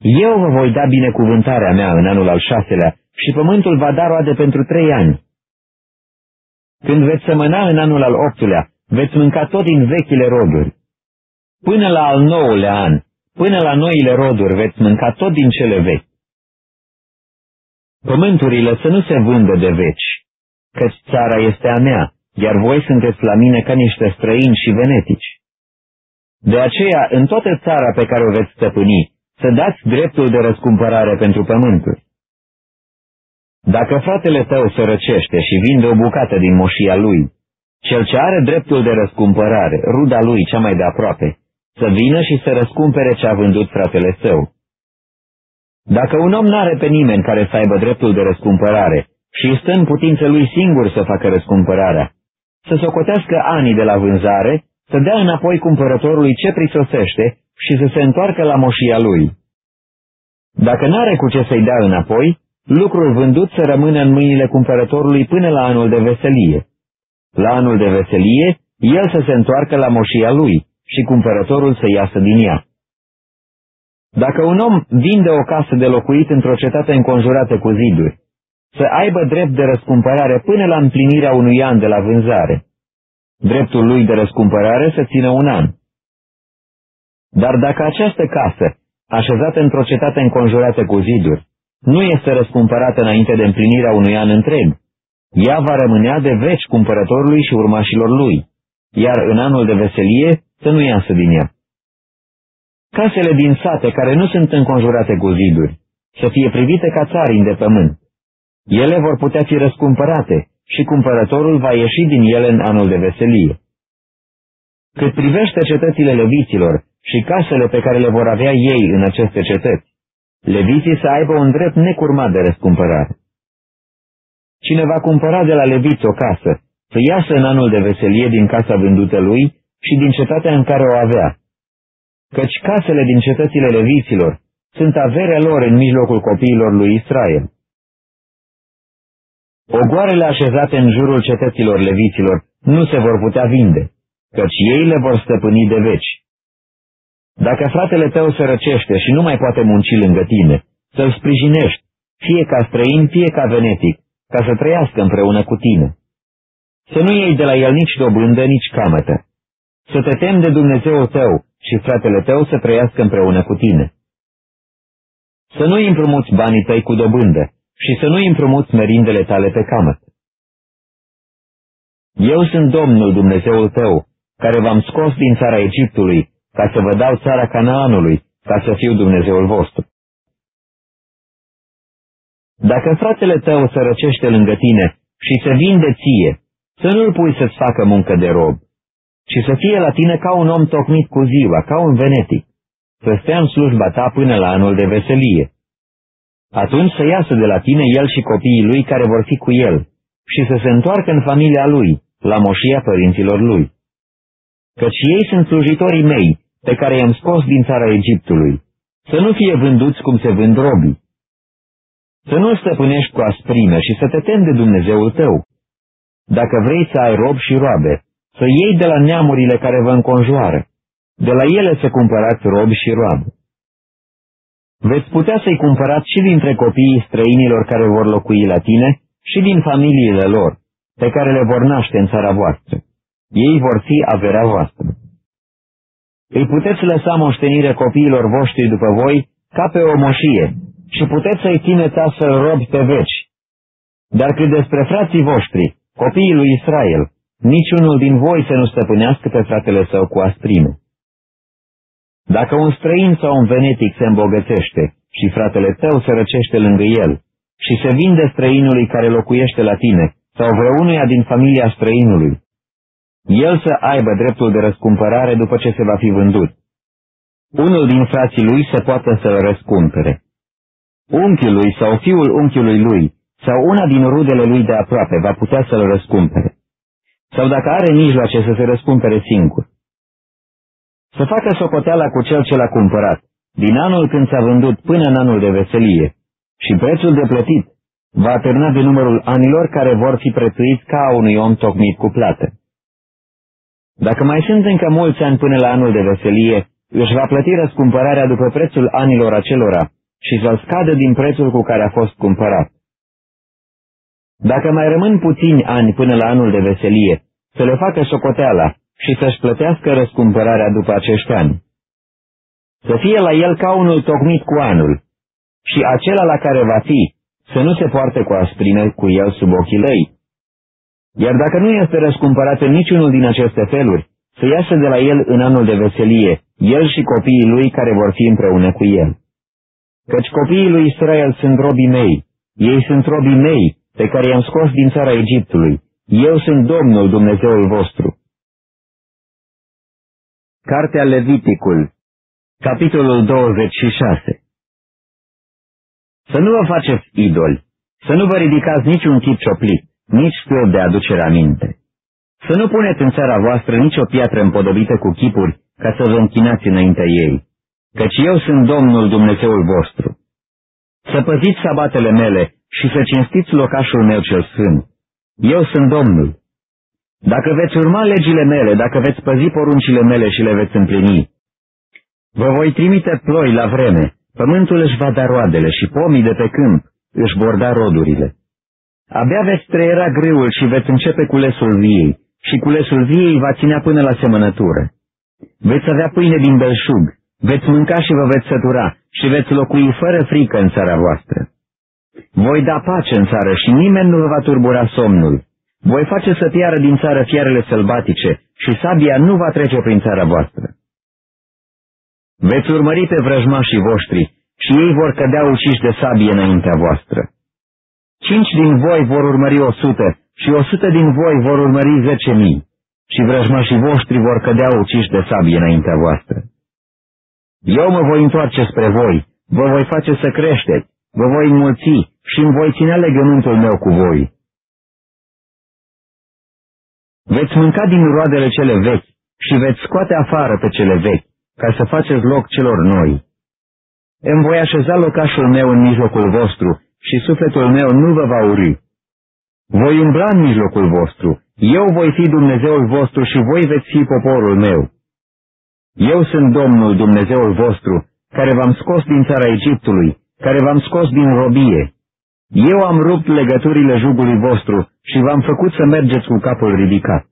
Eu vă voi da binecuvântarea mea în anul al șaselea și pământul va da roade pentru trei ani. Când veți sămăna în anul al optulea, veți mânca tot din vechile roduri. Până la al nouălea an, până la noile roduri, veți mânca tot din cele vechi. Pământurile să nu se vândă de veci, căci țara este a mea, iar voi sunteți la mine ca niște străini și venetici. De aceea, în toată țara pe care o veți stăpâni, să dați dreptul de răscumpărare pentru pământuri. Dacă fratele tău se răcește și vinde o bucată din moșia lui, cel ce are dreptul de răscumpărare, ruda lui cea mai de aproape, să vină și să răscumpere ce a vândut fratele său. Dacă un om n-are pe nimeni care să aibă dreptul de răscumpărare și stă în putință lui singur să facă răscumpărarea, să socotească anii de la vânzare, să dea înapoi cumpărătorului ce prisosește și să se întoarcă la moșia lui. Dacă n-are cu ce să-i dea înapoi, lucrul vândut să rămână în mâinile cumpărătorului până la anul de veselie. La anul de veselie, el să se întoarcă la moșia lui și cumpărătorul să iasă din ea. Dacă un om vinde o casă de locuit într-o cetate înconjurată cu ziduri, să aibă drept de răscumpărare până la împlinirea unui an de la vânzare. Dreptul lui de răscumpărare să țină un an. Dar dacă această casă, așezată într-o cetate înconjurată cu ziduri, nu este răscumpărată înainte de împlinirea unui an întreg, ea va rămânea de veci cumpărătorului și urmașilor lui, iar în anul de veselie să nu iasă din ea. Casele din sate care nu sunt înconjurate cu ziduri, să fie privite ca țarini de pământ. Ele vor putea fi răscumpărate și cumpărătorul va ieși din ele în anul de veselie. Cât privește cetățile leviților și casele pe care le vor avea ei în aceste cetăți, leviții să aibă un drept necurmat de răscumpărare. Cine va cumpăra de la leviți o casă, să iasă în anul de veselie din casa vândută lui și din cetatea în care o avea, căci casele din cetățile leviților sunt averea lor în mijlocul copiilor lui Israel. Ogoarele așezate în jurul cetăților leviților nu se vor putea vinde, căci ei le vor stăpâni de veci. Dacă fratele tău se răcește și nu mai poate munci lângă tine, să-l sprijinești, fie ca străin, fie ca venetic, ca să trăiască împreună cu tine. Să nu iei de la el nici dobândă, nici camătă. Să te temi de Dumnezeul tău și fratele tău să trăiască împreună cu tine. Să nu împrumuți banii tăi cu dobândă și să nu împrumuți merindele tale pe camăt. Eu sunt Domnul Dumnezeul tău, care v-am scos din țara Egiptului, ca să vă dau țara Canaanului, ca să fiu Dumnezeul vostru. Dacă fratele tău să răcește lângă tine și să vinde ție, să nu-l pui să-ți facă muncă de rob, ci să fie la tine ca un om tocmit cu ziua, ca un venetic, să stea în slujba ta până la anul de veselie. Atunci să iasă de la tine el și copiii lui care vor fi cu el și să se întoarcă în familia lui, la moșia părinților lui. Căci ei sunt slujitorii mei, pe care i-am scos din țara Egiptului, să nu fie vânduți cum se vând robii. Să nu stăpânești cu asprime și să te temi de Dumnezeul tău. Dacă vrei să ai rob și roabe, să iei de la neamurile care vă înconjoară, de la ele să cumpărați robi și roabe. Veți putea să-i cumpărați și dintre copiii străinilor care vor locui la tine și din familiile lor, pe care le vor naște în țara voastră. Ei vor fi averea voastră. Îi puteți lăsa moștenire copiilor voștri după voi ca pe o moșie și puteți să-i țineți astfel robi pe veci. Dar cât despre frații voștri, copiii lui Israel, niciunul din voi să nu stăpânească pe fratele său cu asprime. Dacă un străin sau un venetic se îmbogățește și fratele tău se răcește lângă el și se vinde străinului care locuiește la tine sau vreunuia din familia străinului, el să aibă dreptul de răscumpărare după ce se va fi vândut. Unul din frații lui se poate să-l răscumpere. Unchiului sau fiul unchiului lui sau una din rudele lui de aproape va putea să-l răscumpere. Sau dacă are mijloace să se răscumpere singur să facă socoteala cu cel ce l-a cumpărat, din anul când s-a vândut până în anul de veselie, și prețul de plătit va atârna de numărul anilor care vor fi prețuiți ca a unui om tocmit cu plată. Dacă mai sunt încă mulți ani până la anul de veselie, își va plăti răscumpărarea după prețul anilor acelora și să scadă din prețul cu care a fost cumpărat. Dacă mai rămân puțini ani până la anul de veselie, să le facă socoteala și să-și plătească răscumpărarea după acești ani. Să fie la el ca unul tocmit cu anul și acela la care va fi să nu se poarte cu asprime cu el sub ochii lăi. Iar dacă nu este răscumpărat în niciunul din aceste feluri, să iasă de la el în anul de veselie, el și copiii lui care vor fi împreună cu el. Căci copiii lui Israel sunt robii mei, ei sunt robii mei, pe care i-am scos din țara Egiptului. Eu sunt Domnul Dumnezeul vostru. Cartea Leviticul, capitolul 26 Să nu vă faceți idoli, să nu vă ridicați niciun chip cioplit, nici scăl de aducere aminte. Să nu puneți în țara voastră nicio piatră împodobită cu chipuri ca să vă închinați înaintea ei, căci eu sunt Domnul Dumnezeul vostru. Să păziți sabatele mele și să cinstiți locașul meu cel sfânt. Eu sunt Domnul. Dacă veți urma legile mele, dacă veți păzi poruncile mele și le veți împlini, vă voi trimite ploi la vreme, pământul își va da roadele și pomii de pe câmp își vor da rodurile. Abia veți trăiera greul și veți începe culesul viei, și culesul viei va ținea până la semănătură. Veți avea pâine din belșug, veți mânca și vă veți sătura și veți locui fără frică în țara voastră. Voi da pace în țară și nimeni nu vă va turbura somnul. Voi face să piară din țară fiarele sălbatice și sabia nu va trece prin țara voastră. Veți urmări pe vrăjmașii voștri și ei vor cădea uciși de sabie înaintea voastră. Cinci din voi vor urmări o sută și o sută din voi vor urmări zece mii și vrăjmașii voștri vor cădea uciși de sabie înaintea voastră. Eu mă voi întoarce spre voi, vă voi face să creșteți, vă voi înmulți și îmi voi ține legământul meu cu voi. Veți mânca din roadele cele vechi și veți scoate afară pe cele vechi, ca să faceți loc celor noi. Îmi voi așeza locașul meu în mijlocul vostru și sufletul meu nu vă va uri. Voi umbla în mijlocul vostru, eu voi fi Dumnezeul vostru și voi veți fi poporul meu. Eu sunt Domnul Dumnezeul vostru, care v-am scos din țara Egiptului, care v-am scos din robie. Eu am rupt legăturile jugului vostru și v-am făcut să mergeți cu capul ridicat.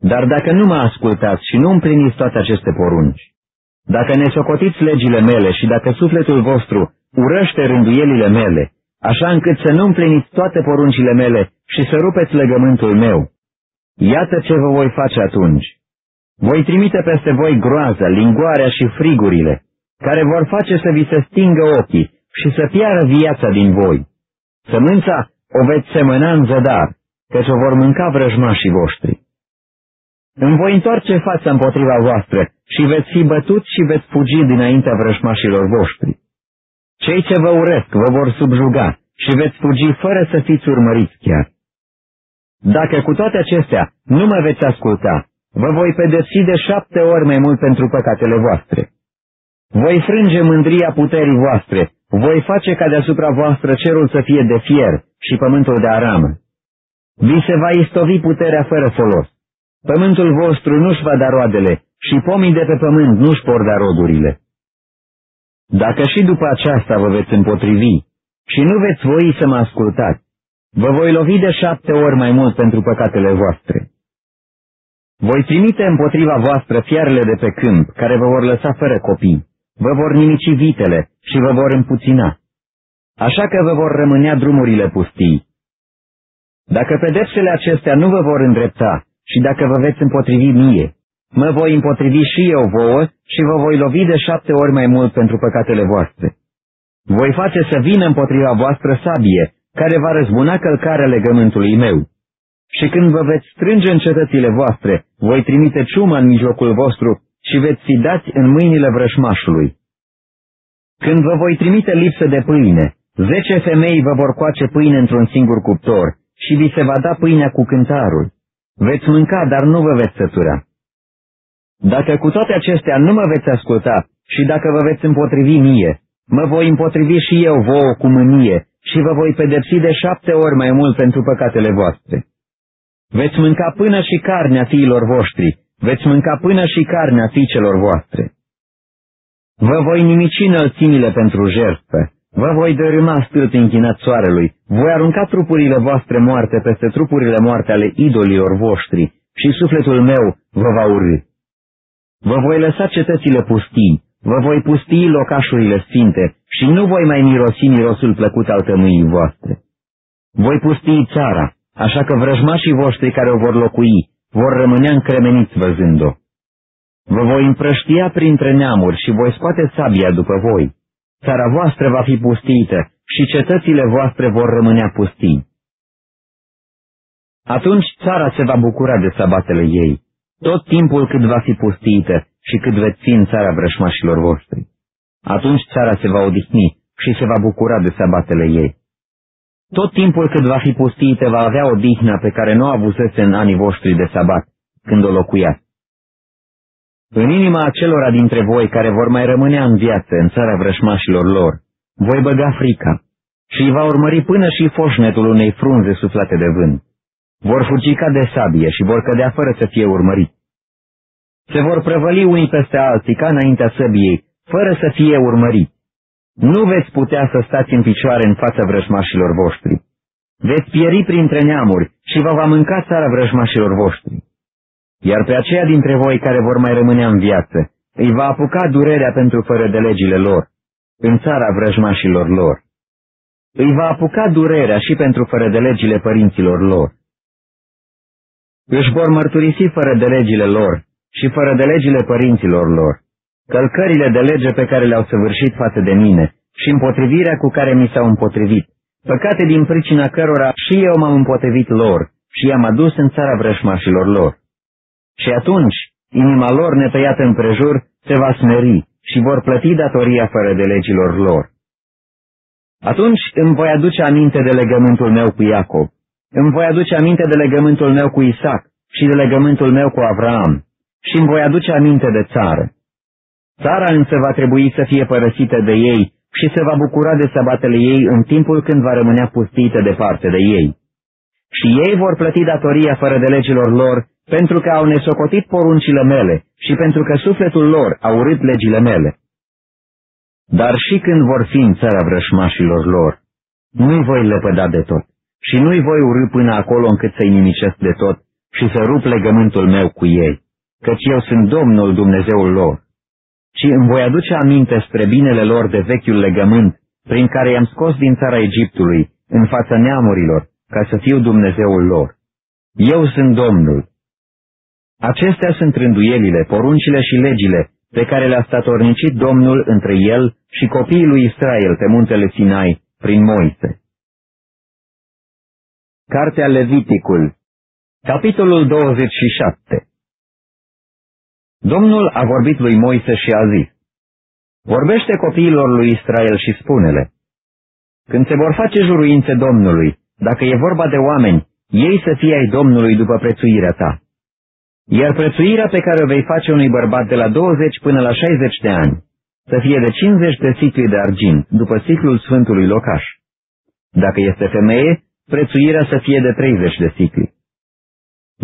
Dar dacă nu mă ascultați și nu împliniți toate aceste porunci, dacă ne socotiți legile mele și dacă sufletul vostru urăște rânduielile mele, așa încât să nu împliniți toate poruncile mele și să rupeți legământul meu, iată ce vă voi face atunci. Voi trimite peste voi groaza, lingoarea și frigurile, care vor face să vi se stingă ochii și să piară viața din voi. Sămânța o veți semăna în zădar, căci o vor mânca vrăjmașii voștri. Îmi voi întoarce fața împotriva voastră și veți fi bătuți și veți fugi dinaintea vrăjmașilor voștri. Cei ce vă urăsc vă vor subjuga și veți fugi fără să fiți urmăriți chiar. Dacă cu toate acestea nu mă veți asculta, vă voi pedepsi de șapte ori mai mult pentru păcatele voastre. Voi frânge mândria puterii voastre, voi face ca deasupra voastră cerul să fie de fier și pământul de aramă. Vi se va istovi puterea fără folos. Pământul vostru nu-și va da roadele și pomii de pe pământ nu-și por da rodurile. Dacă și după aceasta vă veți împotrivi și nu veți voi să mă ascultați, vă voi lovi de șapte ori mai mult pentru păcatele voastre. Voi trimite împotriva voastră fiarele de pe câmp, care vă vor lăsa fără copii, vă vor nimici vitele și vă vor împuțina. Așa că vă vor rămânea drumurile pustii. Dacă pedepsele acestea nu vă vor îndrepta și dacă vă veți împotrivi mie, mă voi împotrivi și eu vouă și vă voi lovi de șapte ori mai mult pentru păcatele voastre. Voi face să vină împotriva voastră sabie, care va răzbuna călcarea legământului meu. Și când vă veți strânge în cetățile voastre, voi trimite ciumă în mijlocul vostru și veți fi dați în mâinile vrășmașului. Când vă voi trimite lipsă de pâine, zece femei vă vor coace pâine într-un singur cuptor și vi se va da pâinea cu cântarul. Veți mânca, dar nu vă veți sătura. Dacă cu toate acestea nu mă veți asculta și dacă vă veți împotrivi mie, mă voi împotrivi și eu vouă cu mânie și vă voi pedepsi de șapte ori mai mult pentru păcatele voastre. Veți mânca până și carnea fiilor voștri, veți mânca până și carnea fiicelor voastre. Vă voi nimici înălțimile pentru jertfă, vă voi dărâma stâlpi închinat soarelui, voi arunca trupurile voastre moarte peste trupurile moarte ale idolilor voștri și sufletul meu vă va urâ. Vă voi lăsa cetățile pustii, vă voi pustii locașurile sfinte și nu voi mai mirosi mirosul plăcut al tămâii voastre. Voi pustii țara, așa că vrăjmașii voștri care o vor locui vor rămânea încremeniți văzând-o. Vă voi împrăștia printre neamuri și voi scoate sabia după voi. Țara voastră va fi pustită și cetățile voastre vor rămânea pustii. Atunci țara se va bucura de sabatele ei tot timpul cât va fi pustită și cât veți fi în țara vrășmașilor voștri. Atunci țara se va odihni și se va bucura de sabatele ei. Tot timpul cât va fi pustită va avea o dihnă pe care nu a avusese în anii voștri de sabat, când o locuiați. În inima acelora dintre voi care vor mai rămâne în viață în țara vrășmașilor lor, voi băga frica și îi va urmări până și foșnetul unei frunze suflate de vânt. Vor fugi ca de sabie și vor cădea fără să fie urmăriți. Se vor prăvăli unii peste alții ca înaintea săbiei, fără să fie urmăriți. Nu veți putea să stați în picioare în fața vrăjmașilor voștri. Veți pieri printre neamuri și vă va mânca țara vrăjmașilor voștri. Iar pe aceia dintre voi care vor mai rămâne în viață, îi va apuca durerea pentru fără de legile lor, în țara vrăjmașilor lor. Îi va apuca durerea și pentru fără de legile părinților lor. Își vor mărturisi fără de legile lor și fără de legile părinților lor, călcările de lege pe care le-au săvârșit față de mine și împotrivirea cu care mi s-au împotrivit, păcate din pricina cărora și eu m-am împotrivit lor și i-am adus în țara vrășmașilor lor. Și atunci, inima lor netăiată împrejur se va smeri și vor plăti datoria fără de legilor lor. Atunci îmi voi aduce aminte de legământul meu cu Iacob, îmi voi aduce aminte de legământul meu cu Isaac și de legământul meu cu Avram și îmi voi aduce aminte de țară. Țara însă va trebui să fie părăsită de ei și se va bucura de sabatele ei în timpul când va rămânea pustită departe de ei. Și ei vor plăti datoria fără de legilor lor, pentru că au nesocotit poruncile mele și pentru că sufletul lor a urât legile mele. Dar și când vor fi în țara vrășmașilor lor, nu-i voi lepăda de tot și nu-i voi urâ până acolo încât să-i nimicesc de tot și să rup legământul meu cu ei, căci eu sunt Domnul Dumnezeul lor. Și îmi voi aduce aminte spre binele lor de vechiul legământ, prin care i-am scos din țara Egiptului, în fața neamurilor, ca să fiu Dumnezeul lor. Eu sunt Domnul. Acestea sunt rânduielile, poruncile și legile pe care le-a statornicit Domnul între el și copiii lui Israel pe muntele Sinai, prin Moise. Cartea Leviticul Capitolul 27 Domnul a vorbit lui Moise și a zis, Vorbește copiilor lui Israel și spune-le, Când se vor face juruințe Domnului, dacă e vorba de oameni, ei să fie ai Domnului după prețuirea ta. Iar prețuirea pe care o vei face unui bărbat de la 20 până la 60 de ani, să fie de 50 de sicli de argint, după ciclul Sfântului Locaș. Dacă este femeie, prețuirea să fie de 30 de sicli.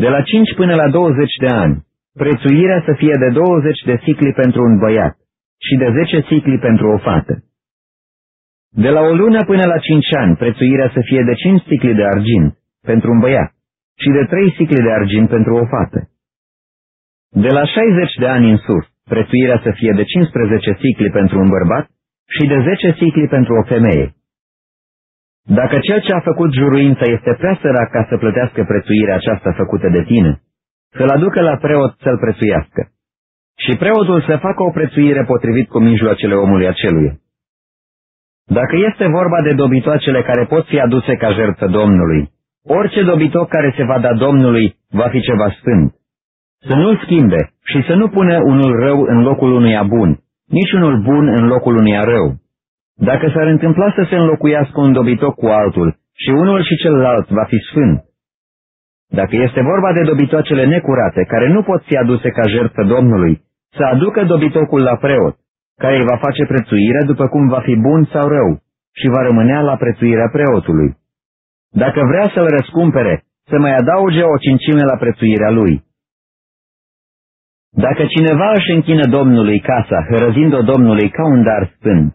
De la 5 până la 20 de ani, prețuirea să fie de 20 de sicli pentru un băiat și de 10 sicli pentru o fată. De la o lună până la 5 ani, prețuirea să fie de 5 sicli de argint pentru un băiat și de 3 sicli de argint pentru o fată. De la 60 de ani în sus, prețuirea să fie de 15 sicli pentru un bărbat și de 10 sicli pentru o femeie. Dacă cel ce a făcut juruința este prea sărac ca să plătească prețuirea aceasta făcută de tine, să-l aducă la preot să-l prețuiască. Și preotul să facă o prețuire potrivit cu mijloacele omului aceluia. Dacă este vorba de dobitoacele care pot fi aduse ca jertfă Domnului, orice dobitoc care se va da Domnului va fi ceva sfânt. Să nu-l schimbe și să nu pune unul rău în locul unuia bun, nici unul bun în locul unuia rău. Dacă s-ar întâmpla să se înlocuiască un dobitoc cu altul și unul și celălalt va fi sfânt, dacă este vorba de dobitoacele necurate, care nu pot fi aduse ca jertfă Domnului, să aducă dobitocul la preot, care îi va face prețuirea după cum va fi bun sau rău și va rămânea la prețuirea preotului. Dacă vrea să-l răscumpere, să mai adauge o cincime la prețuirea lui. Dacă cineva își închină Domnului casa, hărăzind-o Domnului ca un dar sfânt,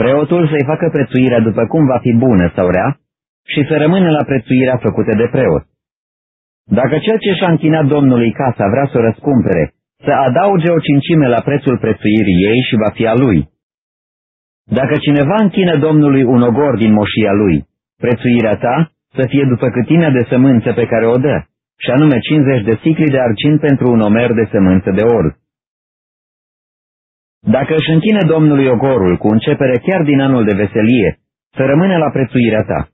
preotul să-i facă prețuirea după cum va fi bună sau rea și să rămână la prețuirea făcută de preot. Dacă cel ce și-a închinat Domnului casa vrea să o răscumpere, să adauge o cincime la prețul prețuirii ei și va fi a lui. Dacă cineva închină Domnului un ogor din moșia lui, prețuirea ta să fie după câtimea de sămânță pe care o dă, și anume 50 de sicli de argint pentru un omer de sămânță de or. Dacă își închine Domnului ogorul cu începere chiar din anul de veselie, să rămâne la prețuirea ta.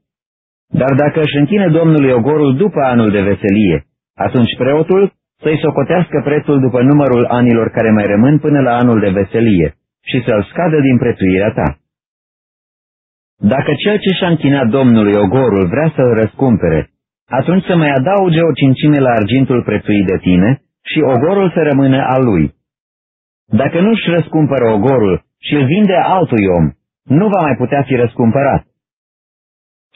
Dar dacă își închine Domnului ogorul după anul de veselie, atunci preotul să-i socotească prețul după numărul anilor care mai rămân până la anul de veselie și să-l scadă din prețuirea ta. Dacă cel ce și-a închinat Domnului ogorul vrea să-l răscumpere, atunci să mai adauge o cincime la argintul prețuit de tine și ogorul să rămână al lui. Dacă nu-și răscumpără ogorul și îl vinde altui om, nu va mai putea fi răscumpărat.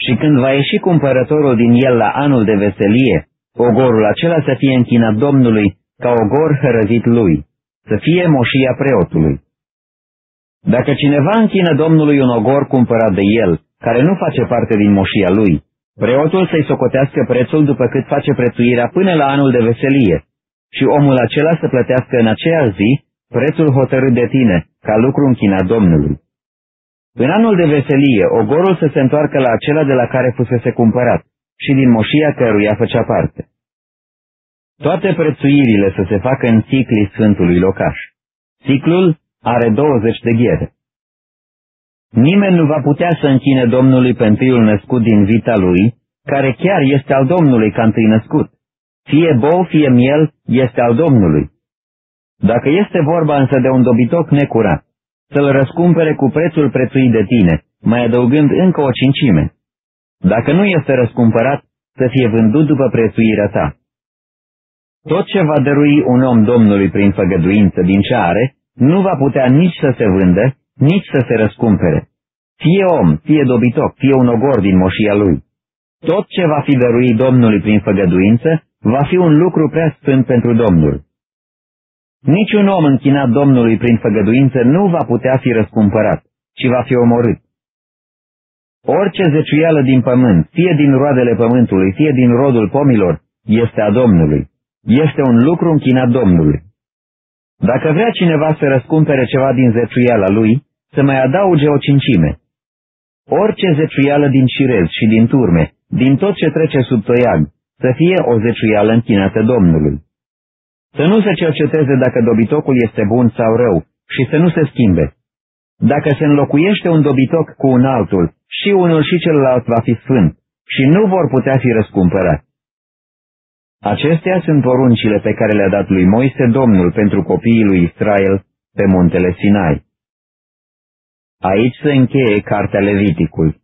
Și când va ieși cumpărătorul din el la anul de veselie, ogorul acela să fie închinat Domnului ca ogor hărăzit lui, să fie moșia preotului. Dacă cineva închină Domnului un ogor cumpărat de el, care nu face parte din moșia lui, preotul să-i socotească prețul după cât face prețuirea până la anul de veselie, și omul acela să plătească în aceea zi prețul hotărât de tine, ca lucru închinat Domnului. În anul de veselie, ogorul să se întoarcă la acela de la care fusese cumpărat și din moșia căruia făcea parte. Toate prețuirile să se facă în cicli Sfântului Locaș. Ciclul are 20 de ghere. Nimeni nu va putea să închine Domnului pe întâiul născut din vita lui, care chiar este al Domnului ca întâi născut. Fie bou, fie miel, este al Domnului. Dacă este vorba însă de un dobitoc necurat, să-l răscumpere cu prețul prețuit de tine, mai adăugând încă o cincime. Dacă nu este răscumpărat, să fie vândut după prețuirea ta. Tot ce va dărui un om Domnului prin făgăduință din ce are, nu va putea nici să se vândă, nici să se răscumpere. Fie om, fie dobitoc, fie un ogor din moșia lui. Tot ce va fi dăruit Domnului prin făgăduință, va fi un lucru prea sfânt pentru Domnul. Niciun om închinat Domnului prin făgăduință nu va putea fi răscumpărat, ci va fi omorât. Orice zeciuială din pământ, fie din roadele pământului, fie din rodul pomilor, este a Domnului. Este un lucru închinat Domnului. Dacă vrea cineva să răscumpere ceva din zeciuiala lui, să mai adauge o cincime. Orice zeciuială din șirez și din turme, din tot ce trece sub toiag, să fie o zeciuială închinată Domnului. Să nu se cerceteze dacă dobitocul este bun sau rău și să nu se schimbe. Dacă se înlocuiește un dobitoc cu un altul, și unul și celălalt va fi sfânt și nu vor putea fi răscumpărați. Acestea sunt poruncile pe care le-a dat lui Moise Domnul pentru copiii lui Israel pe muntele Sinai. Aici se încheie cartea Leviticul.